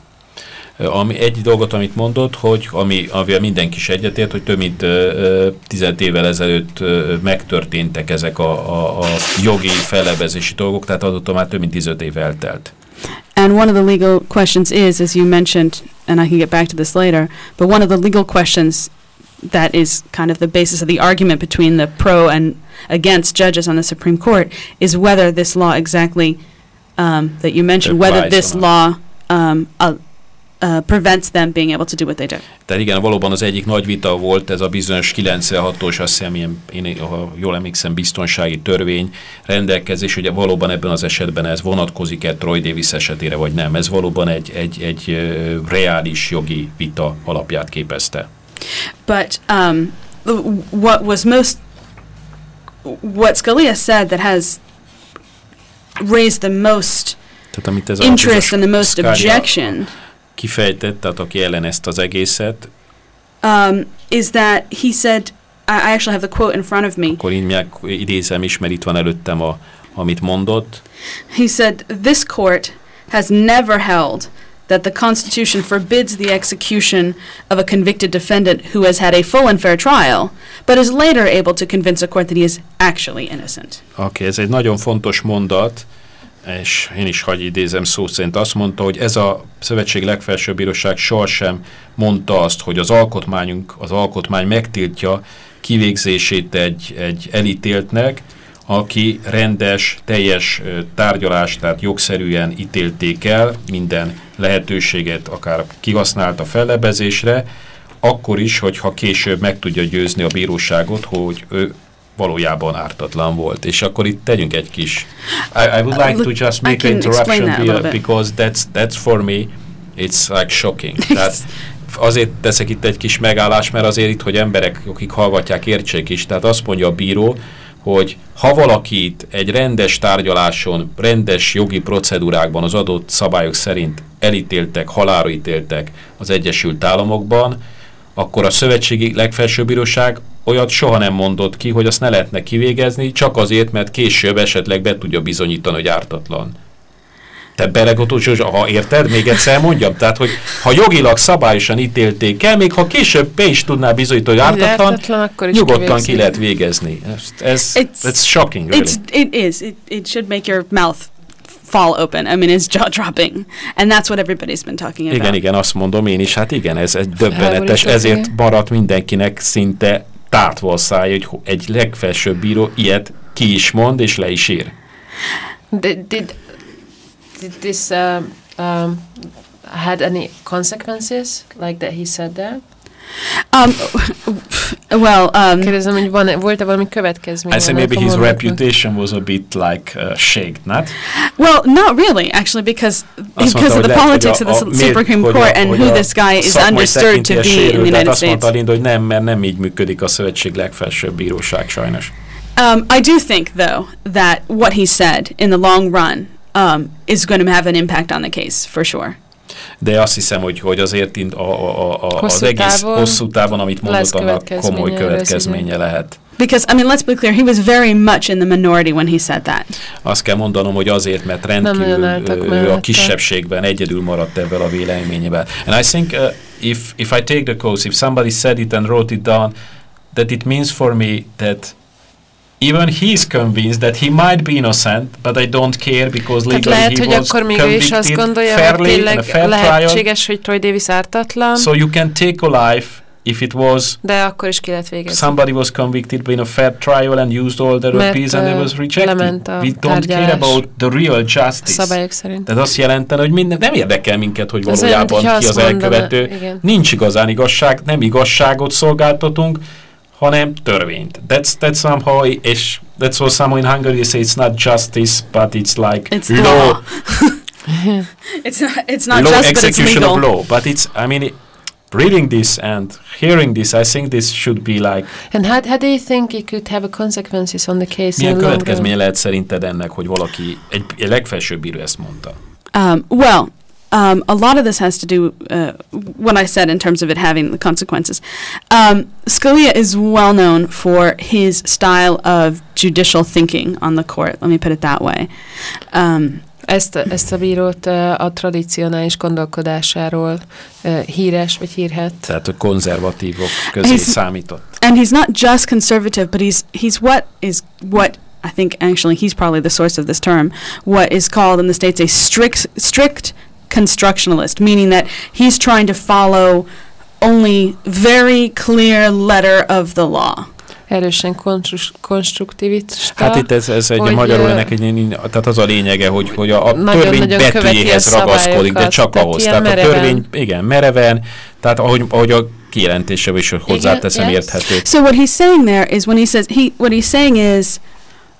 Ami egy dolgot, amit mondott, hogy ami, amivel mindenki is egyetért, hogy több mint 15 évvel ezelőtt megtörténtek ezek a, a, a jogi fellebezési dolgok, tehát azóta már több mint 15 év eltelt. And one of the legal questions is, as you mentioned, and I can get back to this later, but one of the legal questions that is kind of the basis of the argument between the pro and against judges on the Supreme Court is whether this law exactly um, that you mentioned, whether this law um, uh, uh, prevents them being able to do what they do. Tehát igen, valóban az egyik nagy vita volt ez a bizonyos 96-os, azt hiszem, ilyen, én, ha jól emlékszem, biztonsági törvény rendelkezés, ugye valóban ebben az esetben ez vonatkozik-e Troy Davis esetére, vagy nem. Ez valóban egy, egy, egy uh, reális jogi vita alapját képezte. But um, what was most, what Scalia said that has raised the most Tehát amit ez a interest and the most Scalia objection kifejtett, tehát aki ellenezte az egészet, um, is that he said, I actually have the quote in front of me. akkor így idézem is, mert itt van előttem, a, amit mondott. He said, This court has never held that the Constitution forbids the execution of a convicted defendant who has had a full and fair trial, but is later able to convince a court that he is actually innocent. Oké, okay, ez egy nagyon fontos mondat, és én is hagy idézem szó szerint azt mondta, hogy ez a Szövetség legfelsőbb bíróság sohasem mondta azt, hogy az alkotmányunk, az alkotmány megtiltja kivégzését egy, egy elítéltnek, aki rendes, teljes tárgyalást, tehát jogszerűen ítélték el, minden lehetőséget akár kihasznált a fellebezésre, akkor is, hogyha később meg tudja győzni a bíróságot, hogy ő valójában ártatlan volt. És akkor itt tegyünk egy kis... I, I would like to just make an interruption here, because that's, that's for me, it's like shocking. Tehát azért teszek itt egy kis megállás, mert azért itt, hogy emberek, akik hallgatják, értsék is. Tehát azt mondja a bíró, hogy ha valakit egy rendes tárgyaláson, rendes jogi procedúrákban az adott szabályok szerint elítéltek, halálra ítéltek az Egyesült Államokban, akkor a szövetségi legfelsőbb bíróság olyat soha nem mondott ki, hogy azt ne lehetne kivégezni, csak azért, mert később esetleg be tudja bizonyítani, hogy ártatlan. Te belegotolsz, ha érted, még egyszer mondjam, tehát, hogy ha jogilag szabályosan ítélték el, még ha később be is tudná bizonyítani, hogy ártatlan, ártatlan, akkor is nyugodtan kivégzik. ki lehet végezni. Ez, ez It's- shocking, really. It's, it is. It, it should make your mouth fall open. I mean, it's jaw dropping. And that's what everybody's been talking about. Igen, igen, azt mondom én is, hát igen, ez egy döbbenetes, ezért maradt mindenkinek szinte tátva a szája, hogy ho- egy legfelsőbb bíró ilyet ki is mond, és le is ír. Did, did, did this um, um, had any consequences, like that he said that? Um, well, um, Kérdezem, hogy van, volt-e valami következménye? I say maybe his reputation was a bit like uh, shaken, not? Well, not really, actually, because Azt because mondta, of the politics a- of the Supreme hogy a- Court and who this guy is understood to be in the tehát United azt mondta States. Linda, hogy nem, mert nem így működik a szövetség legfelsőbb bíróság sajnos. Um, I do think, though, that what he said in the long run um, is going to have an impact on the case for sure. De azt hiszem, hogy, hogy azért a, a, a, a, az Hosszú egész távon hosszú távon, amit mondott, annak komoly következménye lehet. Because I mean, let's be clear, he was very much in the minority when he said that. Azt kell mondanom, hogy azért, mert rendkívül ő, a kisebbségben egyedül maradt ebben a véleményével. And I think uh, if, if I take the course, if somebody said it and wrote it down, that it means for me that even he's convinced that he might be innocent, but I don't care because Tehát legally lehet, he hogy was akkor még ő is azt gondolja, hogy tényleg lehetséges, hogy Troy Davis ártatlan, So you can take a life if it was de akkor is ki lehet végezni. somebody was convicted in a fair trial and used all the Mert, appeals and it was rejected. We don't care about the real justice. szabályok szerint. Tehát azt jelentene, hogy minden, nem érdekel minket, hogy olyan, valójában mintha ki az mondaná, elkövető. igen. Nincs igazán igazság, nem igazságot szolgáltatunk, hanem törvényt. That's, that's somehow, és that's what someone in Hungary they say it's not justice, but it's like It's law. law. it's not. It's not law just, but it's execution of law. But it's, I mean, it, reading this and hearing this, I think this should be like, And how, how do you think it could have a consequences on the case milyen in the long következménye lehet szerinted ennek, hogy valaki, egy, egy legfelsőbb bíró ezt mondta? Um, well, um, a lot of this has to do uh, what I said in terms of it having the consequences. Um, Scalia is well known for his style of judicial thinking on the court. Let me put it that way. Um, Ezt, a- ezt a bírót uh, a tradicionális gondolkodásáról uh, híres, vagy hírhet. Tehát a konzervatívok közé He's- számított. and he's not just conservative, but he's he's what is what I think actually he's probably the source of this term. What is called in the states a strict strict constructionalist, meaning that he's trying to follow only very clear letter of the law. erősen konstru- konstruktivista. Hát itt ez, ez egy hogy, magyarul ennek egy, tehát az a lényege, hogy, hogy a, a Nagyon- törvény nagyon a betűjéhez ragaszkodik, de csak tehát ahhoz. Tehát a mereven. törvény, igen, mereven, tehát ahogy, ahogy a kijelentése is hozzáteszem yes. érthető. So what he's saying there is when he says he what he's saying is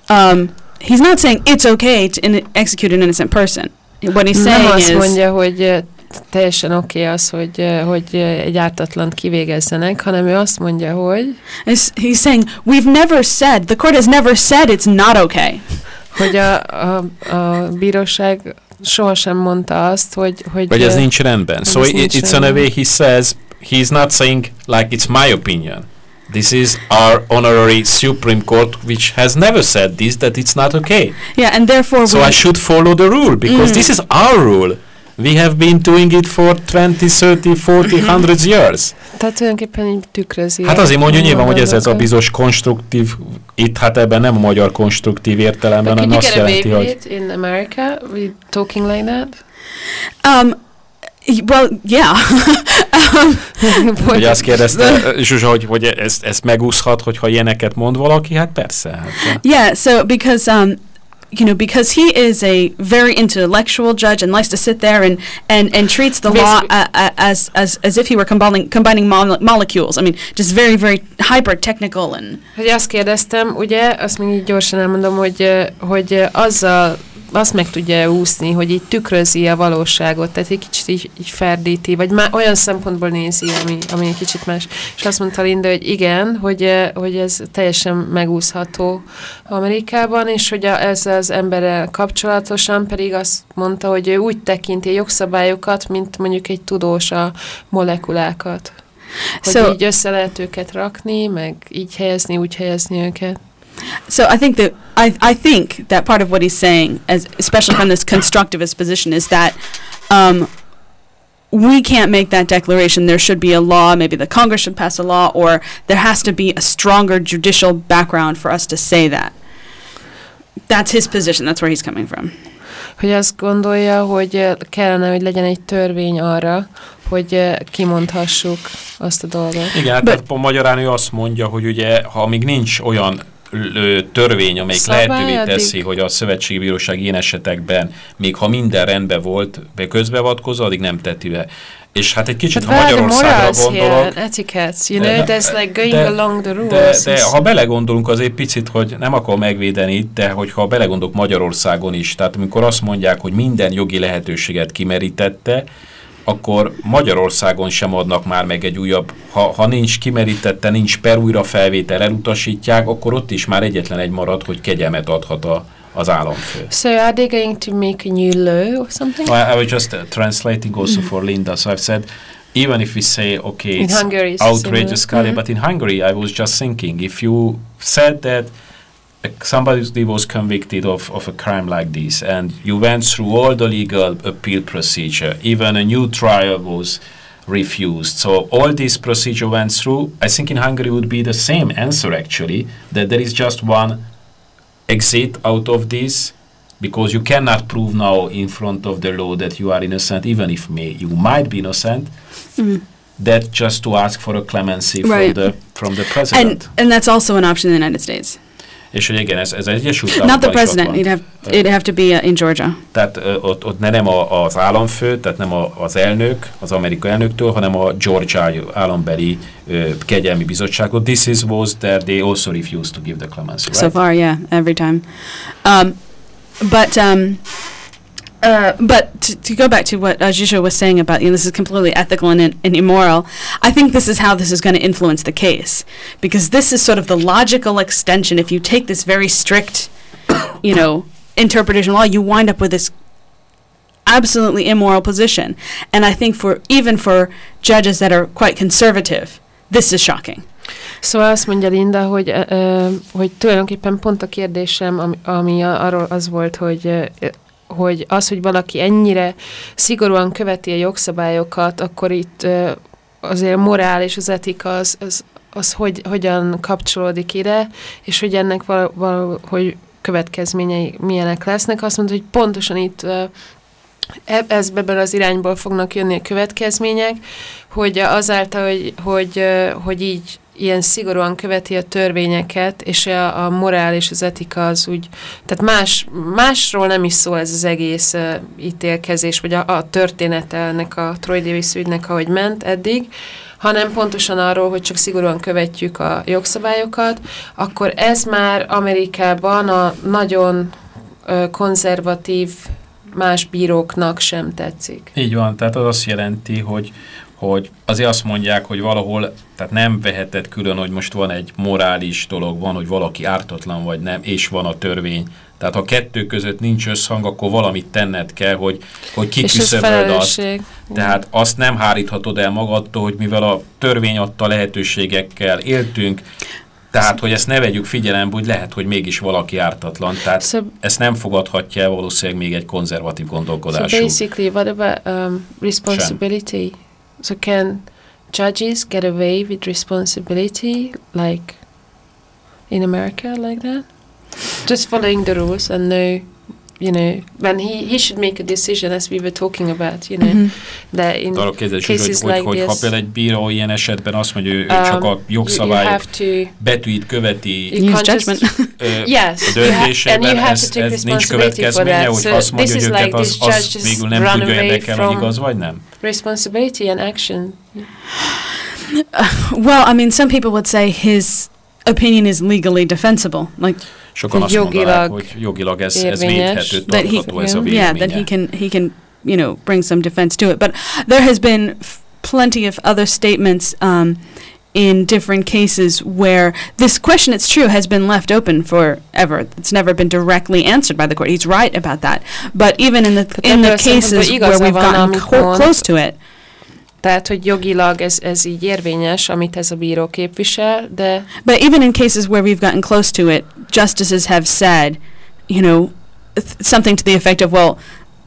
um, he's not saying it's okay to in- execute an innocent person. What he's saying nem azt mondja, hogy ö, teljesen oké okay az, hogy, ö, hogy ö, egy ártatlant kivégezzenek, hanem ő azt mondja, hogy He's, saying we've never said the court has never said it's not okay. hogy a, a, a bíróság sohasem mondta azt, hogy... hogy Vagy ez nincs rendben. So ez it, nincs it's in a rendben. way he says, he's not saying like it's my opinion. This is our honorary Supreme Court which has never said this, that it's not okay. Yeah, and therefore So I should follow the rule because Mm. this is our rule. We have been doing it for 20, 30, 40, 100 years. Tehát tulajdonképpen így tükrözi. Hát azért mondja nyilván, hogy ez, ez a bizonyos konstruktív, itt hát ebben nem a magyar konstruktív értelemben, hanem azt get a jelenti, baby hogy in America? We talking like that? um, well, yeah. Hogy azt kérdezte, Zsuzsa, hogy, hogy ezt, ezt megúszhat, hogyha ilyeneket mond valaki? Hát persze. Hát, Yeah, so because um you know, because he is a very intellectual judge and likes to sit there and and, and treats the law uh, as as as if he were combining combining mole- molecules. I mean, just very very hyper technical and Hogy azt kérdeztem, ugye, azt még így gyorsan elmondom, hogy, hogy azzal azt meg tudja úszni, hogy így tükrözi a valóságot, tehát egy kicsit így, így ferdíti, vagy már olyan szempontból nézi, ami, ami egy kicsit más. És azt mondta Linda, hogy igen, hogy, hogy ez teljesen megúszható Amerikában, és hogy a, ez az emberrel kapcsolatosan pedig azt mondta, hogy ő úgy tekinti a jogszabályokat, mint mondjuk egy tudós a molekulákat. Hogy So- így össze lehet őket rakni, meg így helyezni, úgy helyezni őket. So I think that I, I think that part of what he's saying, as especially from this constructivist position, is that um, we can't make that declaration. There should be a law. Maybe the Congress should pass a law, or there has to be a stronger judicial background for us to say that. That's his position. That's where he's coming from. Hogy azt gondolja, hogy ö, kellene, hogy legyen egy törvény arra, hogy ö, kimondhassuk azt a dolgot. Igen, hát tehát magyarán ő azt mondja, hogy ugye, ha még nincs olyan ö, törvény, amelyik Szabály, lehetővé addig- teszi, hogy a szövetségi bíróság ilyen esetekben, még ha minden rendben volt, be közbeavatkozza, addig nem teti be. És hát egy kicsit, ha where are the Magyarországra gondolok, etiquettes? You know, De- there's like going de- along the de, rules. de It's- ha belegondolunk azért picit, hogy nem akar megvédeni itt, de hogyha belegondolunk Magyarországon is, tehát amikor azt mondják, hogy minden jogi lehetőséget kimerítette, akkor Magyarországon sem adnak már meg egy újabb, ha, ha nincs kimerítette, nincs per újra felvétel, elutasítják, akkor ott is már egyetlen egy marad, hogy kegyelmet adhat a, az államfő. So are they going to make a new law or something? I, I was just uh, translating also for Linda. So I've said, even if we say, okay, In it's Hungary outrageous. Kali, Mhm. but in Hungary, I was just thinking, if you said that somebody was convicted of, of a crime like this, and you went through all the legal appeal procedure, even a new trial was refused. So all this procedure went through. I think in Hungary would be the same answer actually, that there is just one exit out of this because you cannot prove now in front of the law that you are innocent, even if may, you might be innocent. Mm. That just to ask for a clemency Right. from the from the president. And and that's also an option in the United States. És hogy igen, ez, ez egy Egyesült Not the Államokban is ott president. You'd have it'd have to be uh, in Georgia. Tehát ott, ott ne nem a, az államfő, tehát nem a, az elnök, az amerikai elnöktől, hanem a Georgia állambeli ö, kegyelmi bizottságot. This is was that they also refused to give the clemency, right? So far, yeah, every time. Um, but um, uh, but to, to go back to what uh, Jisho was saying about you know this is completely ethical and, and immoral. I think this is how this is going to influence the case because this is sort of the logical extension. If you take this very strict, you know, interpretation law, you wind up with this absolutely immoral position. And I think for even for judges that are quite conservative, this is shocking. Szóval azt mondja Linda, hogy, hogy tulajdonképpen pont a kérdésem, ami, ami arról az volt, hogy hogy az, hogy valaki ennyire szigorúan követi a jogszabályokat, akkor itt azért a morál és az etika az, az, az hogy, hogyan kapcsolódik ide, és hogy ennek val, val, hogy következményei milyenek lesznek. Azt mondta, hogy pontosan itt ez ebből az irányból fognak jönni a következmények, hogy azáltal, hogy, hogy, hogy így ilyen szigorúan követi a törvényeket, és a, a morál és az etika az úgy, tehát más, másról nem is szól ez az egész uh, ítélkezés, vagy a, a története ennek a Troy Davis ügynek, ahogy ment eddig, hanem pontosan arról, hogy csak szigorúan követjük a jogszabályokat, akkor ez már Amerikában a nagyon ö, konzervatív más bíróknak sem tetszik. Így van, tehát az azt jelenti, hogy, hogy azért azt mondják, hogy valahol, tehát nem veheted külön, hogy most van egy morális dolog, van, hogy valaki ártatlan vagy nem, és van a törvény. Tehát ha kettő között nincs összhang, akkor valamit tenned kell, hogy, hogy kiküszöböld azt. Tehát azt nem háríthatod el magadtól, hogy mivel a törvény adta lehetőségekkel éltünk, tehát, hogy ezt ne vegyük figyelembe, hogy lehet, hogy mégis valaki ártatlan. Tehát So- ezt nem fogadhatja el valószínűleg még egy konzervatív So gondolkodású. basically, what about um, responsibility? So can judges get away with responsibility like in America like that? Just following the rules and no, you know, when he, he should make a decision as we were talking about, you know, Mhm. that in Arra kérdés, hogy, cases hogy, hogy, like hogy ha this, például egy bíró ilyen esetben azt mondja, ő Um, csak a jogszabályok to- betűit követi You can't just- ö, Yes, a you ha- and döntésében, you have ez, ez nincs következménye, hogy So azt mondja, hogy őket like az, az végül nem tudja érdekelni, hogy igaz vagy nem? responsibility and action. Well, I mean, some people would say his opinion is legally defensible. Like Sokan azt mondanák, hogy jogilag ez, ez védhető, that he, tartható ez a yeah, that he can he can you know bring some defense to it. But there has been plenty of other statements um, in different cases where this question, it's true, has been left open forever. It's never been directly answered by the court. He's right about that. But even in the in the cases where we've gotten co- close to it, Tehát, hogy jogilag ez, ez így érvényes, amit ez a bíró képvisel, de But even in cases where we've gotten close to it, justices have said, you know, th- something to the effect of, well,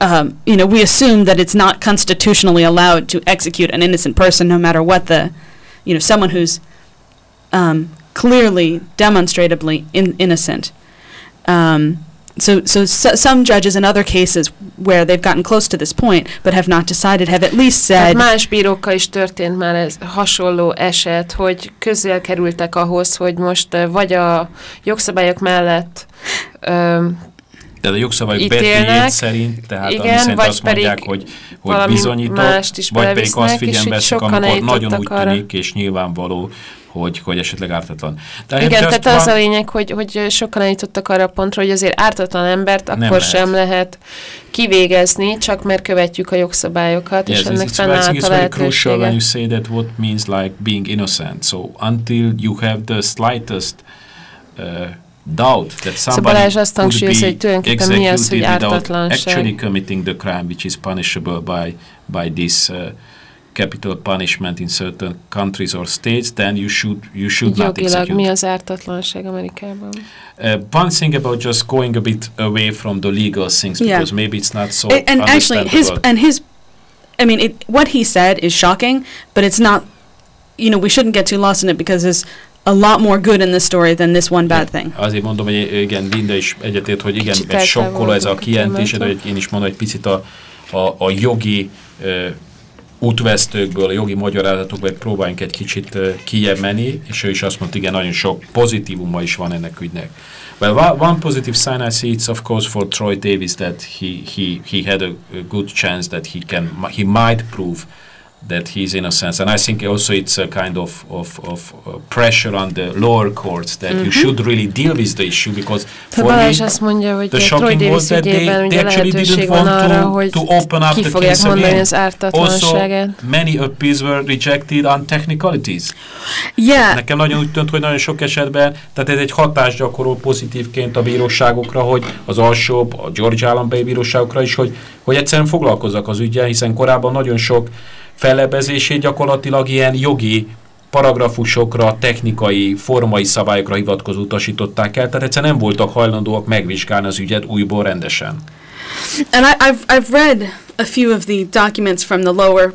um, you know, we assume that it's not constitutionally allowed to execute an innocent person, no matter what the, you know, someone who's um, clearly, demonstrably in- innocent. Um, so, so, so some judges in other cases where they've gotten close to this point but have not decided have at least Tehát said, más bírókkal is történt már ez hasonló eset, hogy közel kerültek ahhoz, hogy most vagy a jogszabályok mellett öm, Tehát a jogszabályok ítélnek, szerint, tehát ami igen, szerint vagy azt mondják, hogy, hogy bizonyított, mást is vagy pedig azt figyelembe veszik, sokan amikor nagyon úgy arra. tűnik, és nyilvánvaló, hogy, hogy esetleg ártatlan. De Igen, tehát az a lényeg, hogy, hogy sokan eljutottak arra a pontra, hogy azért ártatlan embert akkor lehet. sem lehet kivégezni, csak mert követjük a jogszabályokat, és Yes, ennek it's, I fennállt a very crucial when you lehetősége. say that what means like being innocent. So until you have the slightest uh, doubt that somebody Balázs azt hangsúlyozza, hogy tulajdonképpen mi az, hogy ártatlanság. actually committing the crime which is punishable by, by this uh, capital punishment in certain countries or states, then you should, you should not Jogilag execute. mi az ártatlanság Amerikában? Uh, one thing about just going a bit away from the legal things Yeah. because maybe it's not so and actually his and his i mean it, what he said is shocking but it's not you know we shouldn't get too lost in it because there's a lot more good in this story than this one bad thing Azért mondom, hogy igen, Linda is egyetért, hogy igen, sokkoló ez a eltávolodunk a kijelentés, de témától. hogy én is mondom egy picit a, a, a jogi útvesztőkből, jogi magyarázatokból próbáljunk egy kicsit menni, és ő is azt mondta, igen, nagyon sok pozitívuma is van ennek ügynek. Well, one, positive sign I see it's of course for Troy Davis that he, he, he had a good chance that he can, he might prove that he's innocent. And I think also it's a kind of, of, of uh, pressure on the lower courts that you Mhm. should really deal with the issue because for me, azt mondja, hogy the shocking was that they, they actually didn't want arra, to, to open up the case again. Also, many appeals were rejected on technicalities. Yeah. Nekem nagyon úgy tűnt, hogy nagyon sok esetben, tehát ez egy hatást gyakorol pozitívként a bíróságokra, hogy az alsóbb, a Georgia állambeli bíróságokra is, hogy, hogy egyszerűen foglalkozzak az ügyel, hiszen korábban nagyon sok fellebezését gyakorlatilag ilyen jogi paragrafusokra, technikai, formai szabályokra hivatkozó utasították el, tehát egyszerűen nem voltak hajlandóak megvizsgálni az ügyet újból rendesen. and I, I've, I've read a few of the documents from the lower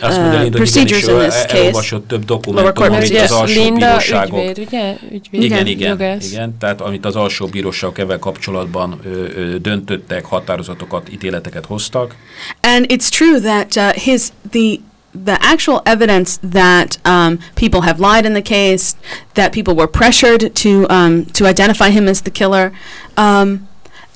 Azt mondja, uh, Linda, hogy procedures igenis, in this el- case. elolvasott több Lower dokumentum, court amit procedures. az alsó Linda bíróságok... ügyvéd, ugye? Ügyvéd. Igen, igen, jogász. igen, tehát amit az alsó bíróságok ebben kapcsolatban ö, ö, döntöttek, határozatokat, ítéleteket hoztak. And it's true that uh, his the the actual evidence that um, people have lied in the case, that people were pressured to um, to identify him as the killer. Um,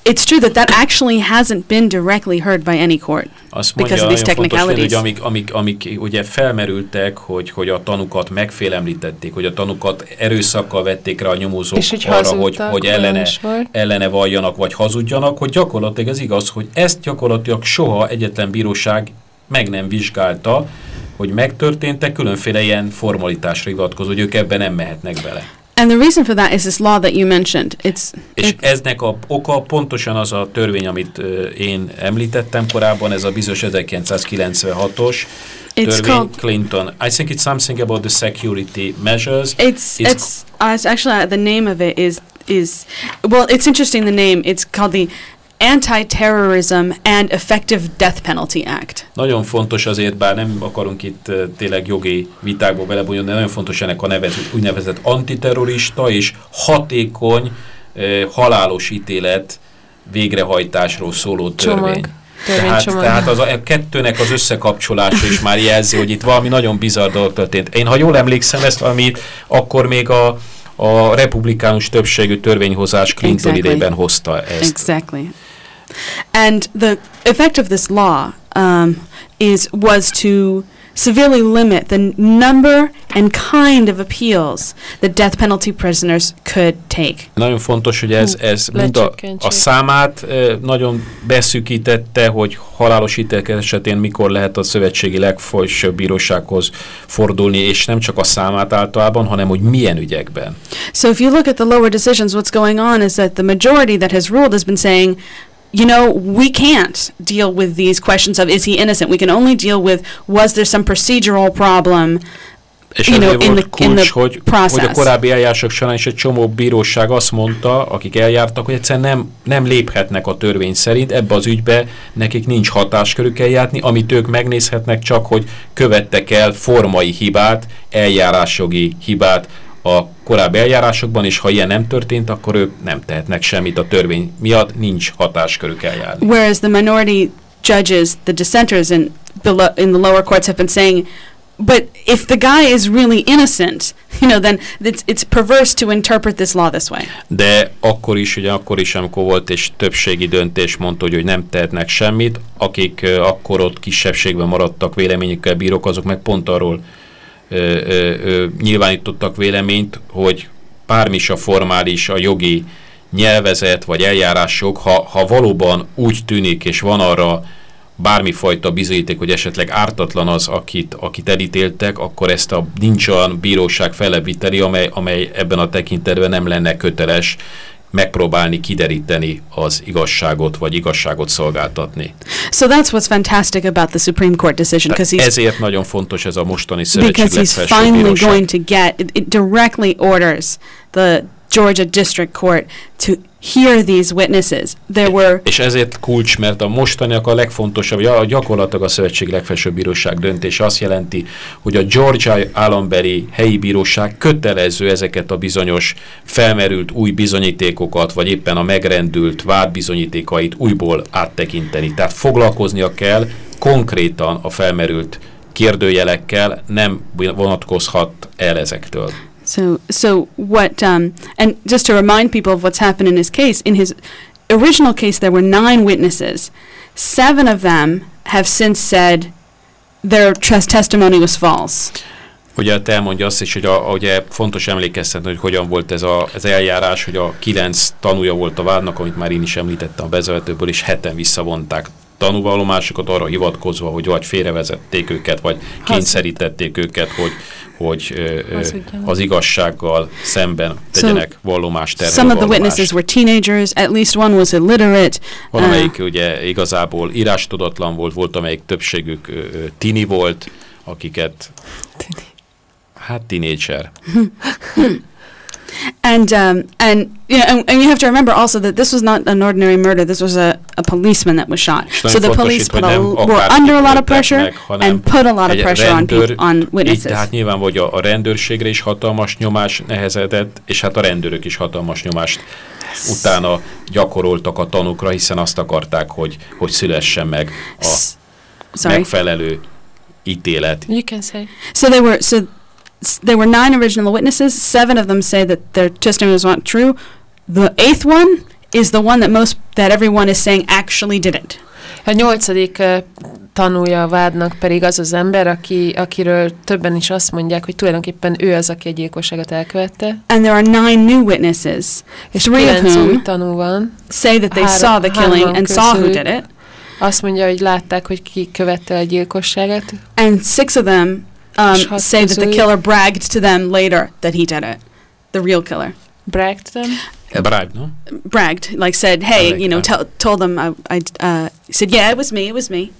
it's true that that actually hasn't been directly heard by any court Azt mondja, because of these nagyon fontos, technicalities. hogy amik, amik, amik ugye felmerültek, hogy, hogy a tanukat megfélemlítették, hogy a tanukat erőszakkal vették rá a nyomozók És hogy arra, hogy, hogy ellene, ellene valljanak, vagy hazudjanak, hogy gyakorlatilag ez igaz, hogy ezt gyakorlatilag soha egyetlen bíróság meg nem vizsgálta, hogy megtörténtek különféle ilyen formalitásra hivatkozó, hogy ők ebben nem mehetnek bele. And the reason for that is this law that you mentioned. It's És it- eznek a oka pontosan az a törvény, amit ö, én említettem korábban, ez a bizonyos 1996-os It's törvény, called- Clinton. I think it's something about the security measures. It's it's, uh, it's actually uh, the name of it is is well it's interesting the name it's called the Anti-Terrorism and Effective Death Penalty Act. Nagyon fontos azért, bár nem akarunk itt tényleg jogi vitákba belebonyolni, de nagyon fontos ennek a neve, úgynevezett antiterrorista és hatékony ö, halálos ítélet végrehajtásról szóló törvény. Csomag. Tehát, tehát az a kettőnek az összekapcsolása is már jelzi, hogy itt valami nagyon bizarr dolog történt. Én, ha jól emlékszem ezt, ami akkor még a, a republikánus többségű törvényhozás Clinton Exactly. idejében hozta ezt. Exactly. And the effect of this law um, is was to severely limit the number and kind of appeals that death penalty prisoners could take. Nagyon fontos, hogy ez, ez mind a, a számát nagyon beszűkítette, hogy halálos ítélek esetén mikor lehet a szövetségi legfelsőbb bírósághoz fordulni, és nem csak a számát általában, hanem hogy milyen ügyekben. So if you look at the lower decisions, what's going on is that the majority that has ruled has been saying, you know, we can't deal with these questions of is he innocent. We can only deal with was there some procedural problem. És you know, in the, in kulcs, the hogy, process. hogy a korábbi eljárások során is egy csomó bíróság azt mondta, akik eljártak, hogy egyszerűen nem, nem léphetnek a törvény szerint, ebbe az ügybe nekik nincs hatáskörük eljárni, amit ők megnézhetnek csak, hogy követtek el formai hibát, eljárásjogi hibát a korábbi eljárásokban, és ha ilyen nem történt, akkor ők nem tehetnek semmit a törvény miatt, nincs hatáskörük eljárni. Whereas the minority judges, the dissenters in the, lo- in the lower courts have been saying, but if the guy is really innocent, you know, then it's, it's perverse to interpret this law this way. De akkor is, ugye akkor is, amikor volt és többségi döntés mondta, hogy, hogy nem tehetnek semmit, akik ö, akkor ott kisebbségben maradtak véleményükkel bírók, azok meg pont arról ö, ö, ö, nyilvánítottak véleményt, hogy bármi is a formális, a jogi nyelvezet vagy eljárások, ha, ha valóban úgy tűnik, és van arra bármifajta bizonyíték, hogy esetleg ártatlan az, akit, akit elítéltek, akkor ezt a nincs olyan bíróság feleviteli, amely, amely ebben a tekintetben nem lenne köteles megpróbálni kideríteni az igazságot, vagy igazságot szolgáltatni. So that's what's fantastic about the Supreme Court decision because he's Ezért nagyon fontos ez a mostani szövetség because he's finally going to get it directly orders the Georgia District Court to hear these witnesses. There were És ezért kulcs, mert a mostaniak a legfontosabb, ja, a gyakorlatilag a Szövetség legfelsőbb bíróság döntése azt jelenti, hogy a Georgia állambeli helyi bíróság kötelező ezeket a bizonyos felmerült új bizonyítékokat, vagy éppen a megrendült vádbizonyítékait újból áttekinteni. Tehát foglalkoznia kell konkrétan a felmerült kérdőjelekkel, nem vonatkozhat el ezektől. So, so what? Um, and just to remind people of what's happened in his case, in his original case, there were nine witnesses. Seven of them have since said their test testimony was false. Ugye elmondja azt is, hogy a, ugye fontos emlékeztetni, hogy hogyan volt ez a, az eljárás, hogy a kilenc tanúja volt a vádnak, amit már én is említettem a bevezetőből, és heten visszavonták tanúvallomásokat arra hivatkozva, hogy vagy félrevezették őket, vagy kényszerítették őket, hogy, hogy az igazsággal szemben tegyenek vallomást Some of the witnesses were teenagers. At least one was illiterate. Van, Uh, ugye igazából írástudatlan volt, volt, amelyik többségük tini volt, akiket... Hát tinédzser. And um, and yeah, and, and you have to remember also that this was not an ordinary murder. This was a, a policeman that was shot. És So the police put a, were under a lot of pressure meg, and put a lot of pressure on rendőr- on Így witnesses. tehát nyilván, hogy a, a rendőrségre is hatalmas nyomás nehezedett, és hát a rendőrök is hatalmas nyomást utána gyakoroltak a tanukra, hiszen azt akarták, hogy, hogy szülessen meg a Sorry. megfelelő ítélet. You can say. So they were so s- there were nine original witnesses. Seven of them say that their testimony was not true. The eighth one is the one that most that everyone is saying actually did it. A nyolcadik ö, tanúja a vádnak pedig az az ember, aki, akiről többen is azt mondják, hogy tulajdonképpen ő az, aki a gyilkosságot elkövette. And there are nine new witnesses, És three of kilenc új whom tanú van. say that they Három- saw the killing hárman and saw who közülük did it. Azt mondja, hogy látták, hogy ki követte a gyilkosságot. And six of them um, say that the killer bragged to them later that he did it. The real killer Bragged them? Bribe, no? bragged, like said, "Hey, Like, you know, uh, tell, told them I, I uh, said, yeah, it was me, it was me."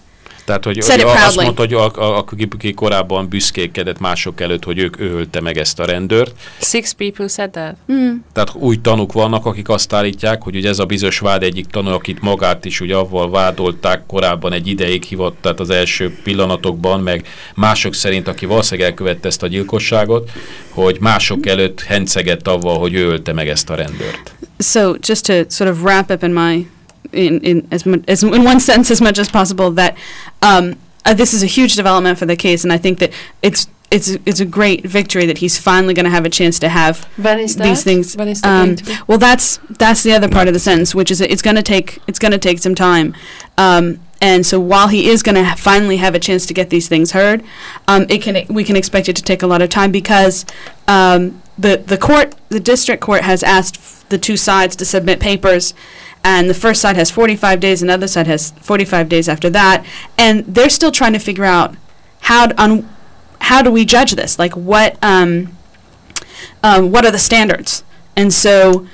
Tehát, hogy, hogy azt mondta, hogy a, a, aki, aki korábban büszkékedett mások előtt, hogy ők ő ölte meg ezt a rendőrt. Six people said that. Mm. Tehát új tanúk vannak, akik azt állítják, hogy ugye ez a bizonyos vád egyik tanú, akit magát is ugye avval vádolták korábban egy ideig hívott, tehát az első pillanatokban, meg mások szerint, aki valószínűleg elkövette ezt a gyilkosságot, hogy mások előtt hencegett avval, hogy ő ölte meg ezt a rendőrt. So, just to sort of wrap up in my in in as, mu- as in one sentence as much as possible, that um, uh, this is a huge development for the case, and I think that it's. It's, it's a great victory that he's finally going to have a chance to have is that? these things. When is the um, well, that's that's the other part of the sentence, which is that it's going to take it's going to take some time. Um, and so while he is going to ha- finally have a chance to get these things heard, um, it can we can expect it to take a lot of time because um, the the court the district court has asked the two sides to submit papers. And the first side has 45 days, and the other side has 45 days after that. And they're still trying to figure out how to, how do we judge this? Like what um, um, what are the standards? And so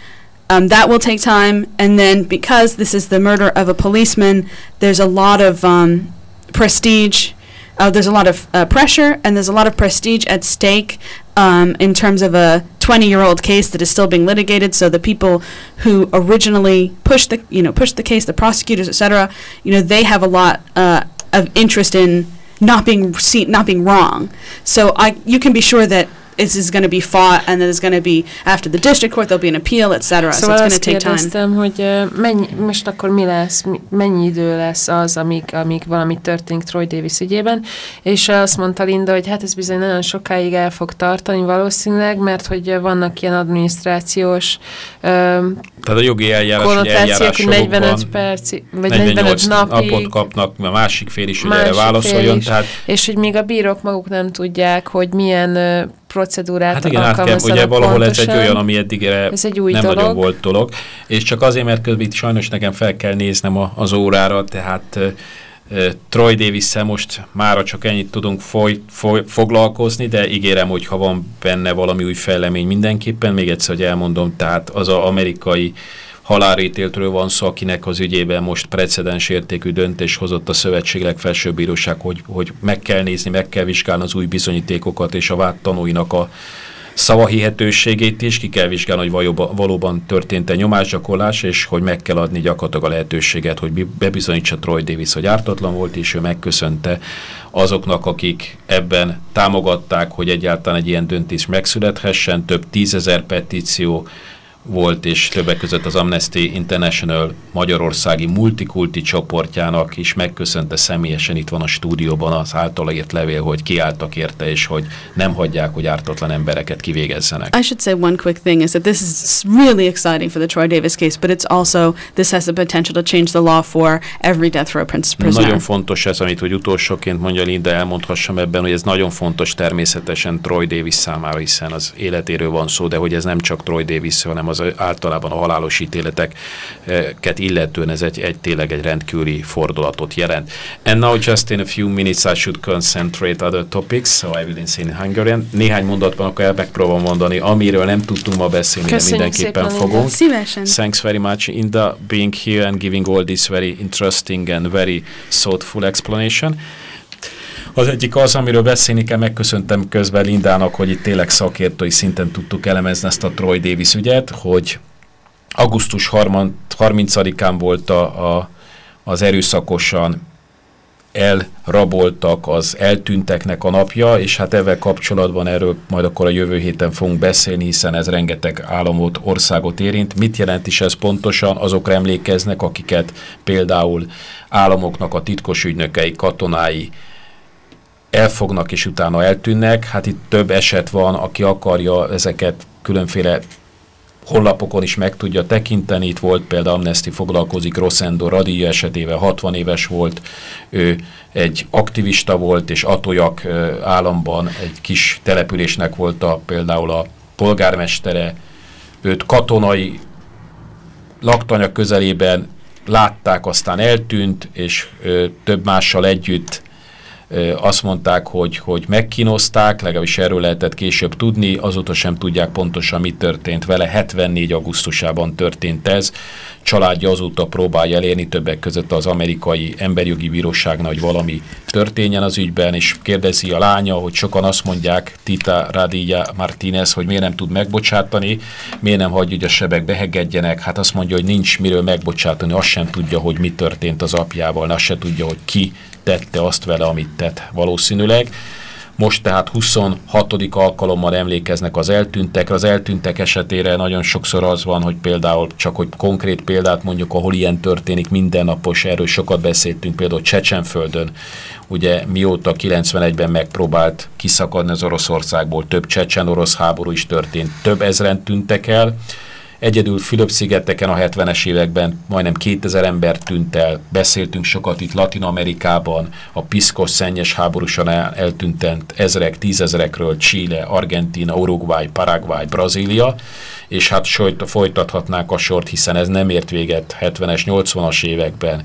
um, that will take time. And then because this is the murder of a policeman, there's a lot of um, prestige. Uh, there's a lot of uh, pressure, and there's a lot of prestige at stake um, in terms of a 20-year-old case that is still being litigated. So the people who originally pushed the, you know, pushed the case, the prosecutors, etc., you know, they have a lot uh, of interest in not being seen, not being wrong. So I, you can be sure that this is going to be fought, and there's going to be after the district court, there'll be an appeal, etc. So Szóval it's going to azt take time. hogy mennyi, most akkor mi lesz, mennyi idő lesz az, amíg, amíg valami történik Troy Davis ügyében, és azt mondta Linda, hogy hát ez bizony nagyon sokáig el fog tartani valószínűleg, mert hogy vannak ilyen adminisztrációs ö, Tehát a jogi eljárás, hogy 45 eljárásokban perc, vagy 45 napig, napot kapnak, a másik fél is, hogy erre válaszoljon. is, Tehát és hogy még a bírók maguk nem tudják, hogy milyen procedúrát Hát igen, át kell, ugye valahol ez egy pontosan. olyan, ami eddig erre Ez egy új nem dolog. nagyon volt dolog. És csak azért, mert közben itt sajnos nekem fel kell néznem a, az órára, tehát uh, uh, Troy davis most mára csak ennyit tudunk foly, foly, foglalkozni, de ígérem, hogy ha van benne valami új fejlemény mindenképpen, még egyszer, hogy elmondom, tehát az a amerikai halálítéltről van szó, akinek az ügyében most precedens értékű döntés hozott a szövetség legfelsőbb bíróság, hogy, hogy meg kell nézni, meg kell vizsgálni az új bizonyítékokat és a vád tanúinak a szavahihetőségét is, ki kell vizsgálni, hogy valóban, valóban történt-e nyomásgyakorlás, és hogy meg kell adni gyakorlatilag a lehetőséget, hogy bi- bebizonyítsa Troy Davis, hogy ártatlan volt, és ő megköszönte azoknak, akik ebben támogatták, hogy egyáltalán egy ilyen döntés megszülethessen. Több tízezer petíció volt, és többek között az Amnesty International Magyarországi multikulti csoportjának is megköszönte személyesen, itt van a stúdióban az általa írt levél, hogy kiálltak érte, és hogy nem hagyják, hogy ártatlan embereket kivégezzenek. I should say one quick thing is that this is really exciting for the Troy Davis case, but it's also this has the potential to change the law for every death row prisoner. Nagyon fontos ez, amit hogy utolsóként mondja Linda, elmondhassam ebben, hogy ez nagyon fontos természetesen Troy Davis számára, hiszen az életéről van szó, de hogy ez nem csak Troy Davis, hanem az általában a halálos ítéleteket illetően ez egy, egy tényleg egy rendkívüli fordulatot jelent. And now just in a few minutes I should concentrate other topics, so I will in Hungarian. Néhány mondatban akkor el megpróbálom mondani, amiről nem tudtunk ma beszélni, de Köszönjük mindenképpen szépen, fogunk. Szívesen. Thanks very much, Inda, being here and giving all this very interesting and very thoughtful explanation. Az egyik az, amiről beszélni kell, megköszöntem közben Lindának, hogy itt tényleg szakértői szinten tudtuk elemezni ezt a Troy Davis ügyet, hogy augusztus 30-án volt a, a, az erőszakosan elraboltak, az eltűnteknek a napja, és hát ezzel kapcsolatban erről majd akkor a jövő héten fogunk beszélni, hiszen ez rengeteg államot, országot érint. Mit jelent is ez pontosan? Azokra emlékeznek, akiket például államoknak a titkos ügynökei, katonái elfognak és utána eltűnnek. Hát itt több eset van, aki akarja ezeket különféle honlapokon is meg tudja tekinteni. Itt volt például Amnesty foglalkozik Rosendo Radija esetével, 60 éves volt, ő egy aktivista volt, és Atoyak államban egy kis településnek volt a, például a polgármestere, őt katonai laktanya közelében látták, aztán eltűnt, és ö, több mással együtt azt mondták, hogy, hogy megkínozták, legalábbis erről lehetett később tudni, azóta sem tudják pontosan, mi történt vele. 74. augusztusában történt ez. Családja azóta próbálja elérni többek között az amerikai emberjogi bíróságnál, hogy valami történjen az ügyben, és kérdezi a lánya, hogy sokan azt mondják, Tita Radilla Martínez, hogy miért nem tud megbocsátani, miért nem hagyja, hogy a sebek behegedjenek. Hát azt mondja, hogy nincs miről megbocsátani, azt sem tudja, hogy mi történt az apjával, azt se tudja, hogy ki tette azt vele, amit tett valószínűleg. Most tehát 26. alkalommal emlékeznek az eltűntekre. Az eltűntek esetére nagyon sokszor az van, hogy például csak hogy konkrét példát mondjuk, ahol ilyen történik mindennapos, erről sokat beszéltünk, például Csecsenföldön, ugye mióta 91-ben megpróbált kiszakadni az Oroszországból, több csecsen-orosz háború is történt, több ezren tűntek el, Egyedül Fülöp-szigeteken a 70-es években majdnem 2000 ember tűnt el. Beszéltünk sokat itt Latin Amerikában, a piszkos szennyes háborúsan el, eltűntent ezrek, tízezerekről Chile, Argentina, Uruguay, Paraguay, Brazília, és hát folytathatnánk a sort, hiszen ez nem ért véget 70-es, 80-as években.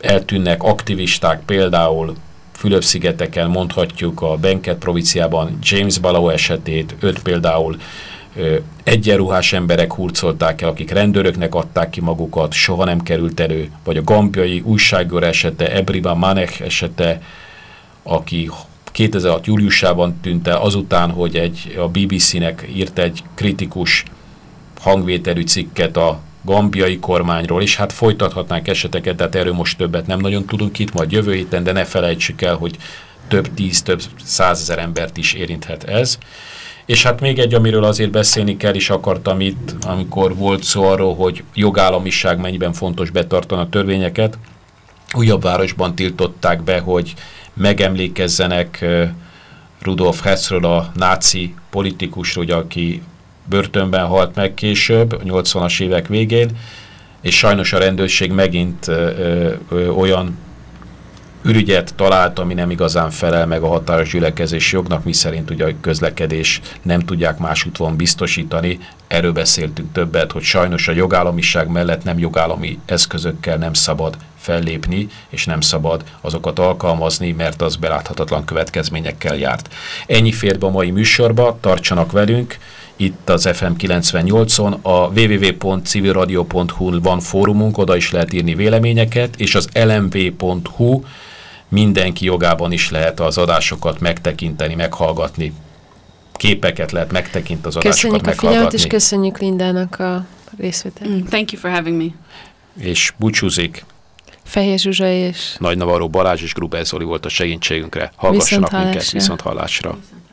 Eltűnnek aktivisták, például Fülöp-szigeteken mondhatjuk a Benket provinciában James Balau esetét, őt például egyenruhás emberek hurcolták el, akik rendőröknek adták ki magukat, soha nem került elő, vagy a gambiai újságőr esete, Ebriba Manek esete, aki 2006. júliusában tűnt el azután, hogy egy, a BBC-nek írt egy kritikus hangvételű cikket a gambiai kormányról, és hát folytathatnánk eseteket, de hát erről most többet nem nagyon tudunk itt, majd jövő héten, de ne felejtsük el, hogy több tíz, több százezer embert is érinthet ez. És hát még egy, amiről azért beszélni kell, is akartam itt, amikor volt szó arról, hogy jogállamiság mennyiben fontos betartani a törvényeket. Újabb városban tiltották be, hogy megemlékezzenek Rudolf Hessről, a náci politikusról, aki börtönben halt meg később, a 80-as évek végén, és sajnos a rendőrség megint ö, ö, olyan ürügyet talált, ami nem igazán felel meg a határos gyülekezés jognak, mi szerint ugye a közlekedés nem tudják más útvon biztosítani. Erről beszéltünk többet, hogy sajnos a jogállamiság mellett nem jogállami eszközökkel nem szabad fellépni, és nem szabad azokat alkalmazni, mert az beláthatatlan következményekkel járt. Ennyi fért be a mai műsorba, tartsanak velünk, itt az FM 98-on, a www.civilradio.hu van fórumunk, oda is lehet írni véleményeket, és az lmv.hu mindenki jogában is lehet az adásokat megtekinteni, meghallgatni. Képeket lehet megtekinteni az adásokat köszönjük meghallgatni. Köszönjük a figyelmet, és köszönjük Lindának a részvételt. Mm, thank you for having me. És búcsúzik. Fehér Zsuzsa és... Nagy Navaró Balázs és Gruber Zoli volt a segítségünkre. Hallgassanak minket viszont hallásra. Viszont